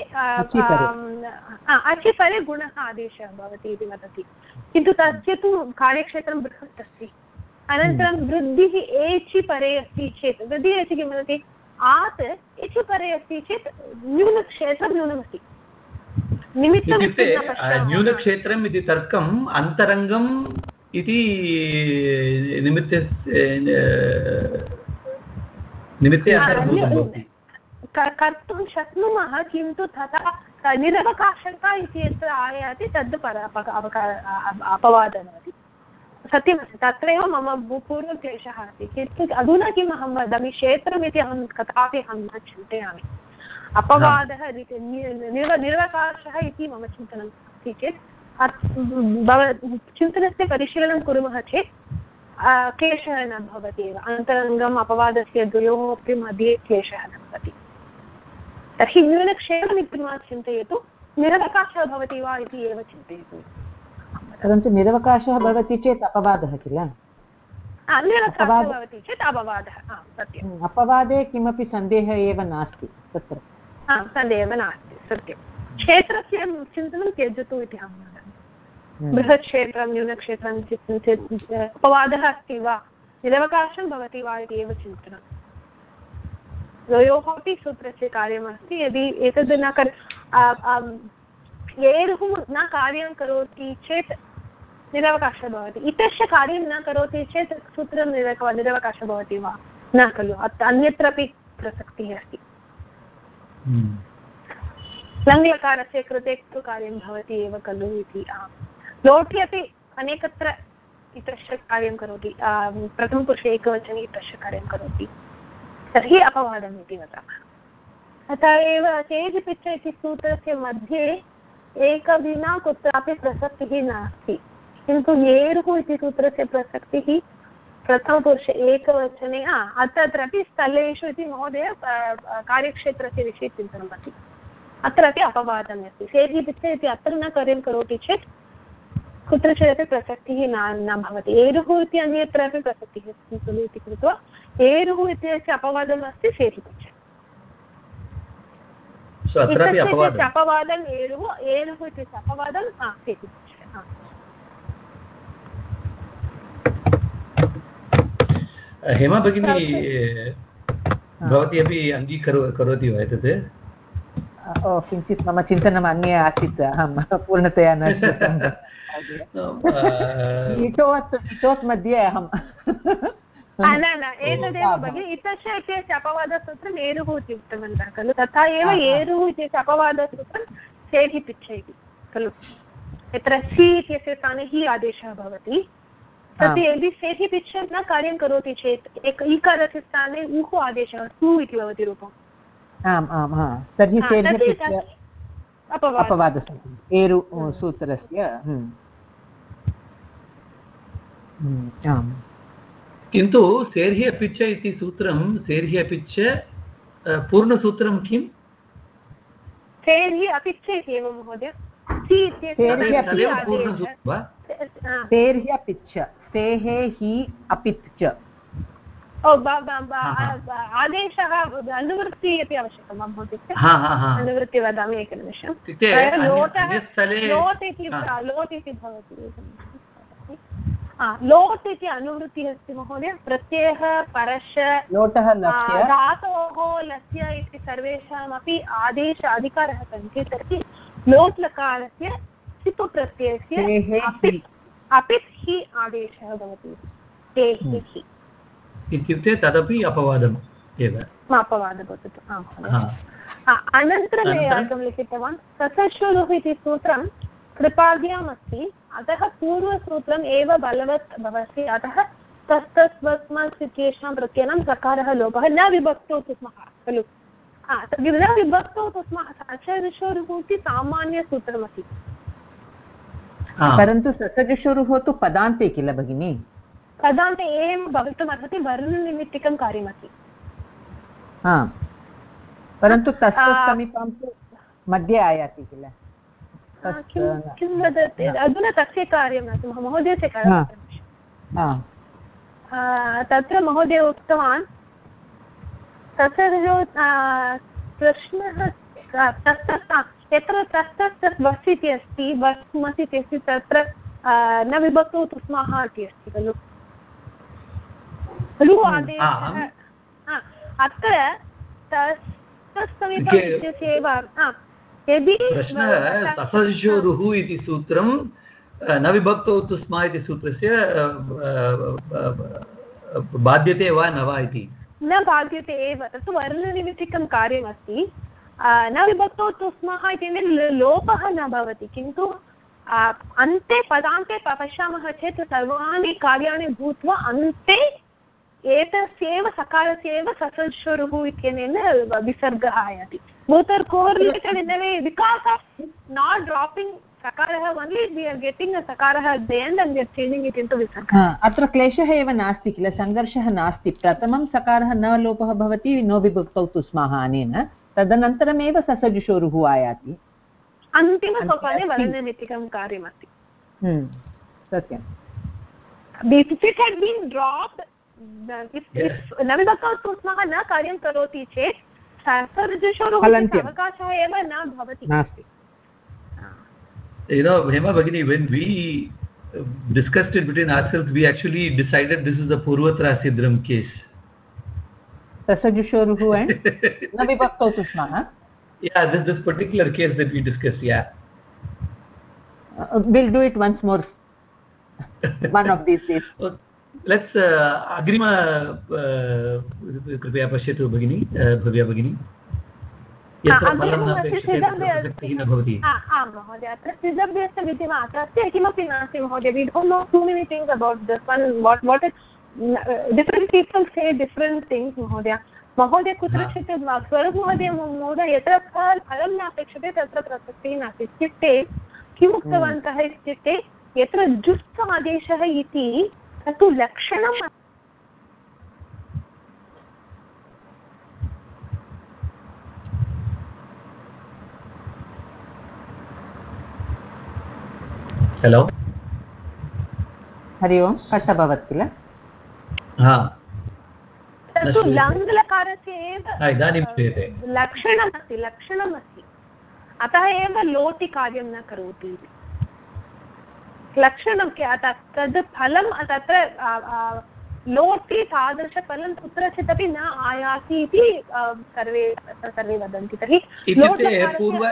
अचिपरे गुणः आदेशः भवति इति वदति। किन्तु तस्य तु कार्यक्षेत्रं बृहत् अस्ति। अनन्तरं वृद्धिः एचि परे अस्ति चेत् वृद्धिः एचि किं वदति? आत् एचि परे अस्ति चेत् न्यूनक्षेत्रं न्यूनमस्ति। इत्युक्ते न्यूनक्षेत्रम् इति तर्कम् अन्तरङ्गम् इति निमित्त निमित्ते कर्तुं शक्नुमः, किन्तु तथा निरवकाशता इति यत्र आयाति, तद् पर अपवादः भवति सत्यमस्ति तत्रैव मम पूर्वक्लेशः आसीत्। किन्तु अधुना किम् अहं वदामि क्षेत्रमिति अहं कदापि अहं न चिन्तयामि। अपवादः निर्व निर्वकाशः इति मम चिन्तनम् अस्ति चेत् चिन्तनस्य परिशीलनं कुर्मः चेत् क्लेशः न भवति एव। अन्तरङ्गम् अपवादस्य द्वयोः अपि मध्ये क्लेशः न भवति। तर्हि न्यूनक्षेत्रम् इति मा चिन्तयतु निरवकाशः भवति वा इति एव चिन्तयतु। परन्तु निरवकाशः भवति चेत् अपवादः किल? भवति चेत् अपवादः अपवादे किमपि सन्देहः एव नास्ति तत्र। सन्देहः नास्ति सत्यं क्षेत्रस्य चिन्तनं त्यजतु इति अहं वदामि। बृहत् न्यूनक्षेत्रं अपवादः अस्ति वा? निरवकाशं भवति वा इति एव चिन्तनम्। द्वयोः अपि सूत्रस्य कार्यमस्ति यदि एतद् न कर् येरुः न कार्यं करोति चेत् निरवकाशः भवति। इतश्च कार्यं न करोति चेत् सूत्रं निरक निरवकाशः भवति वा? न खलु अन्यत्रापि प्रसक्तिः अस्ति। लङ्लकारस्य कृते तु कार्यं भवति एव खलु इति लोटि अपि अनेकत्र इतश्च कार्यं करोति प्रथमपुरुषे एकवचने इतश्च कार्यं करोति। तर्हि अपवादम् इति वदामः। अतः एव चेज् पिच्च इति सूत्रस्य मध्ये एकविना कुत्रापि प्रसक्तिः नास्ति। किन्तु येरुः इति सूत्रस्य प्रसक्तिः प्रथमपुरुषे एकवचने अत्रापि स्थलेषु इति महोदय कार्यक्षेत्रस्य विषये चिन्तनमस्ति अत्रापि अपवादम् अस्ति। सेर्हिपिच्छ इति अत्र न कार्यं करोति चेत् कुत्रचिदपि प्रसक्तिः न न भवति एरुः इति अन्यत्रापि प्रसक्तिः अस्ति खलु इति कृत्वा एरुः इत्यस्य अपवादम् अस्ति सेर्हिपिच्छ अपवादम् एरुः एरुः इत्यस्य अपवादं सेर्हिपिच्छ हेमा भगिनी भवती अपि अङ्गीकरो करोति वा एतत् ओ किञ्चित् मम चिन्तनम् अन्ये आसीत् अहं पूर्णतया न इतोत् इतोत् मध्ये अहं। न न एतदेव भगिनि इतस्य इत्यस्य अपवादसूत्रम् एरुः इति उक्तवन्तः खलु? तथा एव एरुः इत्यस्य अपवादसूत्रं सेहि पिच्छ इति खलु? यत्र सि इत्यस्य स्थाने हि आदेशः भवति। तत् यदि सेहि पिच्छ न कार्यं करोति चेत् एक इकारस्य स्थाने उः आदेशः सु इति भवति रूपम्। आम् आम् हा। तर्हि अपवादसूत्रम् एरु सूत्रस्य आम्। किन्तु सेर्हि अपिच इति सूत्रं सेर्हि अपिच पूर्णसूत्रं किम्? सेर्हि अपिच इति एव महोदय। सेर्हि अपिच्छ सेः हि। अपित् च। आदेशः अनुवृत्तिः अपि आवश्यकं वा भवति? अनुवृत्ति वदामि एकनिमिषं. लोट् इति लोट् इति भवति लोट् इति अनुवृत्तिः अस्ति महोदय। प्रत्ययः परश लोटः धातोः लस्य इति सर्वेषामपि आदेश अधिकारः सन्ति। तर्हि लोट् लकारस्य चितु प्रत्ययस्य अपित् हि आदेशः भवति। हि। इत्युक्ते तदपि अपवादम् एव। अपवादः वदतु अनन्तरम् एकं लिखितवान् ससश्वरुः इति सूत्रं कृपाद्याम् अस्ति अतः पूर्वसूत्रम् एव बलवत् भवति। अतः तस्तस्वस्मस् इत्येषां प्रत्ययनं सकारः लोपः न विभक्तौ स्मः खलु। न विभक्तौ स्मः सचरिशोरुः इति सामान्यसूत्रमस्ति परन्तु ससजशोरुः तु पदान्ते किल भगिनी? पदान्ते एवं भवितुमर्हति वर्णनिमित्तिकं कार्यमस्ति। परन्तु तस्य समीपं तु मध्ये आयाति किल? किं वदति? अधुना तस्य कार्यं नास्ति। महोदयस्य कार्यं तत्र महोदय उक्तवान् तस्य प्रश्नः यत्र तस्तत् वस् इति अस्ति वस् मस् इति अस्ति तत्र न विभक्तौ तुस्माः इति अस्ति खलु। लु आदेशः अत्र तत्समीपम् इत्यस्य एव यदि प्रश्नः इति सूत्रं न विभक्तौ तु स्म इति सूत्रस्य बाध्यते वा न वा इति। न बाध्यते एव तत्तु वर्णनिमित्तिकं कार्यमस्ति। न विभक्तौ तु स्मः इति लोपः न भवति किन्तु अन्ते पदान्ते पश्यामः चेत् सर्वाणि कार्याणि भूत्वा अन्ते एतस्यैव सकारस्यैव ससुरुः इत्यनेन विसर्गः आयाति. भूतर्कोर्लिटेड् in away because not dropping सकारः ओन्लि वि आर् गेटिङ्ग् सकारः then and there changing it into विसर्गः. अत्र क्लेशः एव नास्ति किल सङ्घर्षः नास्ति. प्रथमं सकारः न लोपः भवति नो विभक्तौ तु स्मः अनेन. तदनन्तरमेव ससजुषोरुः आयाति. अन्तिमसोपाने वर्णनमितिकं कार्यमस्ति. हम्म, सत्यम्. नविभक्तौ स्मः न कार्यं करोति चेत् सर्जशोरुः अवकाशः एव न भवति You know, Hema Bhagini, when we discussed it between ourselves, we actually decided this is the Purvatra Sidram case. Tasajushoruhu and Navibhaktau Susmana. Yeah, this this particular case that we discussed, yeah. Uh, we'll do it once more. One of these days. Okay. Let's अग्रिम कृपया पश्यतु भगिनि भव्या भगिनि। महोदय अत्र सिद्धभ्यस्य विद्यमा किमपि नास्ति महोदय। We don't know too many things about this one what what is different people से डिफ्रेण्ट् थिङ्ग्स् महोदय। महोदय कुत्रचित् महोदय यत्र फल फलं न अपेक्षते तत्र प्रसक्तिः नास्ति। इत्युक्ते किम् उक्तवन्तः इत्युक्ते यत्र आदेशः इति तत्तु लक्षणम् हेलो हरि ओं कट् अभवत् किल? हा। लङ्लकारस्य एव लक्षणमस्ति लक्षणमस्ति। अतः एव लोटि कार्यं न करोति इति। लक्षणं तद् फलं तत्र लोटि तादृशफलं कुत्रचित् अपि न आयाति इति सर्वे सर्वे वदन्ति। तर्हि इत्युक्ते पूर्व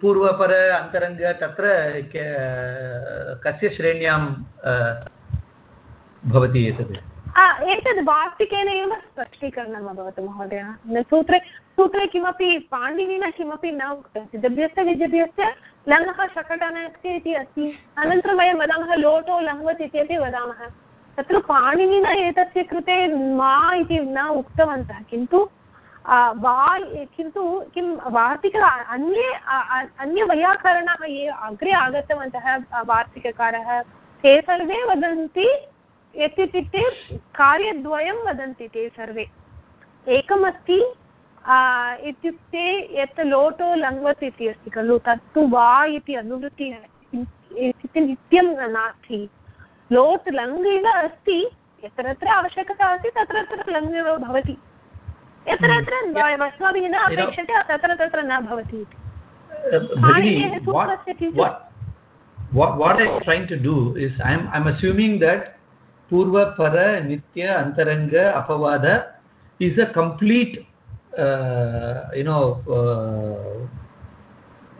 पूर्वपर अन्तरङ्ग तत्र कस्य श्रेण्यां भवति एतत्? एतद् वार्तिकेन एव स्पष्टीकरणम् अभवत् महोदय। सूत्रे सूत्रे किमपि पाणिनिना किमपि न उक्तं सिद्धभ्यस्य विजभ्यस्य लङ्घः शकटनस्य इति अस्ति। अनन्तरं वयं वदामः, लोटो लङ्वत् इत्यपि वदामः। तत्र पाणिनिना एतस्य कृते मा इति न उक्तवन्तः। किन्तु वा किन्तु किं, वार्तिक, अन्ये अन्यवैयाकरणाः ये अग्रे आगतवन्तः, वार्तिककारः, ते सर्वे वदन्ति यत् इत्युक्ते कार्यद्वयं वदन्ति ते सर्वे। एकमस्ति इत्युक्ते यत् लोटो लङ्वत् इति अस्ति खलु तत्तु वा इति अनुवृत्तिः इत्युक्ते नित्यं नास्ति लोट् लङ् इव अस्ति यत्र यत्र आवश्यकता अस्ति तत्र तत्र लङ् एव भवति यत्र यत्र अस्माभिः न अपेक्षते तत्र तत्र न भवति इति What, what I'm trying to do is I'm, I'm assuming that Purva, Para, Nitya, Antaranga, Apavada is a complete, you know, uh,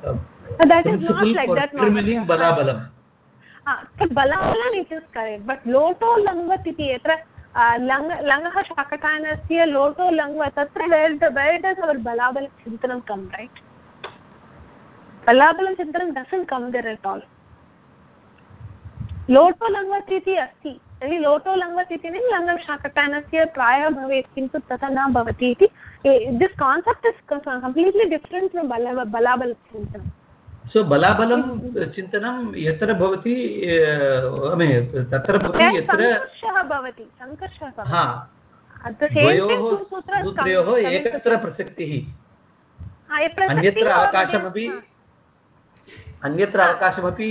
uh, that is not like that. Determining Balabalam. बलाबलम् इट् इस् करेक्ट् बट् लोटो लङ्वत् इति यत्र लङ् लङ्घः शाकटानस्य लोटो लङ्व तत्र वेर् वेर् डस् अवर् बलाबलचिन्तनं come right बलाबलचिन्तनं doesn't come there at all लोटो लङ्वत् इति अस्ति तर्हि लोटो लङ्वत् इति लङ्घं शाकटानस्य प्रायः भवेत् किन्तु तथा न भवति इति। This concept is completely different from बल बलाबलचिन्तनं सो बलाबलं चिन्तनं यत्र भवति तत्र भवति यत्र भवति सङ्कर्षः द्वयोः एकत्र प्रसक्तिः। अन्यत्र अवकाशमपि अन्यत्र अवकाशमपि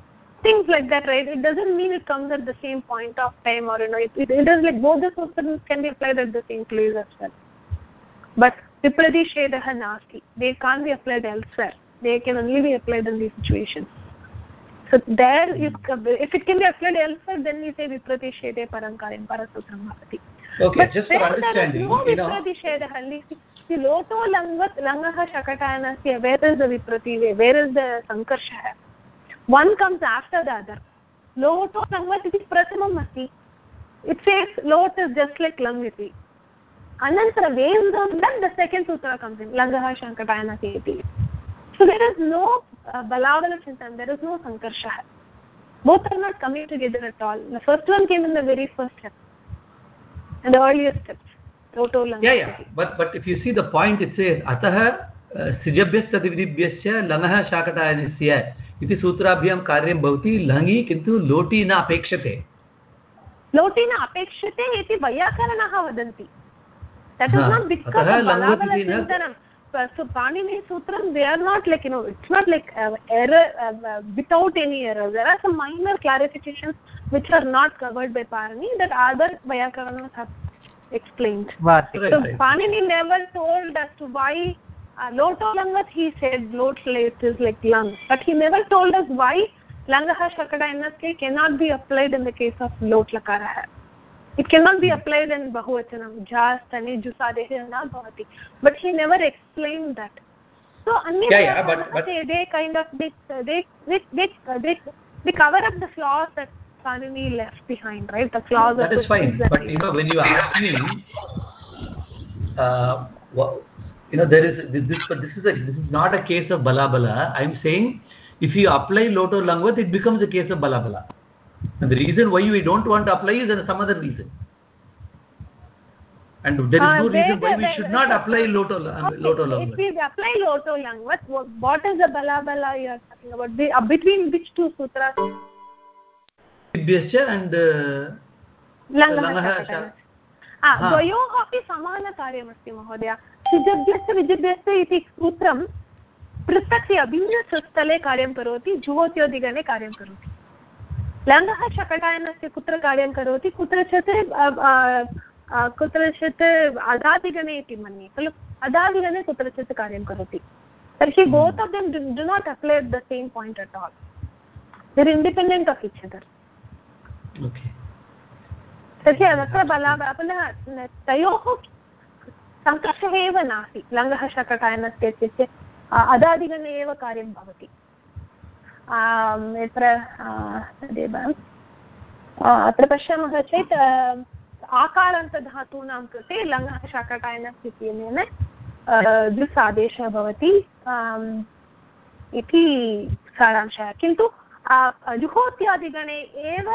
things like that right? It doesn't mean it comes at the same point of time or you know it, it, it is like both the sutras can be applied at the same place as well. But vipradishedah nasti they can't be applied elsewhere. They can only be applied in these situations. So there hmm. there is if it can be applied elsewhere then we say vipratishede parankaryam parasutram bhavati okay but just for understanding no you know. Vipratishedah see loto langat langah shakatanasya where is the viprati where is the sankarsha one comes after the other loto langat it is prasamam asti it says lot is just like lang iti anantara based on that the second sutra comes in langah shankatayana iti so there is no uh, balavala chintan there is no sankarsha both are not coming together at all the first one came in the very first step in the earliest steps toto yeah yeah but but if you see the point it says atah सृजभ्यस्तदिभ्यश्च लङः शाकटायनस्य इति सूत्राभ्यां कार्यं भवति लङि किन्तु लोटि न अपेक्षते लोटि न अपेक्षते इति वैयाकरणाः वदन्ति not they are not like you know it's not like uh, error uh, uh, without any error there are some minor clarifications which are not covered by panini that other vyakaranas have explained right, so right. panini never told as to why uh, loto langat he said lot is like lung but he never told us why langah shakada nsk cannot be applied in the case of lot lakara. It cannot be applied in bahuvachanam. Ja stane jusadesha na bhavati but he never explained that. So anya Yeah, yeah, but- but- they, they kind of they they they they, they, cover up the flaws that Kanini left behind right? The flaws that of fine. but you know when you ask me uh, wha- you know there is this this- but this is a this is not a case of bala bala i'm saying if you apply loto langvat it becomes a case of bala bala and the reason why we don't want to apply is there is some other reason and there is Uh, no where reason why the- we where- should not apply loto Lang- Okay, loto if langvat we apply Loto Langvat, what, what is the Bala Bala you are talking about? The, uh, between which two sutras? Vibhyascha and uh, लङ्घः लङ्घः शकटः। श- हा, हा। द्वयोः अपि समानकार्यमस्ति महोदय सिजभ्यस्य विजिभ्यस्य इति सूत्रं पृथक् अभिन्नस्थले कार्यं करोति जुहोत्योदिगणे कार्यं करोति। लङ्घः शकटायनस्य कुत्र कार्यं करोति कुत्रचित् कुत्रचित् अदादिगणे इति मन्ये खलु? अदादिगणे कुत्रचित् कार्यं करोति। तर्हि both of them do not apply the same point at all they're independent of each other तर्हि तत्र बला पुनः तयोः सङ्कर्षः एव नास्ति। लङ्घः शकटायनस्य इत्युक्ते अदादिगणे एव कार्यं भवति। यत्र तदेव। अत्र पश्यामः चेत् आकारान्तधातूनां कृते लङ्घः शकटायनस्य इत्यनेन आ, आदेशः भवति इति सारांशः। किन्तु जुहोत्यादिगणे एव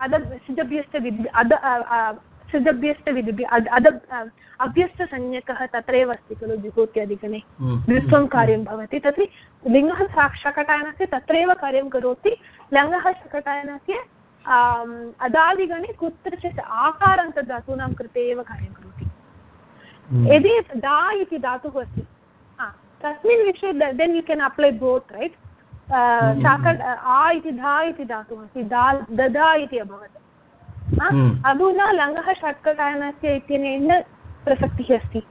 अद सिजभ्यस्त अद अद अद अभ्यस्तसंज्ञकः तत्रैव अस्ति खलु जुहोत्यादिगणे Hmm. द्वित्वं कार्यं भवति तर्हि लिङ्गः शकटायनस्य तत्रैव कार्यं करोति लङ्गः शकटायनस्य अदादिगणे कुत्रचित् आकारान्तधातूनां कृते एव कार्यं करोति. यदि दा इति धातुः अस्ति तस्मिन् विषये then you can apply both right hmm, शाक आ इति धा इति धातुः अस्ति दा ददा इति अभवत् हम्म। अधुना लङ्घः षट्कटायनस्य इत्यनेन प्रसक्तिः अस्ति।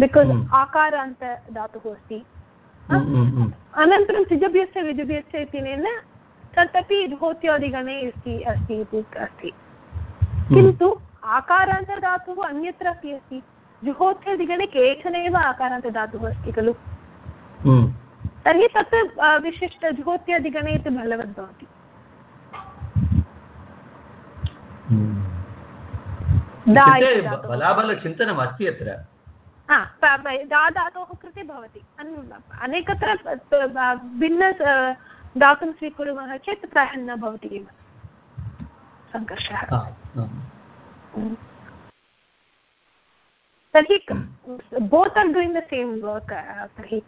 Because hmm. आकारान्त धातुः अस्ति। hmm. अनन्तरं सिजभ्यस्य विजभ्यस्य इत्यनेन तदपि भौत्यादिगणे अस्ति अस्ति इति अस्ति। किन्तु आकारान्तधातुः अन्यत्र अपि अस्ति। जुहोत्यादिगणे केचन एव आकारान्तधातुः अस्ति खलु. तर्हि तत् अ, विशिष्ट जुहोत्यादिगणे इति भवति Hmm. दा इत्युक्ते इति धातुः। बलाबलचिन्तनम् अस्ति अत्र। हा, प- प- दा धातोः कृते भवति। अनेकत्र भिन्न धातुं स्वीकुर्मः चेत् प्रायः न भवति एव। सङ्घर्षः। हा. तर्हि both are doing the same work तर्हि।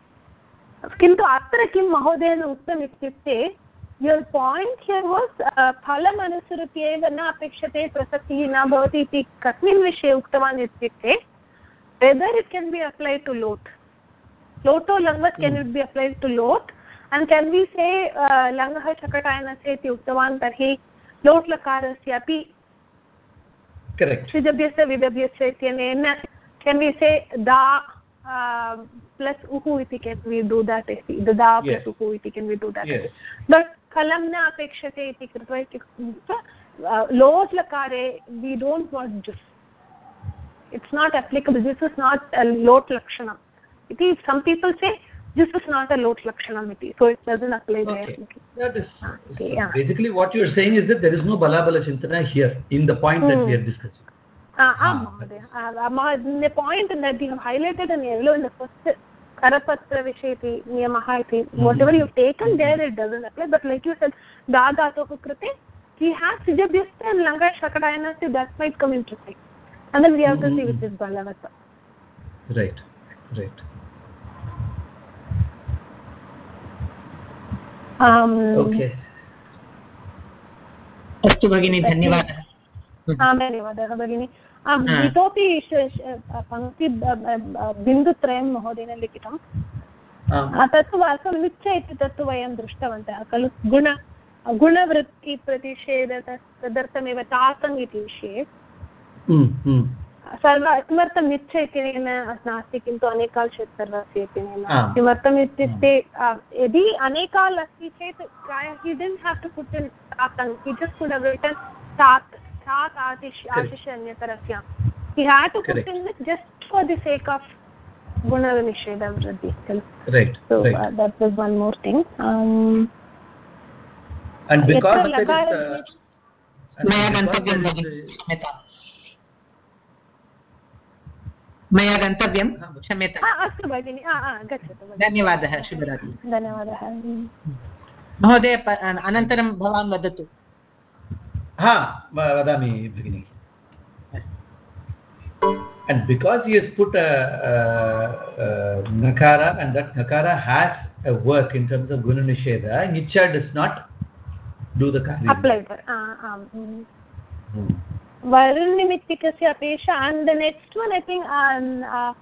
किन्तु अत्र किं महोदयेन उक्तम् इत्युक्ते युर् पायिण्ट् हियर् वास् फलम् अनुसृत्य एव न अपेक्षते प्रसक्तिः न भवति इति कस्मिन् विषये उक्तवान् इत्युक्ते whether it can be apply to लोट् लोटो लङ्गत् can it be apply to लोट् and can be say लङ्गः शकटायनस्य इति उक्तवान् तर्हि लोट् लकारस्य अपि Correct. सिजभ्यस्य विदभ्यस्य इत्यनेन केन् वि से दा प्लस् उः इति केन् वि डू देट् इति ददा Yes. प्लस् उः इति can we do that Yes. But फलं न अपेक्षते इति कृत्वा इत्युक्ते लोट् लकारे we don't want just it's not applicable this is not लोट् लक्षणम् इति some people say this is not a लोट् लक्षणम् इति so it doesn't apply Okay. That is Ah, okay, yeah. basically what you are saying is that there is no balabala chintana here in the point that we are discussing. आम् Ah, महोदय the point that you have highlighted in yellow in the first करपत्र विषये इति नियमः इति whatever you've taken there it doesn't apply but like you said दा धातोः कृते we have सिजभ्यस्य and लङ्गा शकटायनस्य that might come into play and then we have to see which is balavatta Right. Right. um Okay. अस्तु भगिनि धन्यवादः धन्यवादः भगिनि आम्. इतोपि पङ्क्ति बिन्दुत्रयं महोदयेन आ, तत्तु वास्तवं इति तत्तु वयं दृष्टवन्तः खलु गुण गुणवृत्तिप्रतिषेध तदर्थमेव तातङ् इति विषये। mm, mm. सर्व किमर्थं निच्च इत्यनेन नास्ति किन्तु अनेकाल् चेत् सर्वस्य इत्यनेन किमर्थम् इत्युक्ते यदि अनेकाल् अस्ति चेत् प्रायः he didn't have to put in तातङ् he just could have written तात्। आतिश आशिष अन्यतरस्य he had to put in it just for the sake of Guna gunanisheda vriddhi right so right uh, that was one more thing um and because there is, uh, मया गन्तव्यं क्षम्यताम् अस्तु भगिनि गच्छतु धन्यवादः शुभरात्रि धन्यवादः महोदय अनन्तरं भवान् वदतु ha vadami bhagini and because he has put a, nakara and that nakara has a work in terms of guna nisheda nicha does not do the karya apply for hmm. varun nimittikasya and the next one i think um,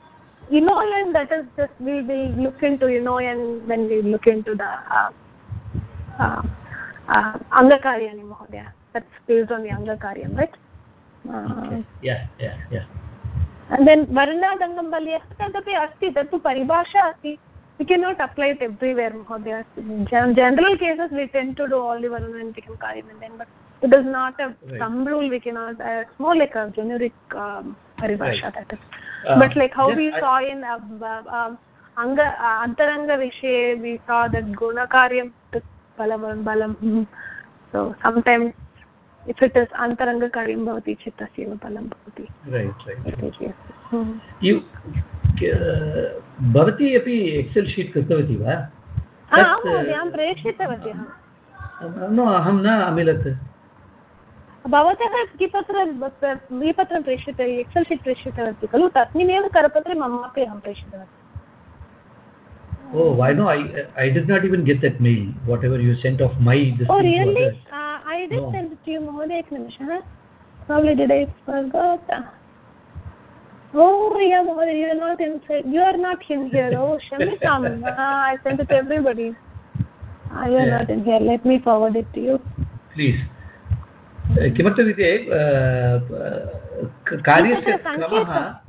you know, and that is just we will look into enoyan when we look into the uh, uh, uh, angakarya mhodaya That's based on the Angakaryam, right? Uh, yeah yeah yeah and then Varnadangam Balya, तदपि अस्ति तत्तु परिभाषा अस्ति we cannot apply it everywhere Mahodaya. In gen- general cases we tend to do all the Varnantikam Karyam and then but it is not a Right. thumb rule we cannot uh, it's more like a generic um, paribhasha Right. that is Uh, but like how just we I- saw in uh, uh, um, anga uh, antaranga vishe we saw that gunakaryam balam balam hmm. so sometimes balam bhavati right right. इति अस्ति. Hmm. you uh, भवती अपि excel sheet कृतवती वा हा, अहं प्रेषितवती न अहं न अमिलत् भवतः किपत्रं विपत्रं प्रेषित एक्सेल् शीट् प्रेषितवती खलु? तस्मिन्नेव करपत्रे ममापि अहं प्रेषितवती। oh why no i i did not even get that mail whatever you sent of my this Oh, thing was really? it. Uh, I did No. send it to you, Mahoday, Eknimisha. Probably did I forgot. Oh, yeah, Mahoday, you are not in, you are not in here. Oh, Shamitam. uh, I sent it to everybody. Uh, you are Yeah. not in here. Let me forward it to you. Please किमर्थमिति कार्यस्य क्रमः Hmm. A, a,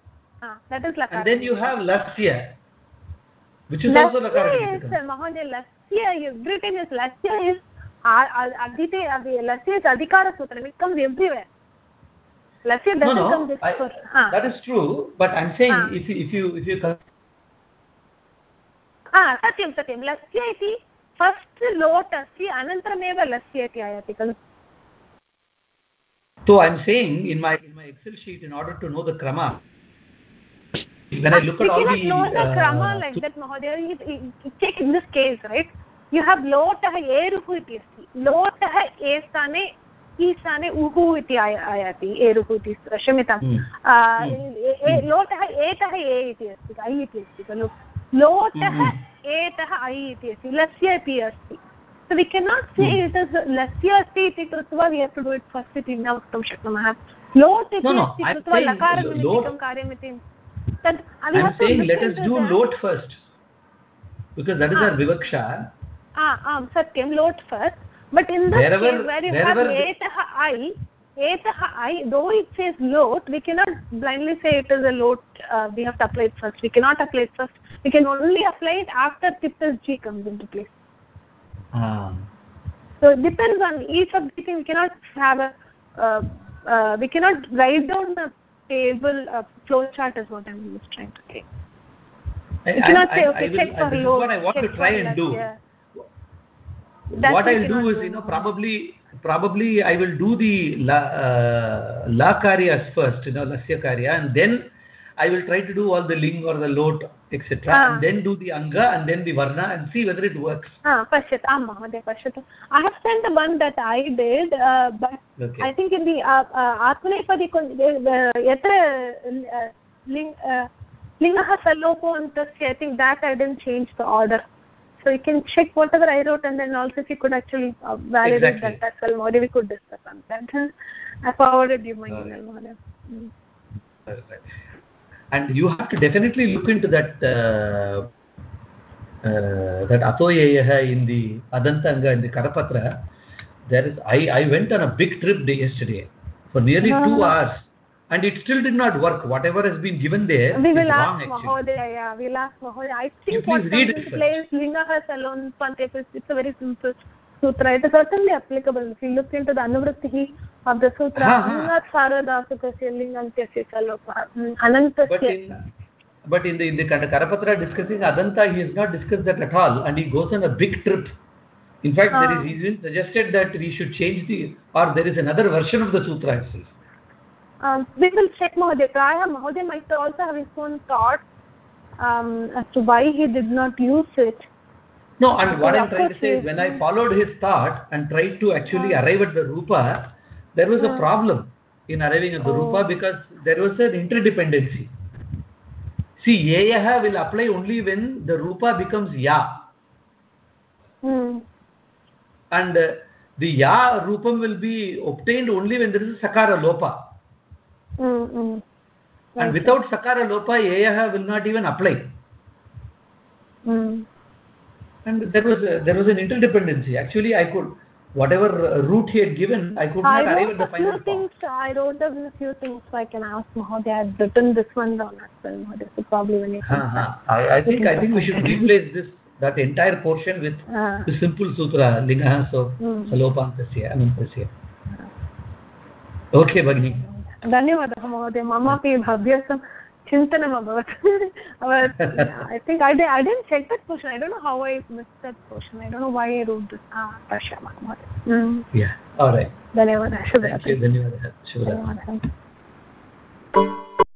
Ah, that is lakaranimitikam. And then you have lasya, which is also lakara. Lasya is, uh, Mahoday, Lasya, every time is Lasya is, uh, uh, Adite, uh, Lasya is Adhikara Sutram, it comes everywhere. Lasya No, doesn't come no, just I, for, ah, that is true, but I'm saying Ah. if you, if you, if you, con- ah, सत्यं सत्यं लस्य इति first लोट् अस्ति अनन्तरमेव लस्य इति आयाति खलु so I'm saying in my, in my Excel sheet, in order to know the krama, when I look at all the, the uh, krama like that Mahoday. You- you- you Take in this case, right? You have लोटः एरुः इति अस्ति लोटः ए स्थाने ई स्थाने उः इति आय- आयाति एरुः इति क्षम्यतां Hmm. Hmm. लोटः एतः ए इति अस्ति ऐ इति अस्ति खलु लोटः Hmm. एतः ऐ इति अस्ति लस्य अपि अस्ति so we cannot say it is लस्य अस्ति इति कृत्वा we have to do it first इति न वक्तुं शक्नुमः लोट् इति No, no, अस्ति I'm कृत्वा saying लकारनिमित्तिकं That, I'm saying let us do load lot first. Because that is ah. our vivaksha. Ah, ah, satyam, lot first. But in the wherever, case where you wherever have etaha I, I, though it says lot, we cannot blindly say it is a lot, uh, we have to apply it first. We cannot apply it first. We can only apply it after tiptas G comes into place. Ah. So it depends on each of the thing. We cannot have a, uh, uh, we cannot write down the table uh, flow chart is what i'm trying to say I, we cannot I, say okay I will, check for load what I want to try and do. Lasya. That what I'll do is, you know, probably, probably I will do the la, uh, la karyas first, you know, lasya karya, and then I will try to do all the ling or the lot, etc ah. and then do the anga and then the varna and see whether it works. Ah, ha pashit i have sent the one that i did uh, but okay. i think in the uh, atmanepadi yatra ling salopo antasya i think that i didn't change the order. So you can check whatever i wrote and then also if you could actually uh, validate exactly. that as well more we could discuss on that. I forwarded you my email mm. right and you have to definitely look into that uh, uh, that atoyeyah in the adantanga in the karapatra there is i i went on a big trip day yesterday for nearly 2 Uh-huh. hours and it still did not work whatever has been given there We will wrong ask Mahodaya, yeah, we'll ask Mahodaya. I You think what please comes read it into first. play is Linga alone, Pantepis, it's a very simple sutra. It is certainly applicable. If you look into the Anuvrittihi of the sutra. Angat Saradasukasya Lingantyasya Kalopa, mm, but Anantasya. but in the in the karapatra discussing adanta he has not discussed that at all and he goes on a big trip in fact there Ah. is even suggested that we should change the or there is another version of the sutra itself Um, we will check Mahodaya. Praya Mahodaya might also have his own thoughts um, as to why he did not use it. No, and what I'm trying to say is when I followed his thought and tried to actually Ah. arrive at the Rupa, there was a Ah. problem in arriving at the Oh. Rupa because there was an interdependency. See, Yeyaha will apply only when the Rupa becomes Ya. Hmm. And uh, the Ya Rupam will be obtained only when there is a Sakara Lopa. Mm, mm. And without Sakara Lopa, Yeyaha will not even apply. Mm And there was a, there was an interdependency. Actually, I could, whatever uh, route he had given, I could I not arrive wrote at the a few final form. things. I wrote down a few things so I can ask Mahodaya. I've written this one down as well, Mahodaya. So probably when you come Uh-huh. I, I think I think we should replace this that entire portion with Ah. the simple sutra linga so Hmm. salopantasya anantasya. Okay, Bhagini. धन्यवादः महोदय ममापि chintanam about about yeah, I think I, did, I didn't check that portion. I don't know how I missed that portion. I don't know why I wrote this. Ah, Pashyama. Mm. Yeah. All right. Dhanyavada. Shubhratam. Thank you. Dhanyavada. that.